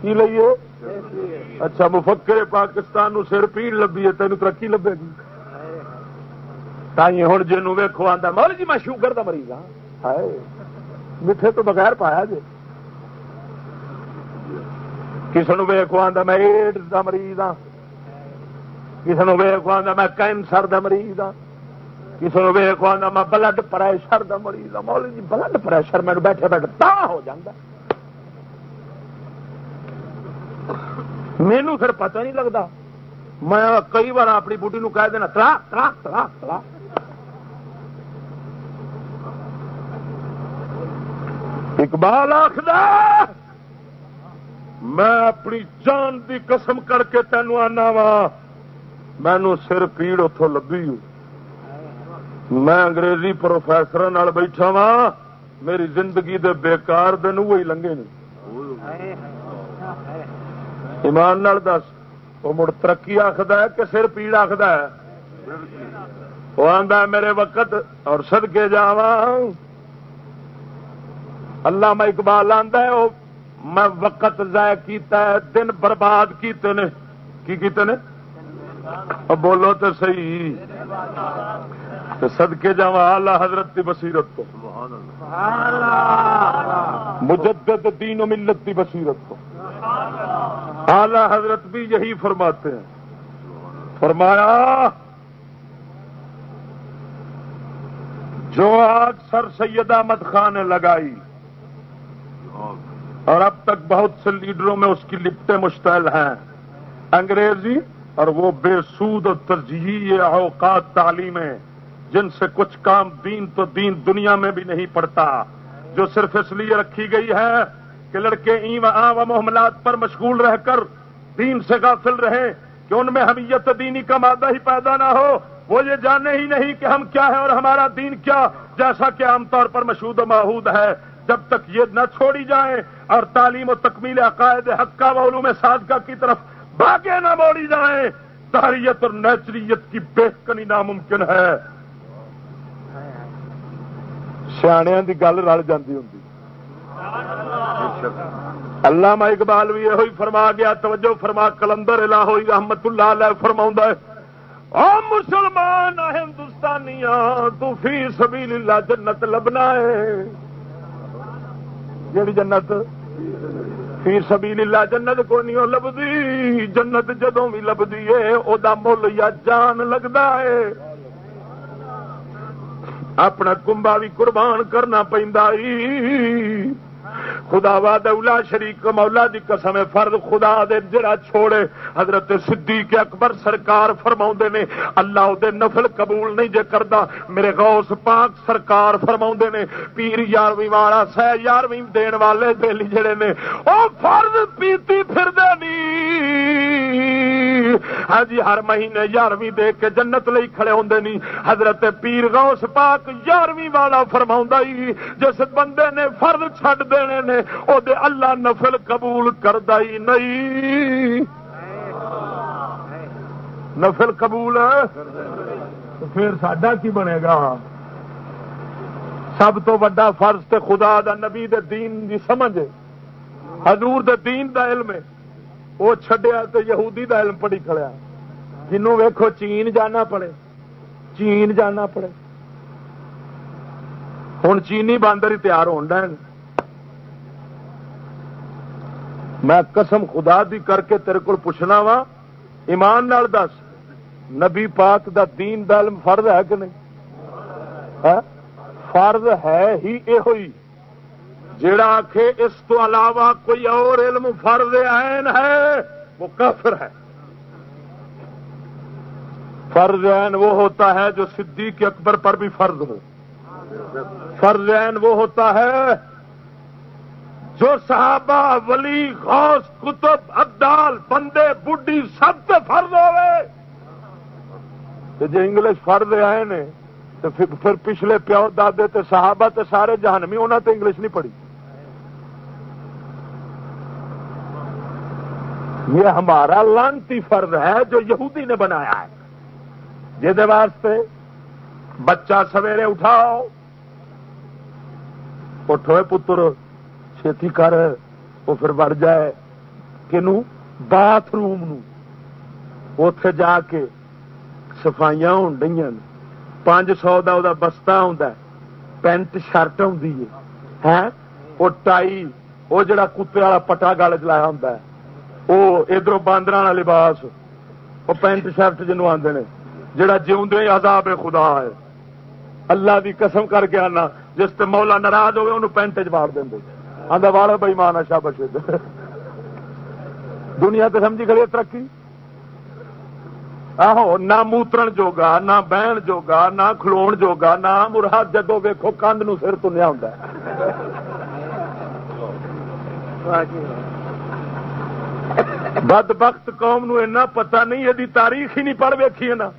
کی لئیے؟ اچھا مفکر پاکستان نو سر پیڑ لبھی ہے تین ترقی لبے گی۔ تھی ہوں جن ویکو آتا مول جی میں شوگر کا مریض ہاں۔ میٹھے تو بغیر پایا جی کسی نے ویکو آتا میں ایڈس کا مریض ہاں۔ کسی نے ویکو آتا میں کینسر کا مریض ہاں۔ کسی نے ویکو میں بلڈ پریشر کا مریض مول جی بلڈ پریشر میرے بیٹھے بیٹھے تا ہو جاتا مینو پھر پتہ نہیں لگتا میں کئی بار اپنی بوٹی نو کہہ دینا تلا تلا تلا تلا اقبال آخر میں اپنی جان دی قسم کر کے تینوں آنا وا۔ مینو سر پیڑ اتوں لبھی میں انگریزی پروفیسر بیٹھا وا میری زندگی دے بےکار دن وہی لنگے نہیں ایمان نال دس، وہ مڑ ترقی آخد ہے کہ سر پیڑ آخد ہے؟ وہ آدھا میرے وقت اور سدکے جا اللہ میں اقبال آدھا ہے، وہ میں وقت ضائع کیتا ہے، دن برباد کیتے نے۔ کی کیتے نے؟ بولو تو صحیح۔ سدکے جا آلہ حضرت کی بصیرت کو مجدد دین و ملت کی بصیرت کو آلہ حضرت بھی یہی فرماتے ہیں۔ فرمایا، جو آج سر سید احمد خان نے لگائی، اور اب تک بہت سے لیڈروں میں اس کی لپٹیں مشتعل ہیں۔ انگریزی اور وہ بے سود اور ترجیحی اوقات تعلیمیں جن سے کچھ کام دین تو دین دنیا میں بھی نہیں پڑتا، جو صرف اس لیے رکھی گئی ہے کہ لڑکے و و محملات پر مشغول رہ کر دین سے غافل رہے کہ ان میں حمیت دینی کا مادہ ہی پیدا نہ ہو، وہ یہ جانے ہی نہیں کہ ہم کیا ہے اور ہمارا دین کیا، جیسا کہ عام طور پر مشہود و محود ہے۔ جب تک یہ نہ چھوڑی جائیں اور تعلیم و تکمیل عقائد حقہ و علوم صادقہ کی طرف باغے نہ موڑی جائیں تاریت اور نیچریت کی بےکنی ناممکن ہے۔ سیاح کی گل رل جاتی ہوں اللہ اقبال بھی یہ فرما گیا، توجہ فرما، کلندر الہ ہوئی رحمت اللہ علیہ فرما ہے، او مسلمان ہندوستانیاں، تو فی سبیل اللہ جنت لبنا ہے۔ جیڑی جنت پیر سبیل اللہ جنت کو نہیں لبدی جنت جدوں بھی لبدی ہے وہ مل یا جان لگتا ہے۔ اپنا کنبا بھی قربان کرنا پہ خدا وا دولا شریک مولا دی قسم فرد خدا دے جڑا چھوڑے، حضرت صدیق اکبر سرکار فرما نے، اللہ دے نفل قبول نہیں جے کردا، میرے غوث پاک سرکار فرما نے، پیر یارویں والا، سہ یارویں دین والے دلی جڑے نے، او فرد پیتی پھر دے ہاں جی ہر مہینے یارویں دے کے جنت لئی کھڑے ہوندے نہیں حضرت پیر غوث پاک یارویں والا فرما جس بندے نے فرد چھڈ دینے نے، او دے اللہ نفل قبول کردا ہی نہیں۔ نفل قبول پھر سڈا کی بنے گا؟ سب تو وا فرض تے خدا دا نبی دے دین دی سمجھ حضور دے دین دا علم ہے۔ وہ چڈیا تو یہودی دا علم پڑھی کھڑیا۔ جنوں ویکھو چین جانا پڑے۔ چین جانا پڑے۔ ہوں چینی باندر ہی تیار ہونا میں قسم خدا دی کر کے تیرے کو پوچھنا وا، ایمان نال دس، نبی پاک دا دین دا علم فرض ہے کہ نہیں؟ ہاں؟ فرض ہے ہی یہ جڑا آخ اس تو علاوہ کوئی اور علم فرض عین ہے، وہ کافر ہے۔ فرض عین وہ ہوتا ہے جو صدیق اکبر پر بھی فرض ہو۔ فرض عین وہ ہوتا ہے جو صحابہ، ولی، غوث کتب ابدال، بندے بڈی سب سے فرض ہوئے۔ جی انگلش فرض آئے نے تو پھر پچھلے پیو دادے تے صحابہ تے سارے جہانمی انہوں نے انگلش نہیں پڑھی۔ یہ ہمارا لانتی فرض ہے جو یہودی نے بنایا ہے۔ جہد واسطے بچہ سویرے اٹھاؤ۔ اٹھو پتر چھتی کر وہ پھر بڑھ جائے کہ باتھ روم اتے جا کے سفائیاں ہو پانچ سو کا بستہ ہوں پینٹ شرٹ ہوں وہ ٹائی وہ جڑا کتے والا پٹا گل چلایا ہوں وہ ادھر باندر والا لباس وہ پینٹ شرٹ جنوب آدھے جہاں جیوندے عذاب خدا ہے اللہ دی قسم کر کے آنا جس تے مولا ناراض ہوئے انہوں پینٹ چاڑ دیں آدھا والا بھائی مانا شاہ بچے دنیا تے سمجھی کھڑی ترقی۔ آہو، نہ موترن جوگا، نہ بہن جوگا، نہ کھلو جوگا، نہ مراد جدو ویکو کندھ نو سر تنیا ہوں بد بخت قوم نو اینا پتہ نہیں یہ تاریخ ہی نہیں پڑھ ویکھی نا۔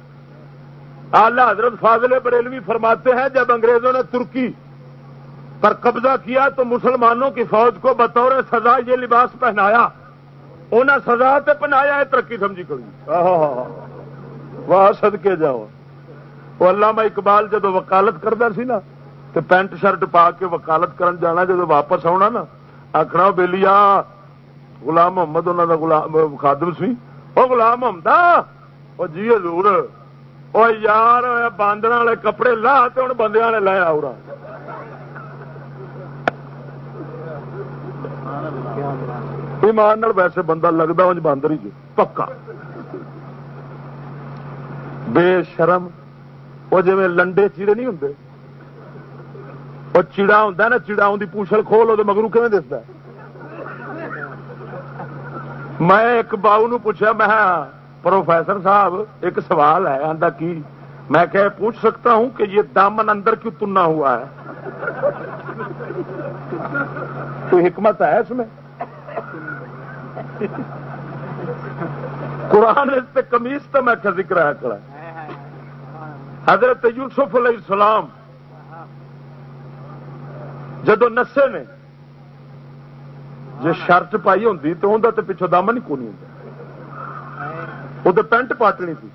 آلہ حضرت فاضل بریلوی فرماتے ہیں، جب انگریزوں نے ترکی پر قبضہ کیا تو مسلمانوں کی فوج کو بطور سزا یہ لباس پہنایا۔ انہیں سزا سے پہنایا ہے، ترقی سمجھی کری واہ سد کے جاؤ۔ وہ علامہ اقبال جدو وکالت کرتا سی نا تو پینٹ شرٹ پا کے وکالت کرن جانا جدو واپس آنا نا آخنا بےلی غلام محمد انہوں کا گلام خادم سی۔ وہ گلام محمد وہ جی حضور وہ یار باندر والے کپڑے لا تو ہوں بندے نے لایا اور ایمان ویسے بندہ لگتا انج باندر ہی جی۔ پکا۔ بے شرم۔ وہ جی لنڈے چیڑے نہیں ہوں وہ چیڑا ہوں نا، چیڑا ان کی پوچھل کھول وہ مگرو کھے دستا میں ایک باؤ نو پوچھا میں ہاں، پروفیسر صاحب، ایک سوال ہے آدھا کی؟ میں کہ پوچھ سکتا ہوں کہ یہ دامن اندر کیوں تننا ہوا ہے؟ کوئی حکمت ہے اس میں؟ قرآن اس پہ کمیز تو میں ذکر ہے کرا حضرت یوسف علیہ السلام جدو نسے نے جی شرٹ پائی ہوں تو اندر تو پچھو دامن کو نہیں ہوں وہ تو پینٹ پاٹنی تھی۔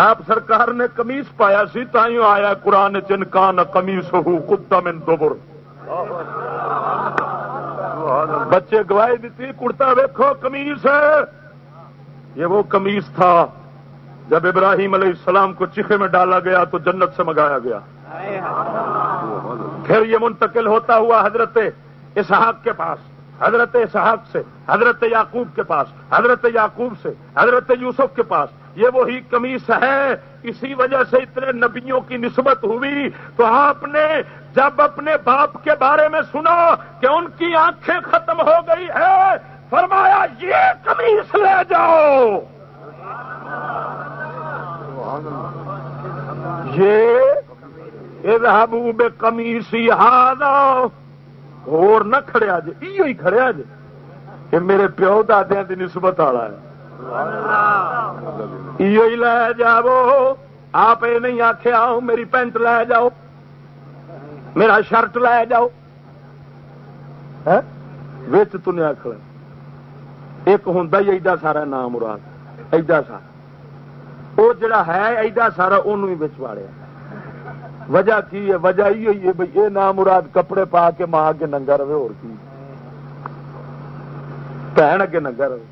آپ سرکار نے کمیس پایا سی تائیوں آیا قرآن چنکان کمیس ہو کتا من دوبر بچے گواہی دیتی، کڑتا ویکو کمیس ہے۔ یہ وہ کمیس تھا جب ابراہیم علیہ السلام کو چیخے میں ڈالا گیا تو جنت سے منگایا گیا۔ پھر یہ منتقل ہوتا ہوا حضرت اسحاق کے پاس، حضرت صاحب سے، حضرت یعقوب کے پاس، حضرت یعقوب سے، حضرت یوسف کے پاس۔ یہ وہی کمیس ہے، اسی وجہ سے اتنے نبیوں کی نسبت ہوئی۔ تو آپ نے جب اپنے باپ کے بارے میں سنا کہ ان کی آنکھیں ختم ہو گئی ہے فرمایا، یہ کمیس لے جاؤ۔ یہ محبوب کمیسی ہاد اور نہ کھڑیا جی ایو ہی کھڑیا جی یہ میرے پیو دادیا کی نسبت والا ہے۔ ایو لے جاؤ۔ آپ یہ نہیں آخیا میری پینٹ لے جاؤ۔ میرا شرٹ لے جاؤ۔ ہاں؟ وچ تنیا ایک ہوں ایڈا سارا نام مراد۔ ایڈا سارا وہ جڑا ہے، ایڈا سارا انہوں ہی واڑیا۔ وجہ کی ہے؟ وجہ ہی ہوئی ہے بھائی، یہ نام مراد کپڑے پا کے ماں اگے ننگا رہے، اور کی؟ بھن اگے ننگا رہے۔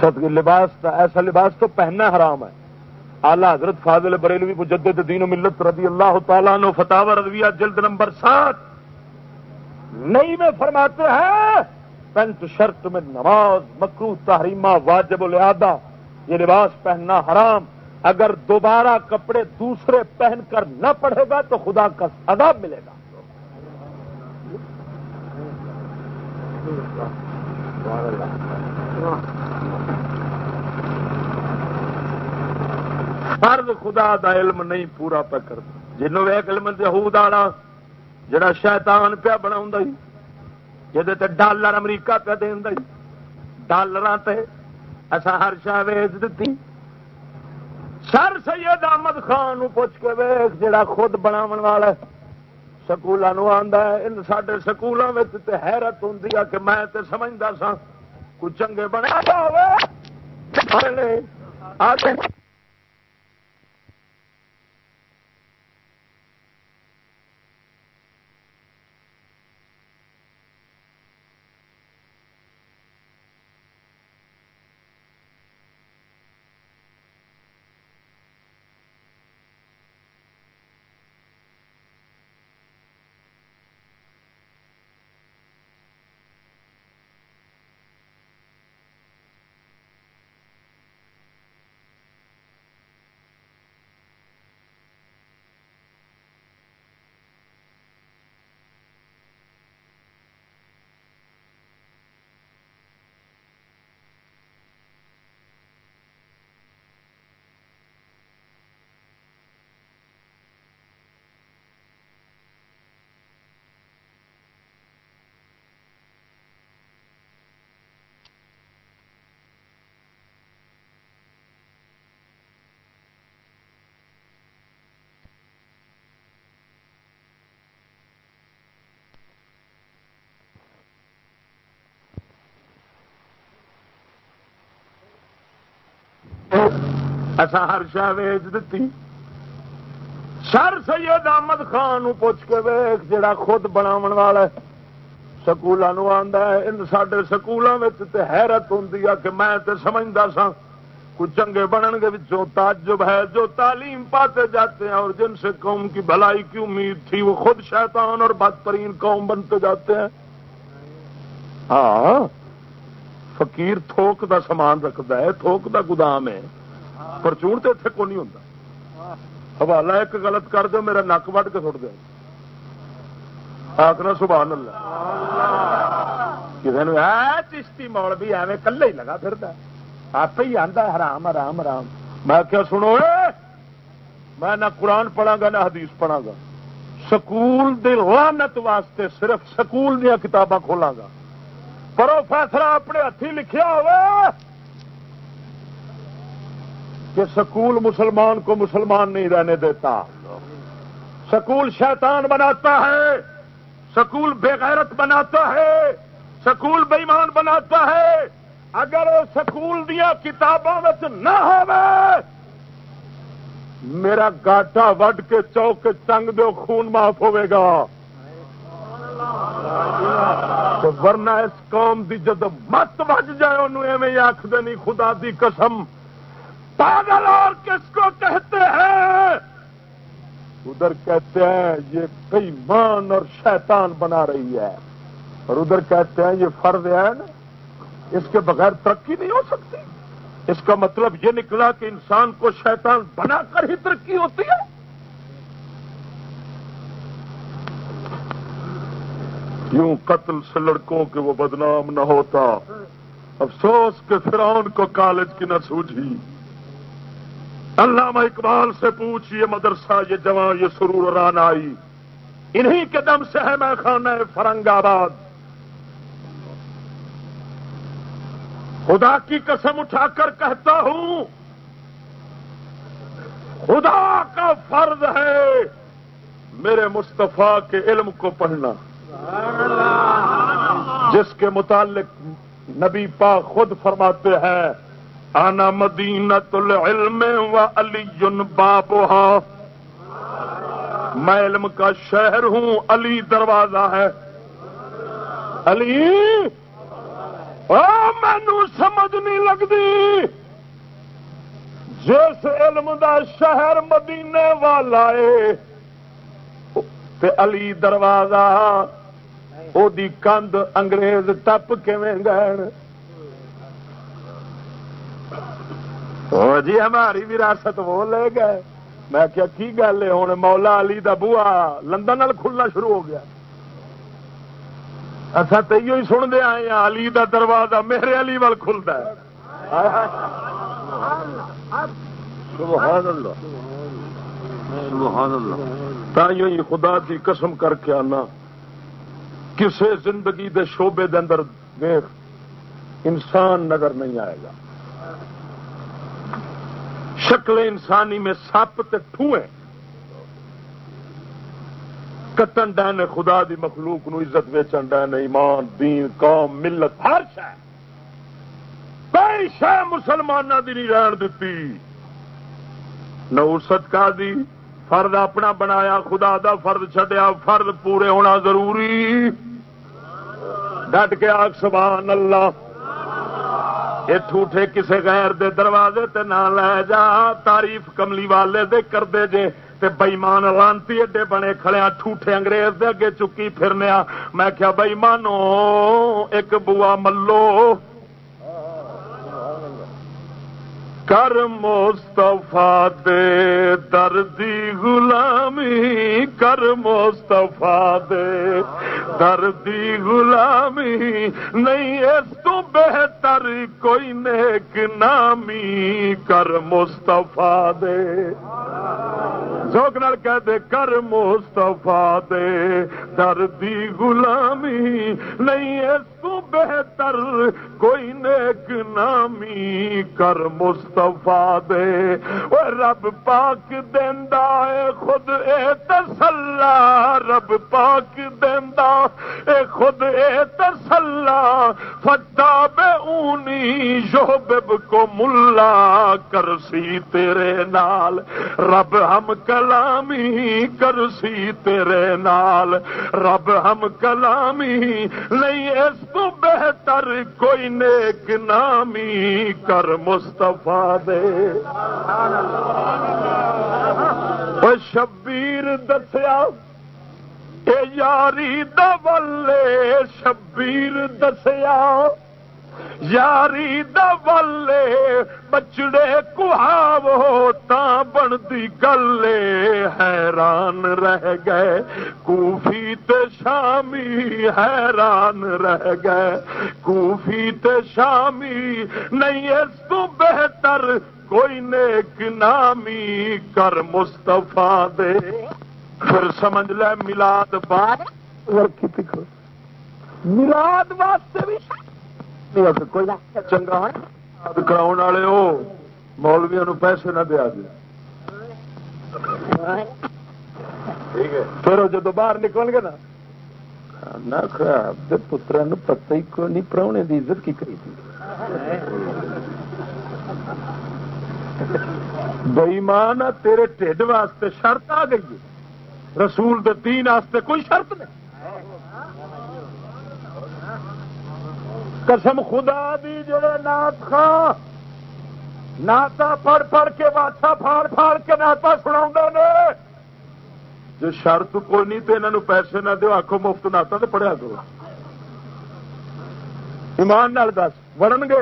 سب لباس ایسا لباس تو پہننا حرام ہے۔ آلہ حضرت فاضل بریلوی مجدد دین و ملت رضی اللہ تعالیٰ نو فتح رضویہ جلد نمبر سات۔ نئی میں فرماتے ہیں، پینٹ شرٹ میں نماز، مکرو، تحریمہ، واجب العادہ، یہ لباس پہننا حرام۔ اگر دوبارہ کپڑے دوسرے پہن کر نہ پڑے گا تو خدا کا عذاب ملے گا۔ فرض خدا دا علم نہیں پورا پہ کرتا۔ جنوں ایک علم یہود والا جڑا شیطان پیا بنا جہد ڈالر امریکہ پہ دینا ڈالر اصا ہر شاہ ویچ دیتی سر سید احمد خان پوچھ کے ویخ جڑا خود بناو والا سکولوں آتا ہے، ان سڈے سکولوں حیرت ہوں کہ میں تے سمجھتا سا کچھ چنگے بنا ہوئے اصا ہر شہ ویچ دیتی سر سید احمد خان پوچھ کے ویخ جڑا خود بناو والا سکولوں آتا ہے سڈے سکولوں حیرت ہوں کہ میں تے سمجھتا سا کچھ چنگے بنن گے جو تعجب ہے۔ جو تعلیم پاتے جاتے ہیں اور جن سے قوم کی بھلائی کی امید تھی، وہ خود شیطان اور بدترین قوم بنتے جاتے ہیں۔ ہاں۔ فقیر تھوک دا سامان رکھتا ہے، تھوک دا گدام ہے۔ پرچون تو اتنے کو نہیں ہوتا حوالہ ایک غلط کر دو میرا نک وڈ کے سٹ دیا آخنا سبحان اللہ کسی نے چشتی مول بھی ایویں کلے ہی لگا پھر آپ ہی آتا حرام آرام آرام میں کیا سنو میں نہ قرآن پڑھا گا، نہ حدیث پڑھا گا۔ سکول دے لانت واسطے صرف سکول دیا کتاباں کھولا گا۔ پروفیسر اپنے ہاتھی لکھیا ہوئے کہ سکول مسلمان کو مسلمان نہیں رہنے دیتا۔ سکول شیطان بناتا ہے، سکول بے غیرت بناتا ہے، سکول بےمان بناتا ہے۔ اگر سکول دیا کتابوں نہ ہو میرا گاٹا وڈ کے چوک چنگ دو خون معاف ہوے گا۔ ورنہ اس قوم دی جد مت بج جائے، انہوں ایویں آخ دینی خدا دی قسم۔ پاگل اور کس کو کہتے ہیں؟ ادھر کہتے ہیں، یہ کئی مان اور شیطان بنا رہی ہے۔ اور ادھر کہتے ہیں، یہ فرض ہے نا، اس کے بغیر ترقی نہیں ہو سکتی۔ اس کا مطلب یہ نکلا کہ انسان کو شیطان بنا کر ہی ترقی ہوتی ہے۔ یوں قتل سے لڑکوں کے وہ بدنام نہ ہوتا۔ افسوس کے فرعون کو کالج کی نہ سوجھی۔ علامہ اقبال سے پوچھ، یہ مدرسہ، یہ جوان یہ سرور ران آئی انہی کے دم سے ہے میں خانہ فرنگ آباد۔ خدا کی قسم اٹھا کر کہتا ہوں، خدا کا فرض ہے میرے مصطفیٰ کے علم کو پڑھنا۔ جس کے متعلق نبی پاک خود فرماتے ہیں، آنا مدینت العلم و علی بابا میں علم کا شہر ہوں، علی دروازہ ہے۔ علی؟ مینو سمجھ نہیں لگتی۔ جس علم دا شہر مدینے والا ہے علی دروازہ۔ وہ کند انگریز ٹپ گئے جی ہماری وراثت وہ لے گئے میں کیا کی گل ہے ہوں مولا علی دا بوا لندن کھلنا شروع ہو گیا اچھا تو یہ سنتے آئے ہیں علی دا دروازہ میرے علی وال کھلتا ہے ہی خدا کی قسم کر کے آنا کسے زندگی دے شعبے دے اندر دیکھ انسان نظر نہیں آئے گا۔ شکل انسانی میں سپ ٹھوئے کٹن ڈین خدا دی مخلوق نو عزت ویچن ڈین ایمان، دین، قوم، ملت، ہر شہ کوئی شہ مسلمانوں دی نہیں رہن دیتی نو صدقہ دی فرد اپنا بنایا، خدا دا فرد چڈیا فرد پورے ہونا ضروری۔ ڈٹ کے آگ، سبحان اللہ۔ یہ ٹھوٹے کسے غیر دے دروازے تے نہ لے جا۔ تعریف کملی والے دے کر دے جے۔ تے بئیمان لانتی ایڈے بنے کھڑے ٹھوٹے انگریز دے اگے چکی پھرنے میں کیا بئیمانو، ایک بوا ملو۔ کر مستفا دے دردی غلامی کر مصطفیٰ دے دردی غلامی، نہیں اس تو بہتر کوئی نیک نامی کر مستفا دے۔ نال کہہ دے، کر مستفا دے۔ دردی غلامی نہیں اس تو بہتر کوئی نیک نامی کر مستفا دے۔ وہ رب پاک دیندا ہے، خود اے تسلا رب پاک دیندا اے خود اے تسلا فتا بے اونی شوبب کو ملا کرسی تیرے نال۔ رب ہم کر کلامی کرسی تیرے نال۔ رب ہم کلامی نہیں، اس تو بہتر کوئی نیک نامی کر مستفا دے۔ شبیر دسیا، اے یاری دلے شبیر دسیا۔ یاری دلے بچڑے کہاو تا بنتی گلے حیران رہ گئے کوفی تے شامی حیران رہ گئے کوفی تے شامی نہیں اس تو بہتر کوئی نیک نامی کر مستفا دے پھر سمجھ لے ملاد بات ملاد واسطے بھی چنگا کرا والے ہو مولویا پیسے نہ دیا جی پھر جدو باہر نکل گے نا خراب پترا پتہ ہی کوئی نہیں پراؤنے کی عزت کی کری تھی بئیمان تیرے ٹھڈ واسطے شرط آ گئی رسول دے تین واسطے کوئی شرط نہیں قسم خدا دی جڑے نات خان ناتا پڑھ پڑھ کے بادشاہ پھاڑ پھاڑ کے ناتا سنا جو شرط کوئی نہیں تو انہوں پیسے نہ دو آخو مفت ناتا تو پڑھیا کرو۔ ایمان نال دس بڑن گے،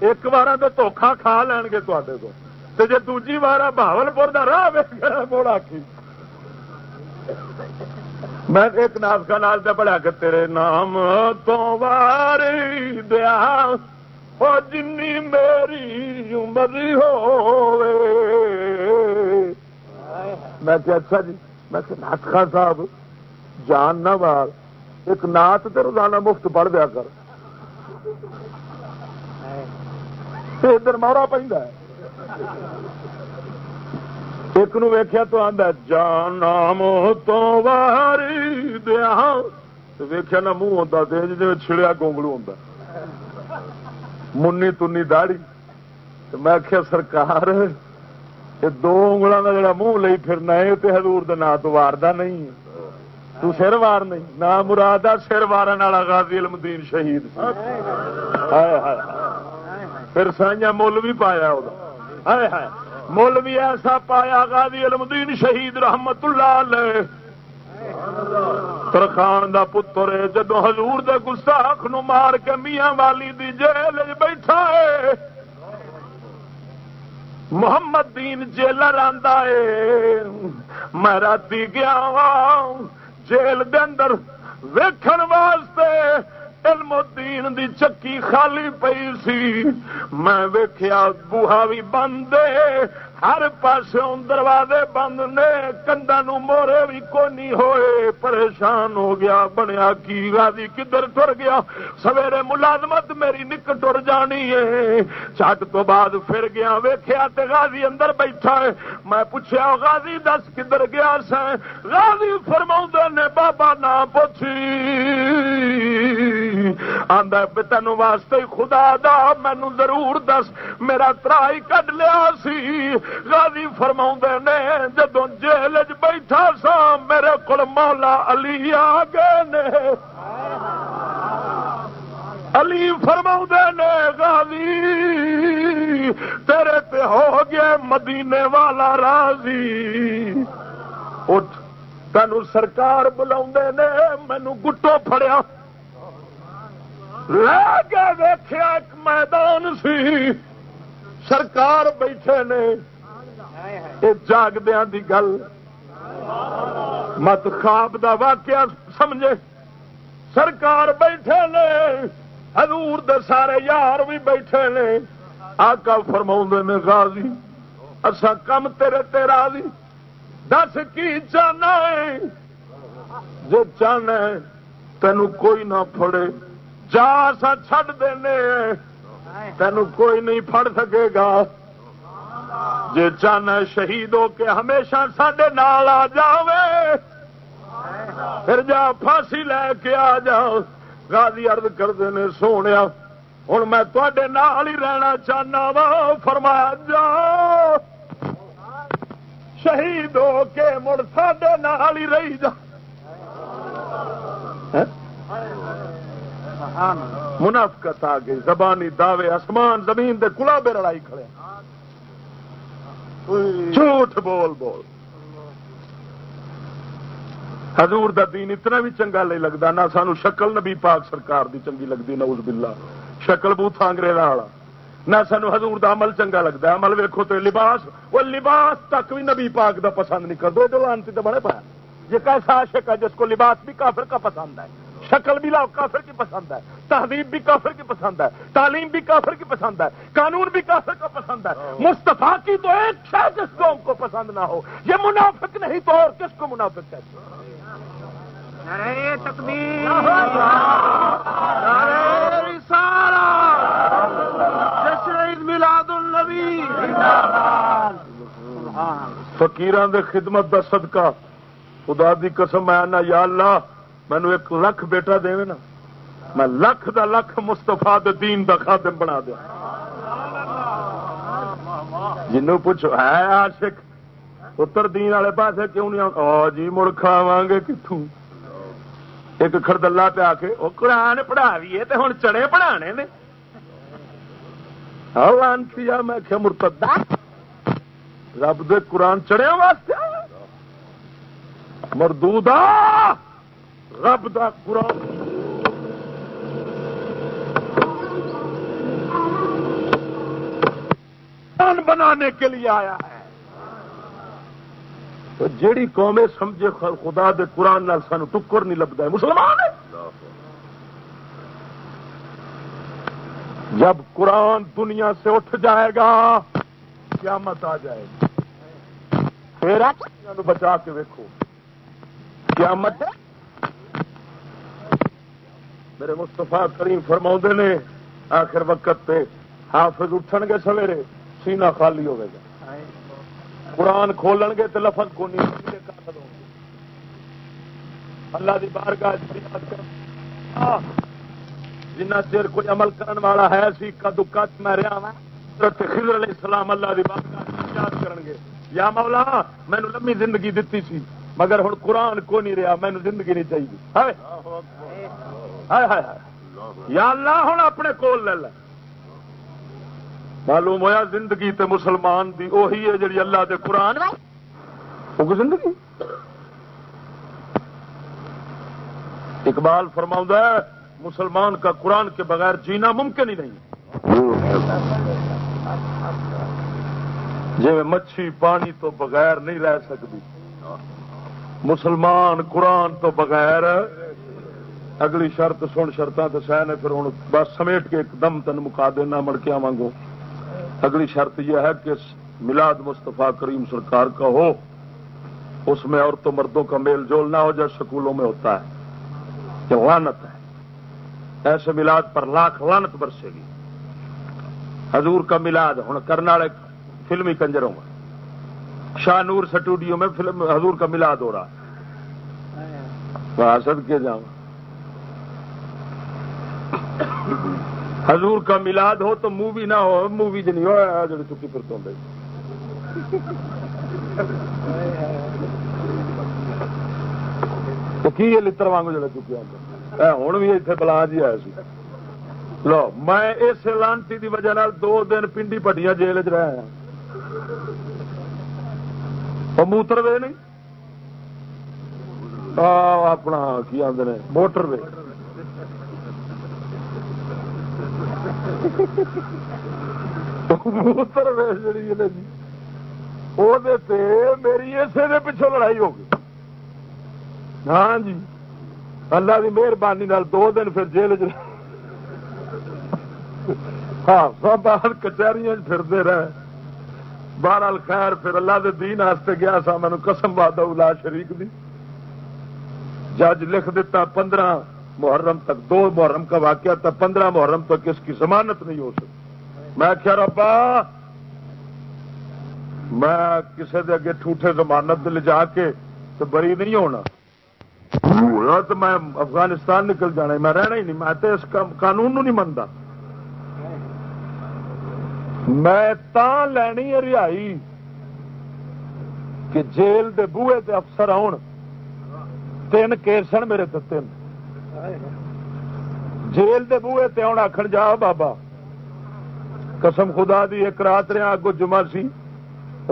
ایک بار تو دھوکھا کھا لین گے تے کو جی دوجی بار بہاول پور کا راہ ویک موڑ آخی میں ایک ناس کا نال پہ پڑھا کہ تیرے نام تو واری دیا وہ جنی میری عمر ہو میں کہ اچھا جی میں کہ نات خان صاحب جان نہ بار ایک نات تو روزانہ مفت پڑھ دیا کر۔ ادھر مورا پہ ایک نو ویخیا تو آدھا جان نام تو واری دیا۔ ویخیا نہ منہ ہوتا جی چھڑیا گونگلو ہوں منی تنی داڑی میں آخیا سرکار یہ دو انگلوں کا جڑا منہ لئی پھرنا ہے تو ہزور دن تو واردا نہیں تو سر وار نہیں نہ مراد سر وارن والا غازی علم دین شہید پھر سائیں مل بھی پایا وہ مل بھی ایسا پایا غازی المدین شہید رحمت اللہ علیہ۔ ترخان دا پتر جدو حضور دے گستاخ نو مار کے میاں والی دی جیل بیٹھا ہے۔ محمد دین جیلر آندا ہے۔ میں رات گیا ہاں، جیل دے اندر ویکھن واسطے علم الدین دی چکی خالی پئی سی۔ میں ویکھیا بوہا بھی بند ہر پاس دروازے بند نے کندا مورے بھی کونی ہوئے۔ پریشان ہو گیا، بنیا کی غازی کدھر ٹر گیا؟ سویرے ملازمت میری نک ٹر جانی ہے۔ چٹ تو بعد پھر گیا ویخیا غازی اندر بیٹھا ہے۔ میں پوچھا غازی دس کدھر گیا سا؟ غازی فرما نے، بابا نہ پوچھی۔ آدھا تین واسطے خدا دا مینو ضرور دس۔ میرا ترائی کڈ لیا سی۔ غازی فرما نے جدو جیل چ بیٹھا سا، میرے کو مولا علی آ گئے نے۔ علی فرما نے، غازی، تیرے تے ہو گئے مدینے والا راضی۔ اٹھ تین سرکار بلا نے مینو گٹو فڑیا لے کے ویخیا ایک میدان سی۔ سرکار بیٹھے نے۔ جاگدیا دی گل۔ مت خواب دا واقعہ سمجھے۔ سرکار بیٹھے نے، حضور دے سارے یار بھی بیٹھے نے۔ آقا فرما نے، غازی اصا کم تیرے تیرا دی دس کی چاہنا ہے؟ جو چاہنا ہے، تینو کوئی نہ پھڑے۔ جا سا چھڈ دینے تینو کوئی نہیں پھڑ سکے گا۔ جی چاہنا شہید ہو کے ہمیشہ سڈے نال آ جاوے، پھر جا پھانسی لے کے آ جاؤ۔ گادی ارد کرتے ہیں سونے ہوں میں تے نال ہی رہنا چاہنا وا، فرمایا جا۔ شہید ہو کے مڑ سڈے نال ہی رہی جا۔ ہاں؟ منافقت آ گئی، زبانی دعوے، آسمان، زمین دے کلابے لڑائی کھڑے۔ جھوٹ بول بول۔ حضور دا دین اتنا بھی چنگا نہیں لگتا، نہ سانو شکل نبی پاک سرکار دی چنگی لگتی نوز بلا شکل بوتھ انگریز والا۔ نہ سانو حضور دا عمل چنگا لگتا، عمل ویکو تو لباس، وہ لباس تک بھی نبی پاک دا پسند نہیں کر دو جو لانتی تو بڑے پایا۔ یہ کیسا عاشق ہے جس کو لباس بھی کافر کا پسند ہے؟ شکل بھی کافر کی پسند ہے۔ تہذیب بھی کافر کی پسند ہے۔ تعلیم بھی کافر کی پسند ہے۔ قانون بھی کافر کا پسند ہے۔ مستفا کی تو ایک شاید جس قوم کو پسند نہ ہو۔ یہ منافق نہیں تو اور کس کو منافق کہتے النبی۔ فقیران دے خدمت دا صدقہ۔ خدا دی قسم میں یا اللہ مینو ایک لکھ بیٹا دے نا، میں لکھ دا لکھ مستفا دین دا خادم بنا دیا۔ جنو پوچھو، ہے آشک پتر دین والے پاس کیوں نہیں آ؟ جی مڑ کھاوا گے کتوں ایک خردلا پہ آ کے وہ قرآن پڑھا بھی ہے ہوں چڑے پڑھا نے میں کیا مرتدہ، رب دے قرآن چڑیا واسطے مردودا رب دا قرآن۔ بنانے کے لیے آیا ہے۔ تو جیڑی قومیں سمجھے خدا دے قرآن نال سانو ٹکر نہیں لگتا ہے، مسلمان ہے جب قرآن دنیا سے اٹھ جائے گا، قیامت آ جائے گی۔ پھر بچا کے دیکھو قیامت میرے مستفا کریم فرما نے، آخر وقت پہ حافظ اٹھن گے سویرے سینا خالی ہوگا قرآن کھولن گے تو لفظ کو نہیں اللہ دی بار کا جنا چر کوئی عمل کرن والا ہے سی، کدو کچ میں رہا ہاں، حضرت خضر علیہ السلام اللہ دی بار کا کرن گے۔ یا مولا مینو لمبی زندگی دیتی سی، مگر ہوں قرآن کو نہیں رہا مینو زندگی نہیں چاہیے۔ یا اللہ ہوں اپنے کول لے لے۔ معلوم ہوا زندگی تے مسلمان دی اوہی ہے جڑی اللہ دے قرآن وہ زندگی؟ اقبال فرما ہے، مسلمان کا قرآن کے بغیر جینا ممکن ہی نہیں۔ جی مچھی پانی تو بغیر نہیں رہ سکتی۔ مسلمان قرآن تو بغیر اگلی شرط سن شرط سہ نے پھر ہوں بس سمیٹ کے ایک دم تین مکا دینا مڑ کے آواں اگلی شرط یہ ہے کہ میلاد مصطفیٰ کریم سرکار کا ہو، اس میں عورتوں مردوں کا میل جول نہ ہو جائے سکولوں میں ہوتا ہے۔ کہ لانت ہے۔ ایسے میلاد پر لاکھ لانت برسے گی۔ حضور کا میلاد ہوں کرنا والے فلمی کنجروں میں۔ شاہ نور سٹوڈیو میں فلم، حضور کا میلاد ہو رہا سد کے جاؤں۔ حضور کا میلاد ہو تو مووی نہ ہو، مووی چ نہیں ہو جڑی چکی پھر تو کی لڑ واگ جڑا چکیا ہوں بھی اتنے بلا جی آیا سی۔ لو، میں اس لانتی دی وجہ دو دن پنڈی پٹیاں جیل چ رہا موتر وے نہیں؟ اپنا کی آدھے موٹر وے۔ موتر وے جی وہ میری اسے دے پچھوں لڑائی ہو گئی۔ ہاں جی اللہ کی مہربانی دو دن پھر جیل چ ہاں سب بعد کچہری پھرتے رہے۔ بہرحال خیر، پھر اللہ دے دین واسطے گیا سا مینو قسم باد الا شریک دی۔ جج لکھ دیتا، پندرہ محرم تک دو محرم کا واقعہ تھا، پندرہ محرم تک اس کی ضمانت نہیں ہو سکتی۔ میں کیا ربا، میں کسی دے اگے ٹھوٹے ضمانت لے جا کے تو بری نہیں ہونا۔ تو میں افغانستان نکل جانا میں رہنا ہی نہیں، میں تو اس قانون نہیں منتا میں تا لینی ہے رہائی کہ جیل دے بوئے تے افسر آن، تین کیسن میرے تو تین۔ جیل دے بوئے تے آن آخر جا بابا قسم خدا دی ایک رات رہا اگو جمعہ سی۔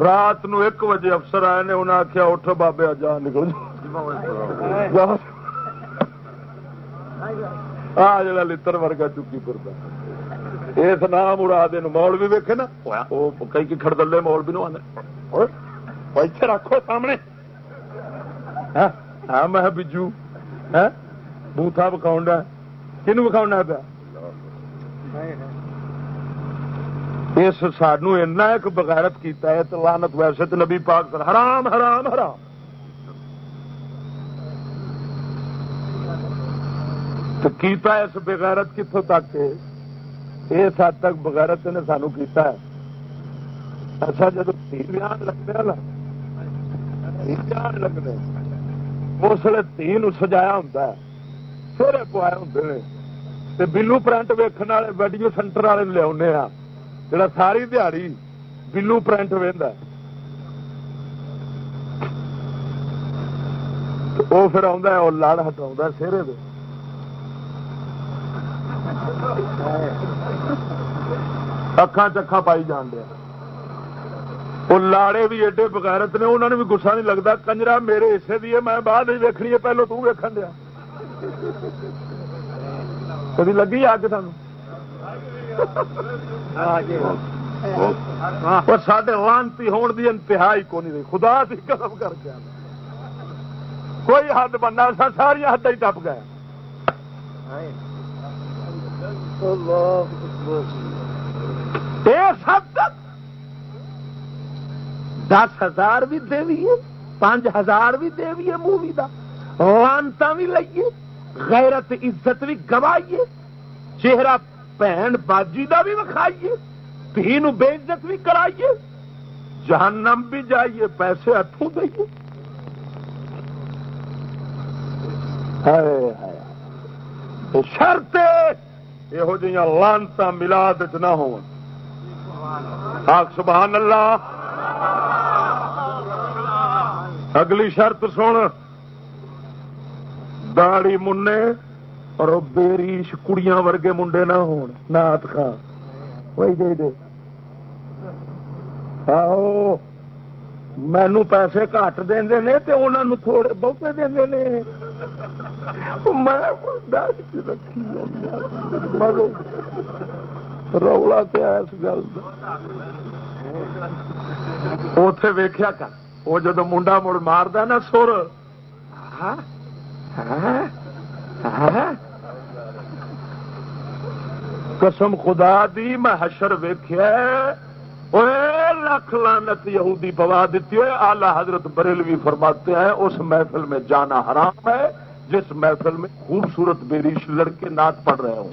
رات نو ایک بجے افسر آئے نے انہیں آخیا اٹھ بابے جا نکل جا۔ آ جا لڑ ورگا چکی پھرتا اس نام اڑا دے مول بھی ویکے نا؟ وہ کئی کھڑ دلے مول بھی نو آدھے رکھو سامنے۔ ہاں, ہاں، میں بجو۔ ہاں؟ بوتھا بکھاؤ کنو بکھاؤ پیا؟ اس سانو ایسا ایک بغیرت کیتا ہے تو لانت ویسے تو نبی پاک سر حرام حرام حرام۔ تو کیتا ہے اس بغیرت کتوں تک اس حد تک بغیرت نے سانو کیتا ہے۔ اچھا جب تھی بیان لگتے نا بیان لگنے، اس لیے تھی سجایا ہوں سورے پوائے ہوں بلو پرنٹ ویکن والے ویڈیو سینٹر والے لیا جڑا ساری دیہڑی بلو پرنٹ وہدا وہ پھر آ لڑ ہٹا سہرے دے اکھان چکھا پائی جان دیا وہ لاڑے بھی ایڈے بغیرت نے انہوں نے بھی گسا نہیں لگتا کنجرا میرے حصے دی ہے میں بعد ہی ویکنی ہے پہلو تیکن دیا کدی لگی اگ سان سڈے لانتی ہون دی انتہا ہی کونی رہی خدا کی قدم کر کے کوئی حد بننا سا ساری حد ہی ٹپ گیا تک دس ہزار بھی دے پانچ ہزار بھی دے مووی کا لانتا بھی لئیے غیرت عزت بھی گوائیے، چہرہ بھن باجی کا بھی وکھائیے تھی بے عزت بھی کرائیے، جہنم بھی جائیے، پیسے ہاتھوں دئیے۔ شرط یہو جہاں لانتا ملاد نہ ہو سبحان اللہ۔ اگلی شرط سن۔ داڑی منے اور بیریش کڑیاں ورگے منڈے نہ ہون نات خان وہی دے دے۔ آؤ مینو پیسے گٹ دے انہوں تھوڑے بہتے دے رولا پیا اس گل اتے ویخیا کر وہ جدو منڈا مڑ مارد نا سر ہاں؟ قسم خدا دی، میں حشر ویخیا لاکھ لانت یہودی پوا دیتی ہے آلہ حضرت بریلوی فرماتے ہیں، اس محفل میں جانا حرام ہے، جس محفل میں خوبصورت بیریش لڑکے نعت پڑھ رہے ہوں۔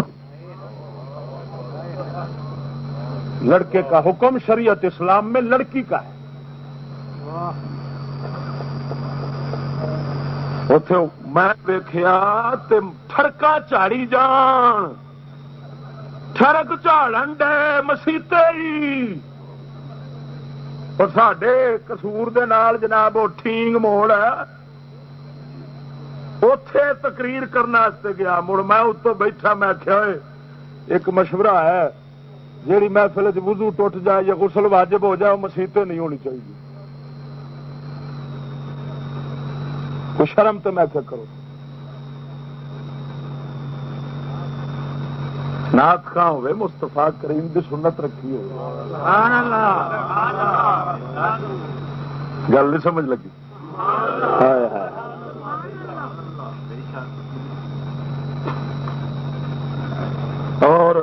لڑکے کا حکم شریعت اسلام میں لڑکی کا ہے۔ اتے میں دیکھا ٹھڑکا چاڑی جان ٹھڑک چاڑن ڈے مسیتے اور سڈے کسور دے نال جناب وہ ٹھینگ موڑ ہے اتے تقریر کرنے گیا مڑ میں اتو بیٹھا میں آخیا ایک مشورہ ہے جیڑی محفل وضو ٹوٹ جائے یا غسل واجب ہو جائے وہ مسیطیں نہیں ہونی چاہیے تو شرم تو میں کیا کروں؟ نات خاں ہوئے؟ مستفا کریم کی سنت رکھی ہو گل نہیں سمجھ لگی۔ اور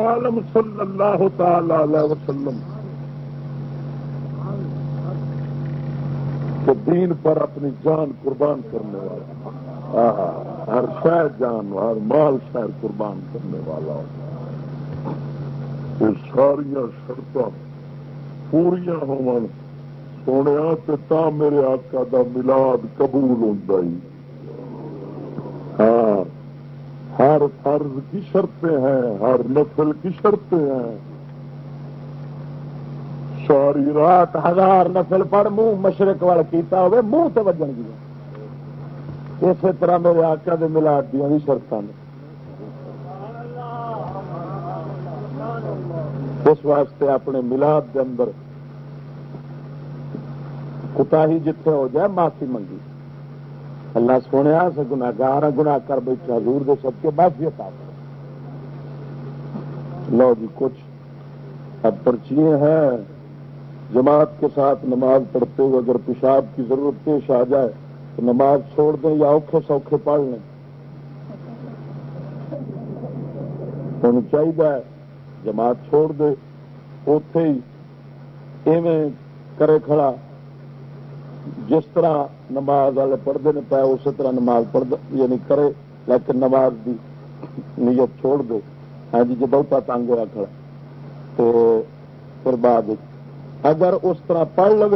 عالم صلی اللہ تعالی علیہ وسلم تو دین پر اپنی جان قربان کرنے والا۔ ہر شہر جان ہر مال شہر قربان کرنے والا۔ یہ ساریا شرط پوریا ہو سونے تا میرے آقا دا ملاد قبول ہوتا ہی۔ ہاں ہر فرض کی شرطیں ہیں، ہر نفل کی شرطیں ہیں۔ سوری، رات ہزار نفل پڑھ منہ مشرق وال کیتا ہوئے، منہ تو وجن گیا اسی طرح میرے آقا دے ملاد دیا بھی شرط نے۔ اس واسطے اپنے ملاد دے اندر کتا ہی جتنے ہو جائے، معافی منگی۔ اللہ سونے سے گناگار گنا کر بیٹھا حضور دے سب کے معافی عطا لو جی کچھ اب پرچیے ہیں۔ جماعت کے ساتھ نماز پڑھتے ہوئے اگر پیشاب کی ضرورت پیش آ جائے تو نماز چھوڑ دیں یا اوکھے سوکھے پڑھ لیں۔ ہوں چاہیے جماعت چھوڑ دے اتے ہی ایویں کرے کھڑا۔ جس طرح نماز والے پڑھتے ہیں پایا اسی طرح نماز پڑھ یعنی کرے، لیکن نماز کی نیت چھوڑ دے۔ ہاں جی جی بہتا تنگ ہوا کھڑا، تو پھر بعد اگر اس طرح پڑھ لو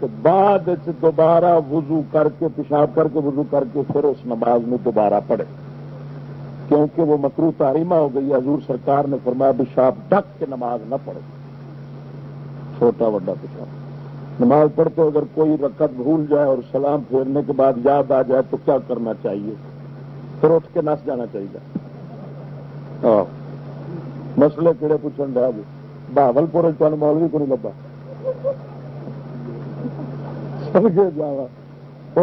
تو بعد دوبارہ وضو کر کے، پیشاب کر کے وضو کر کے پھر اس نماز میں دوبارہ پڑھے۔ کیونکہ وہ مکرو تاریمہ ہو گئی، حضور سرکار نے فرمایا پیشاب ڈک کے نماز نہ پڑھے۔ چھوٹا وڈا پیشاب۔ نماز پڑھتے اگر کوئی رکعت بھول جائے اور سلام پھیرنے کے بعد یاد آ جائے تو کیا کرنا چاہیے؟ پھر اٹھ کے نس جانا چاہیے۔ مسئلے کہڑے پوچھنے ڈا جی بہبل پور مولوی کو نہیں لبا سمجھے جا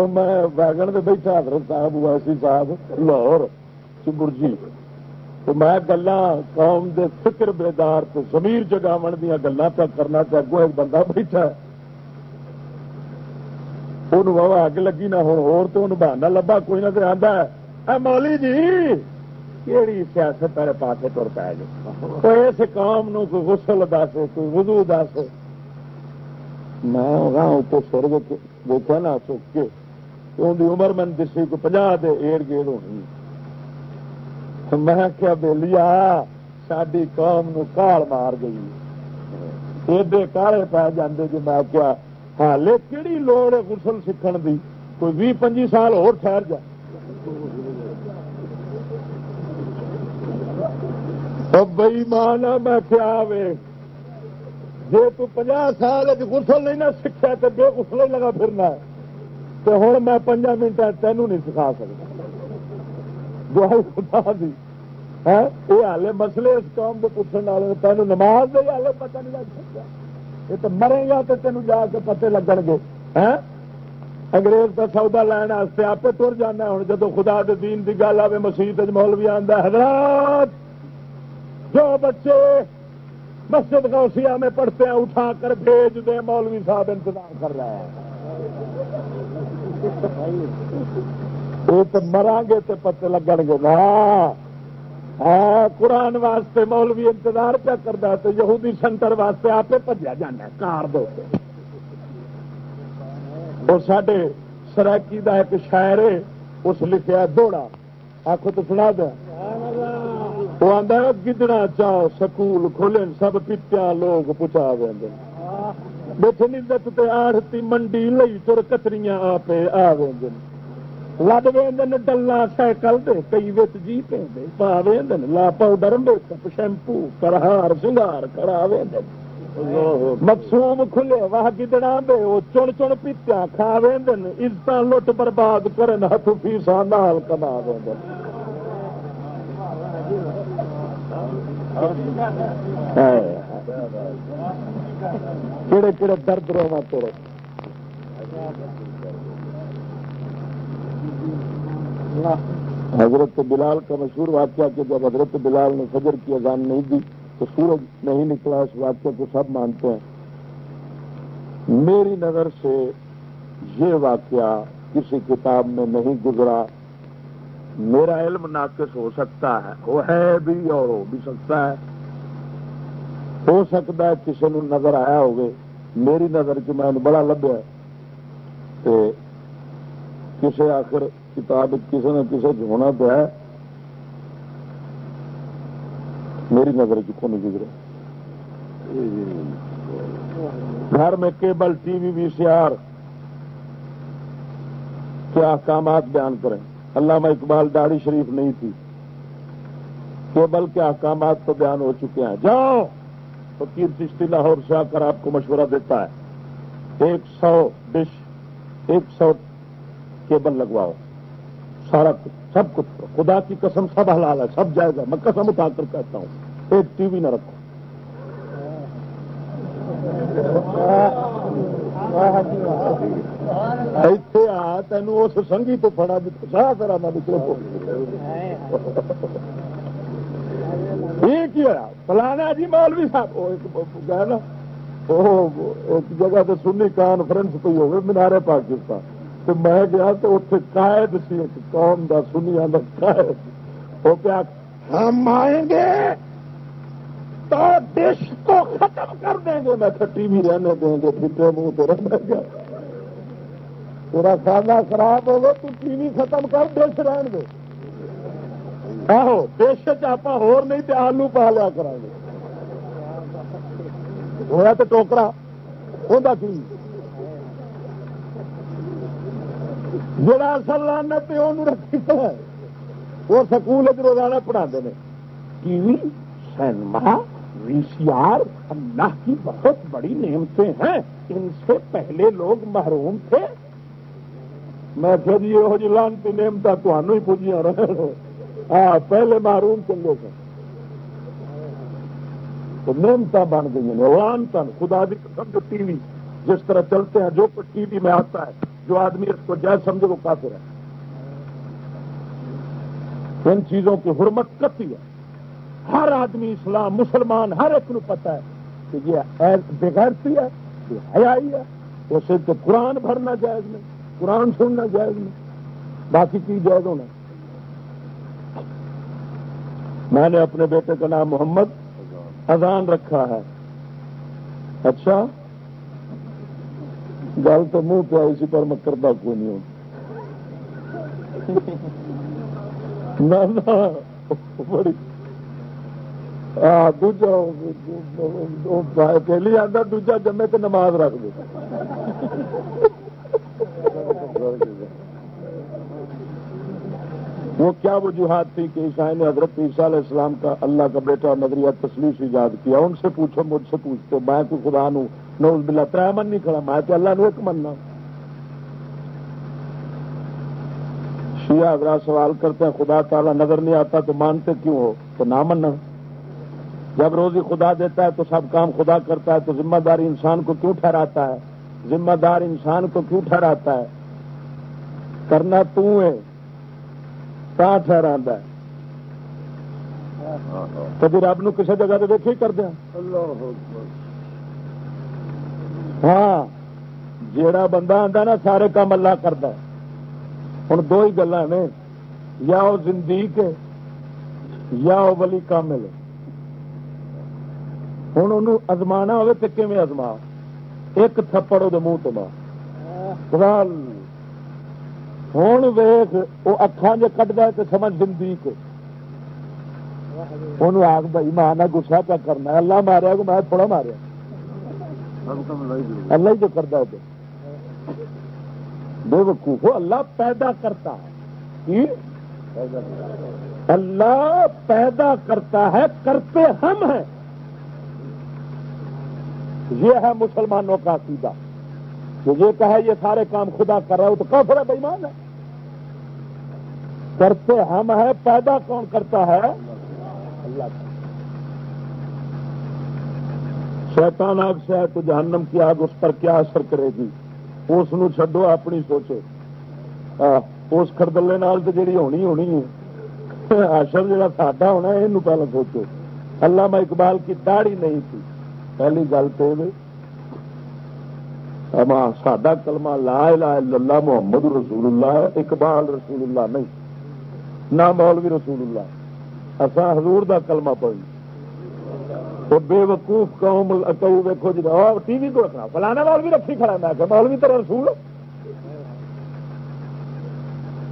میں ویگن سے بیٹھا، حضرت صاحب ویسی صاحب، لاہور برجی تو میں گلا قوم دے فکر بیدار تو زمیر جگاو دیا گلا پہ کرنا چاہو ایک بندہ بیٹھا ان اگ لگی نہ ہوں بہانا لبا کوئی نہ آتا ہے۔ مولی جی! کہڑی سیاست میرے پاس تر پی جائے اس قوم نو کوئی غسل دس کوئی وضو دس میں سر دیکھا نا سک کے ان عمر میں دسی کو پناہ دے ایڑ گیڑ ہونی۔ میں کیا بولیا ساری قوم نو کال مار گئی۔ ایڈے کالے پی جاندے جی میں کیا ہاں، حالے کہڑی لوڑ ہے غسل سیکھن دی؟ کوئی بھی پنجی سال اور ٹھہر جائے بئی مانا میں کیا جی تجا سال گسل نہیں نہ سیکھا تو بے گسل ہی لگا پھرنا تو ہوں میں پنجا منٹ تینوں نہیں سکھا سکتا۔ خدا دی۔ یہ ہالے مسلے اس قوم کے پوچھنے والے تینوں نماز دے ہالے پتہ نہیں لگ سکتا۔ یہ تو مرے گا تو تینوں جا کے پتے لگن گے۔ ہاں، انگریز کا سودا لین آپ تر جانا ہوں جدو خدا دین کی گل آئے مسیح مولوی آتا حضرات! جو بچے مسجد غوثیہ میں پڑھتے ہیں، اٹھا کر بھیج دیں، مولوی صاحب انتظام کر رہے ہیں۔ وہ تو مرا گے تو پتے لگن گے۔ نا قرآن واسطے مولوی انتظار پہ کرتا تو یہودی سینٹر واسطے آپ پجیا جانا کار دو وہ سڈے سرائکی کا ایک شاعر اس لکھا دوڑا۔ آخو تو سنا دیا وہ آدھا گدڑا چاہ سکول کھولے سب پیتیا لوگ پچا دیں بچنی دت آڑتی منڈی لئی تر کتری آپ آ گئے لد وے ڈلا سائیکل دے کئی وچ جی پہ پا وے لا پاؤڈر میک اپ شیمپو، کرہار، سنگار کرا وے مقصوم کھلے، واہ گدڑا دے وہ چن چن پیتیا کھا وے عزت لٹ برباد کرن ہاتھ فیسا نال کما وے کہڑے کہڑے درد روا توڑ حضرت بلال کا مشہور واقعہ کہ جب حضرت بلال نے فجر کی اذان نہیں دی تو سورج نہیں نکلا، اس واقعہ کو سب مانتے ہیں۔ میری نظر سے یہ واقعہ کسی کتاب میں نہیں گزرا۔ میرا علم ناقص ہو سکتا ہے وہ ہے بھی اور ہو بھی سکتا ہے۔ ہو سکتا ہے کسی نے نظر آیا ہوگی میری نظر چ میں بڑا لبیا کسی آخر کتاب کسی نہ کسی ہونا تو ہے۔ میری نظر چکو نہیں گزرے۔ گھر میں کیبل، ٹی وی وی سی آر کے احکامات بیان کریں؟ علامہ اقبال داڑھی شریف نہیں تھی کیبل کے احکامات تو بیان ہو چکے ہیں۔ جاؤ! فقیر چشتی لاہور سے آ کر آپ کو مشورہ دیتا ہے۔ ایک سو ڈش، ایک سو کیبل لگواؤ۔ سارا کچھ، سب کچھ۔ خدا کی قسم، سب حلال ہے، سب جائے گا میں قسم اٹھا کر کہتا ہوں، ایک ٹی وی نہ رکھو ایتھے آ تین اس سنگھی تو فڑا سا کرا میں یہ کیا فلانا جی مولوی صاحب گئے نا ایک جگہ تو سنی کانفرنس کوئی ہوگی، مینارے پاکستان۔ تو میں گیا تو اتنے قائد سی، ایک قوم کا سنیا کا قائد۔ وہ کیا، ہم آئیں گے تو دیش کو ختم کر دیں گے۔ میں ٹی وی رہنے دیں گے، پھٹے منہ تو رہنے گا پورا کھانا خراب ہوگا، تو ٹی وی ختم کر دیش رہن دے آہو دیش آپ ہور نہیں تو آلو پا لیا کرا گے۔ ہوا تو ٹوکرا۔ ہوتا کی؟ جڑا اصل لانا پیو رکھی تو ہے۔ وہ سکول روزانہ پڑھا ہیں ٹی وی، سینما، وی سی آر، اللہ کی بہت بڑی نعمتیں ہیں۔ ان سے پہلے لوگ محروم تھے۔ میں پھر یہ جی لانتی نعمت تمہوں ہی پوجیاں رہے ہاں پہلے محروم چلے گئے تو نعمت بن گئی ہیں۔ لانتا، خدا بھی سمجھو ٹی وی جس طرح چلتے ہیں، جو کچھ ٹی وی میں آتا ہے، جو آدمی اس کو جائز سمجھے وہ کافر ہے۔ ان چیزوں کی حرمت کرتی ہے۔ ہر آدمی اسلام، مسلمان، ہر ایک کو پتا ہے کہ یہ بغیرتی ہے، یہ حیائی ہے اسے تو قرآن بھرنا جائز نہیں۔ قرآن سننا جائز نہیں، باقی چیز جائز ہونا۔ میں نے اپنے بیٹے کا نام محمد اذان رکھا ہے۔ اچھا گل تو منہ پہ اسی پر میں کرتا کوئی نہیں بڑی۔ پہلی آتا دوجا جمے تو نماز رکھ دے۔ وہ کیا وجوہات تھی کہ عیسائی نے حضرت عیسیٰ علیہ السلام کا اللہ کا بیٹا نظریہ تصویر ایجاد کیا؟ ان سے پوچھو، مجھ سے پوچھتے میں کوئی خدا نو نوز بلا تر من نہیں کھڑا، میں تو اللہ نو ایک مننا۔ شیعہ حضرات سوال کرتے ہیں، خدا تعالیٰ نظر نہیں آتا تو مانتے کیوں ہو؟ تو نہ مننا۔ جب روزی خدا دیتا ہے تو سب کام خدا کرتا ہے، تو ذمہ داری انسان کو کیوں ٹھہراتا ہے؟ ذمہ دار انسان کو کیوں ٹھہراتا ہے؟ کرنا تو ہے۔ ٹھہرا ہے۔ کبھی رب کسی جگہ سے دیکھے کر دیا۔ ہاں جیڑا بندہ آتا نا سارے کام اللہ کرتا ہوں دو ہی گلا نے یا وہ زندگی یا ولی کامل ہوں ان ازما ہوے تو کیون ازما ایک تھپڑ وہ منہ تو مار۔ ہوں ویخ وہ اکھان جی کٹ دے تو سمجھ دن ان آگ بھائی ماں نہ گسا پہ کرنا اللہ ماریا کو میں تھوڑا ماریا اللہ ہی جو کرتا ہے۔ بے وقوف۔ اللہ پیدا کرتا ہے۔ اللہ پیدا کرتا ہے، کرتے ہم ہیں۔ یہ ہے مسلمانوں کا عقیدہ۔ یہ کہے، یہ سارے کام خدا کر رہے ہو تو کافر ہے بےمان ہے۔ کرتے ہم ہیں، پیدا کون کرتا ہے؟ اللہ۔ شیطان آگ سے ہے تو جہنم کی آگ اس پر کیا اثر کرے گی؟ اس چڈو اپنی سوچو اس خردلے نال تو جی ہونی ہونی ہے۔ اشر جا ساڈا ہونا یہ پہلے سوچو۔ اللہ میں اقبال کی داڑھی نہیں تھی۔ پہلی گل تو سڈا کلمہ لا الہ الا اللہ محمد رسول اللہ ہے، اقبال رسول اللہ نہیں۔ نہ مولوی رسول اللہ۔ اصا حضور دا کلمہ پڑھی تو بے وقوف قوم ویکو جی ٹی وی کو رکھنا۔ فلانا مولوی رکھی کھڑا میں کہ مولوی تو رسول۔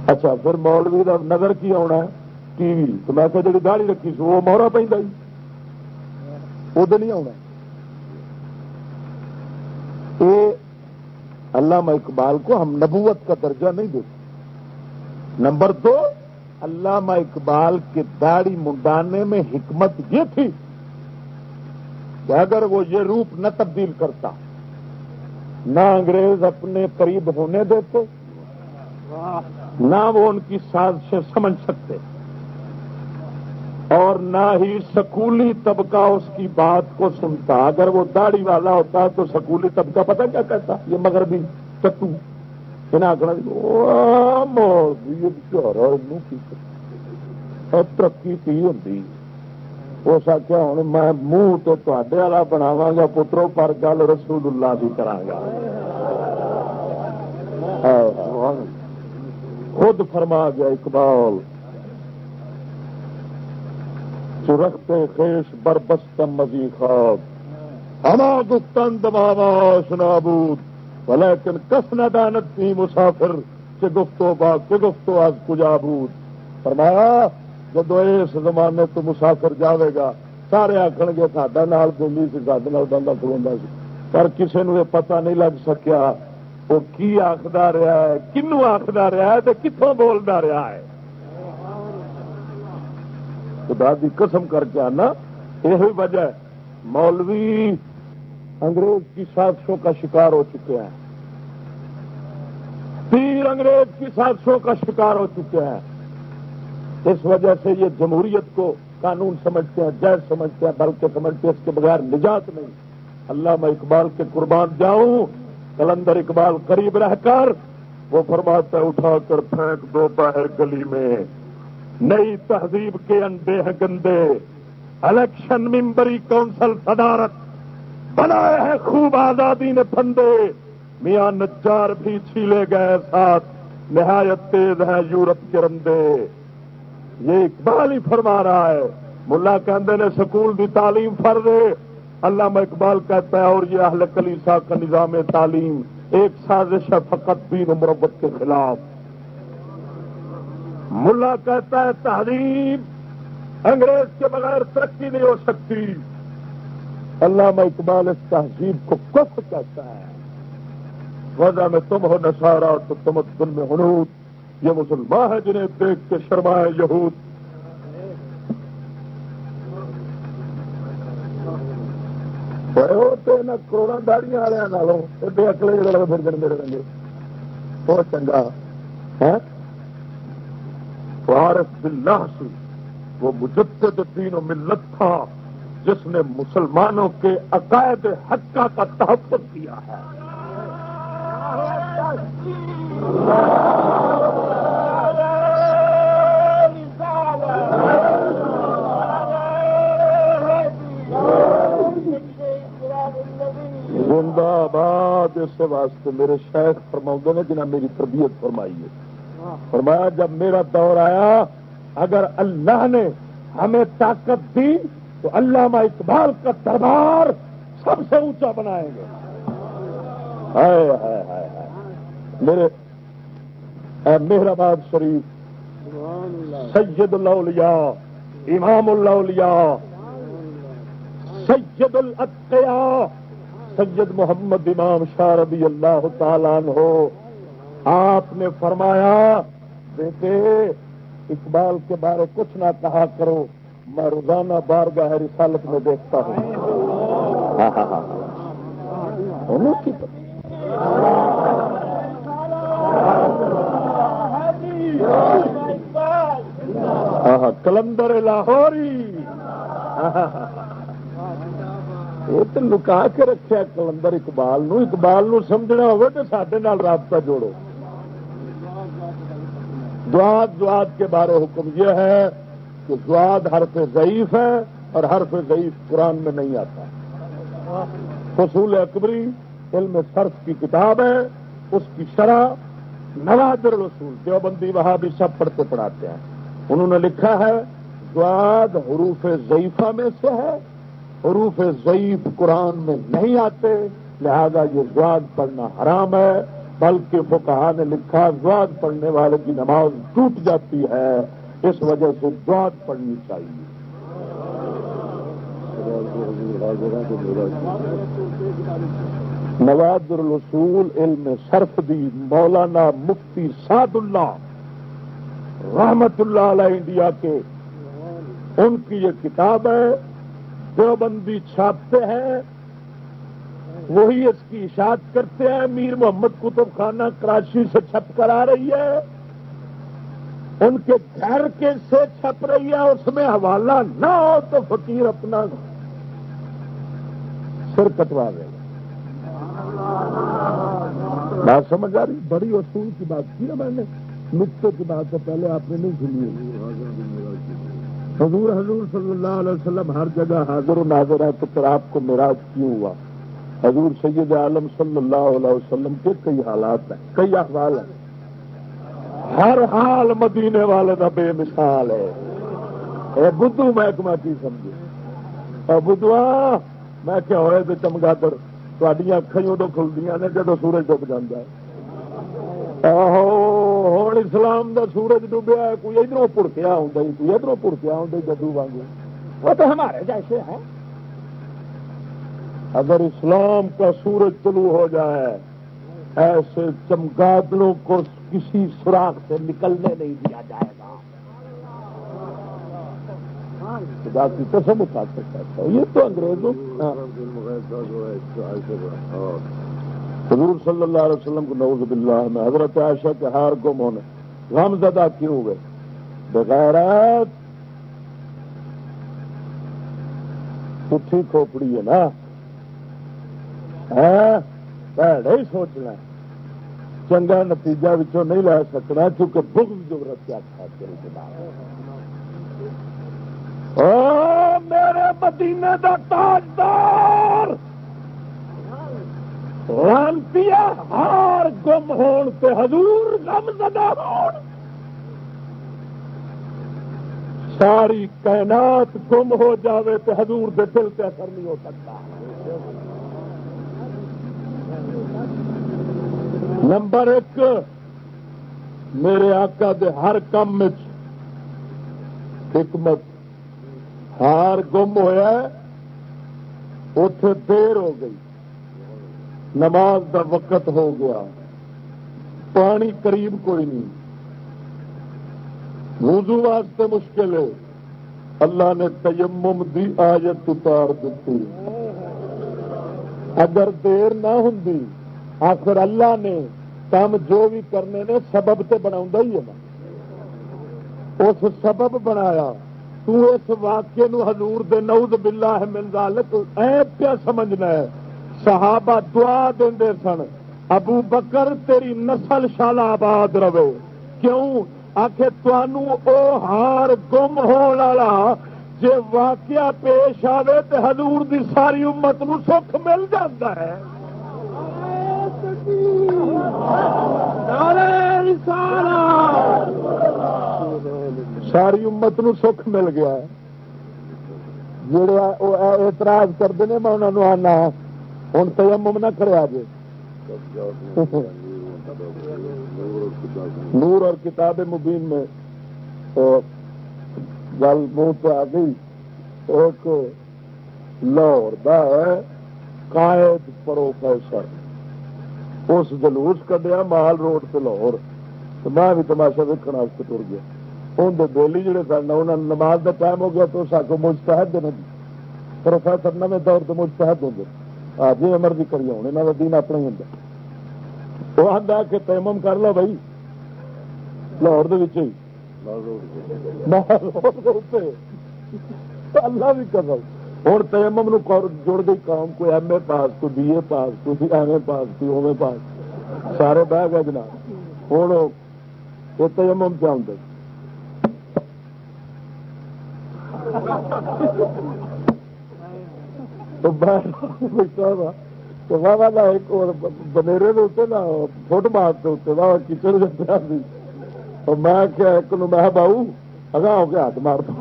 اچھا پھر مولوی کا نظر کی آنا ہے؟ TV. تو میں کہ جی گاڑی رکھی سو، وہ مورا پہ ادھر نہیں آنا یہ علامہ اقبال کو ہم نبوت کا درجہ نہیں دیتے۔ نمبر دو علامہ اقبال کے داڑھی منڈانے میں حکمت یہ تھی کہ اگر وہ یہ روپ نہ تبدیل کرتا، نہ انگریز اپنے قریب ہونے دیتے، نہ وہ ان کی سازشیں سمجھ سکتے اور نہ ہی سکولی طبقہ اس کی بات کو سنتا۔ اگر وہ داڑھی والا ہوتا تو سکولی طبقہ پتہ کیا کہتا یہ مغربی چتو ترقی کی ہوتی اس آخیا ہوں میں منہ تو تے والا بناوا گا، پترو، پر گل رسول اللہ کی کرا گا خود فرما گیا، اقبال۔ سرختے خیش بربستم مزی خواب۔ ہما گفتن دماوا سنابود ولیکن کس نہ دانت تھی مسافر سے گفتو با کے گفتو آج کجا بود۔ فرمایا جب اس زمانے تو مسافر جاوے گا، سارے آخر گے، ساڈا نال بولی سی سڈے بندہ کلوا سی۔ پر کسی نے پتا نہیں لگ سکیا، وہ کی آخر رہا ہے، کنو آخر رہا ہے کتوں بولتا رہا ہے۔ خدا کی قسم کر کے آنا یہ وجہ ہے۔ مولوی انگریز کی سازشوں کا شکار ہو چکے ہیں۔ پیر انگریز کی سازشوں کا شکار ہو چکے ہیں۔ اس وجہ سے یہ جمہوریت کو قانون سمجھتے ہیں جائز سمجھتے ہیں، بلکہ سمجھتے ہیں اس کے بغیر نجات نہیں۔ اللہ میں اقبال کے قربان جاؤں، کلندر اقبال قریب رہ کر، وہ فرماتا ہے، اٹھا کر پھینک دو باہر گلی میں۔ نئی تہذیب کے انڈے ہیں گندے۔ الیکشن ممبری کونسل صدارت۔ بنائے ہیں خوب آزادی نے پھندے۔ میاں نجار بھی چھیلے گئے ساتھ۔ نہایت تیز ہیں یورپ کے رندے۔ یہ اقبال ہی فرما رہا ہے۔ ملا کہندے نے سکول دی تعلیم فرض علامہ اقبال کہتا ہے اور یہ اہل کلیسا کا نظام تعلیم۔ ایک سازش ہے فقط دین و مربت کے خلاف۔ ملا کہتا ہے تہذیب انگریز کے بغیر ترقی نہیں ہو سکتی۔ علامہ اقبال اس تہذیب کو کف کہتا ہے۔ وجہ میں تم ہو نشارہ تو تمدن میں ہنوت یہ مسلمان ہے جنہیں دیکھ کے شرمائے یہود۔ کروڑا داڑیاں والوں ایڈے اکلے لڑ پھر جن میرے رنگے۔ بہت چنگا۔ ہاں؟ وارث بلّہ سی وہ مجدد دین و ملت تھا۔ جس نے مسلمانوں کے عقائد حقہ کا تحفظ کیا ہے۔ زندہ آباد اس واسطے میرے شیخ فرما نے جنہیں میری تربیت فرمائی ہے۔ فرمایا، جب میرا دور آیا، اگر اللہ نے ہمیں طاقت دی تو علامہ اقبال کا دربار سب سے اونچا بنائیں گے۔ میرے مہرآباد شریف سید الاولیاء امام الاولیاء سید الاتقیاء سید محمد امام شاہ رضی اللہ تعالیٰ ہو آپ نے فرمایا، بیٹے، اقبال کے بارے کچھ نہ کہا کرو۔ میں روزانہ بار گاہ رسالت میں دیکھتا ہوں۔ ہاں ہاں ہاں۔, ہاں،, ہاں، کلندر لاہوری۔ ہاں، یہ تو لکا کے رکھا کلندر اقبال نو۔ اقبال نو سمجھنا ہوگا تو سڈے رابطہ جوڑو۔ دعاد دعاد کے بارے حکم یہ ہے کہ دعاد حرف ضعیف ہے اور حرف ضعیف قرآن میں نہیں آتا۔ فصول اکبری علم صرف کی کتاب ہے، اس کی شرح نوادر رسول دیوبندی وہاں بھی سب پڑھتے پڑھاتے ہیں۔ انہوں نے لکھا ہے دعاد حروف ضعیفہ میں سے ہے، حروف ضعیف قرآن میں نہیں آتے، لہذا یہ زواد پڑھنا حرام ہے۔ بلکہ فکہ نے لکھا زواد پڑھنے والے کی نماز ٹوٹ جاتی ہے۔ اس وجہ سے زواد پڑھنی چاہیے۔ نواز الرسول علم صرف دی مولانا مفتی سعد اللہ رحمت اللہ علیہ انڈیا کے، ان کی یہ کتاب ہے، دیوبندی چھاپتے ہیں، وہی اس کی اشاعت کرتے ہیں، میر محمد کتب خانہ کراچی سے چھپ کر آ رہی ہے۔ ان کے گھر کے سے چھپ رہی ہے، اس میں حوالہ نہ ہو تو فقیر اپنا سر کٹوا دے بات سمجھ آ رہی؟ بڑی اصول کی بات کی نا میں نے۔ نقطے کی بات تو پہلے آپ نے نہیں سنی۔ حضور حضور صلی اللہ علیہ وسلم ہر جگہ حاضر و ناظر ہے تو پھر آپ کو میراج کیوں ہوا؟ حضور سید عالم صلی اللہ علیہ وسلم کے کئی حالات ہیں، کئی احوال ہیں۔ ہر حال مدینے والے کا بے مثال ہے۔ اے بدھو محکمہ کی سمجھے؟ بدھوا، میں کیا ہوئے تو چمگادر تھوڑی اکھیں ادو کھلتی نے جدو سورج ڈب جاتا ہے۔ ہوں اسلام دا سورج ڈوبیا کوئی ادھر پڑکیا ہوں کوئی ادھر پڑکیا ہوں جدو واگ وہ تو ہمارے جیسے ہے اگر اسلام کا سورج طلوع ہو جائے، ایسے چمگادڑوں کو کسی سوراخ سے نکلنے نہیں دیا جائے گا۔ خدا کی قسم اٹھا سکتا یہ تو انگریزوں حضور صلی اللہ علیہ وسلم کو نوز باللہ میں حضرت عائشہ کے ہار گم ہونے غم زدہ کیوں ہوئے؟ بغیر پٹھی کھوپڑی ہے نا۔ ہاں، ہی سوچنا ہے۔ چنگا نتیجہ بچوں نہیں لے سکنا کیونکہ بغض جو رکھا تھا دل او میرے مدینے کا تاجدار رانتی ہار گم ہون تے حضور غم زدہ ہون ساری کائنات گم ہو جاوے تے حضور دے دل پہ اثر نہیں ہو سکتا نمبر ایک، میرے آقا دے ہر کام حکمت۔ ہار گم ہوا اتے دیر ہو گئی۔ نماز دا وقت ہو گیا۔ پانی قریب کوئی نہیں۔ وضو واسطے مشکل ہے۔ اللہ نے تیمم دی آیت اتار دیتی۔ اگر دیر نہ ہوں آخر اللہ نے کام جو بھی کرنے نے سبب تو بنا ہی ہے نا۔ اس سبب بنایا۔ تو اس واقعے نو حضور دے نعوذ باللہ من ذالک اے پیا سمجھنا ہے۔ صحابہ دعا دے سن، ابو بکر تیری نسل شال آباد رہے کیوں؟ آخے آخر او ہار گم ہونا جی واقعہ پیش آئے تو حضور دی ساری امت نو سکھ مل جاتا ہے۔ ساری امت نو سکھ مل گیا جڑے اعتراض کرتے ہیں میں انہوں آنا ہوں تیمم نہ کرے جی نور اور کتاب مبین میں گل منہ پہ آ گئی۔ ایک لاہور دا ہے، قائد پروفیسر۔ اس جلوس کڈیا مال روڈ سے لاہور۔ میں بھی تماشا ویکن تر گیا۔ ہوں بولی جڑے سن انہوں نے نماز کا ٹائم ہو گیا تو سب کو مستحد دینا پروفیسر نویں دور سے مستحد ہوں گے۔ آ جی مرضی کری ہوں یہاں کا دین اپنا ہی ہوں وہ آتا کہ تیمم کر لو بھائی۔ لاہور ہی۔ اللہ بھی کر رہا ہوں تیمم جڑ گئی کام، کوئی ایم اے پاس، کوئی بی اے پاس، کوئی ایم اے پاس، کوئی اوے پاس، سارے بہ گئے جناب۔ ہوں یہ تیمم کیا ہوں بنیرے نا فٹ مار کچن میں کیا ایک میں باؤ اگا ہو کے ہاتھ مار دو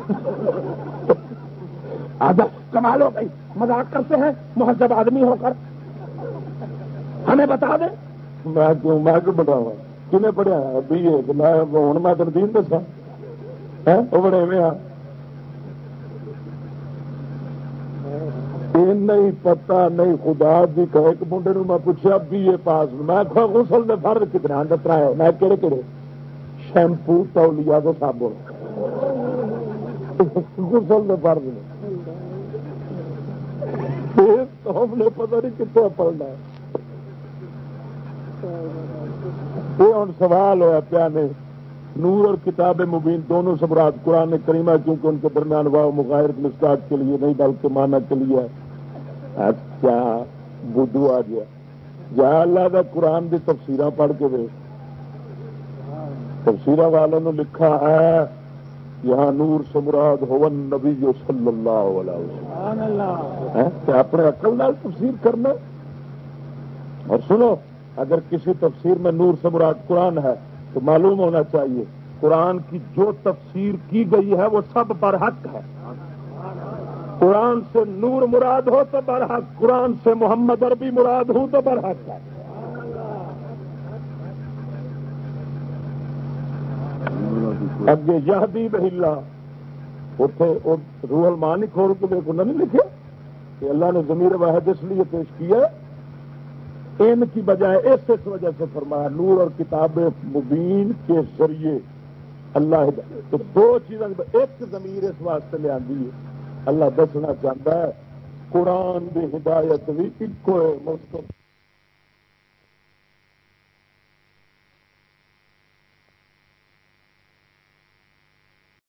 آدم کمال ہو گئی۔ مزاق کرتے ہیں، مہذب آدمی ہو کر۔ ہمیں بتا دیں۔ میں کیوں میں کیوں بتاؤں؟ کنے پڑھیا بی اے میں ہوں میں تردین دسا وہ بڑے میں نہیں پتا، نہیں خدا جی کہ ایک منڈے میں پوچھا بی اے پاس۔ میں غسل میں فرد کتنا دترا ہے۔ میں کہڑے کہڑے؟ شیمپو، تولیا تو صابن۔ غسل میں فرد۔ نے تو ہم نے پتا نہیں کتنے پڑھنا یہ ہوں سوال ہوا پیا نے، نور اور کتاب مبین دونوں سمراٹ قرآن کریمہ کیونکہ ان کے درمیان واہ مغائر مسکاٹ کے لیے نہیں، بلکہ مانا کے لیے کیا اچھا، بدھو آ گیا۔ جہاں اللہ کا قرآن کی تفسیر پڑھ کے دے تفسیر والوں نے لکھا ہے یہاں نور سمراد ہون نبی صلی اللہ علیہ کیا اپنے عقل نال تفسیر کرنا۔ اور سنو اگر کسی تفسیر میں نور سمراد قرآن ہے تو معلوم ہونا چاہیے قرآن کی جو تفسیر کی گئی ہے وہ سب پر حق ہے۔ قرآن سے نور مراد ہو تو برحق قرآن سے محمد عربی مراد ہوں تو برحق ہے۔ اگے یہ بھی بہلا اتنے روح المان ہی کھول کے دیکھو نہیں لکھے کہ اللہ نے زمیر واحد اس لیے پیش کیا ان کی بجائے اس اس وجہ سے فرمایا، نور اور کتاب مبین کے ذریعے اللہ تو دو چیزیں ایک زمیر اس واسطے لے آدھی ہے۔ اللہ دسنا چاہتا ہے، قرآن کی ہدایت بھی ایک مستقبل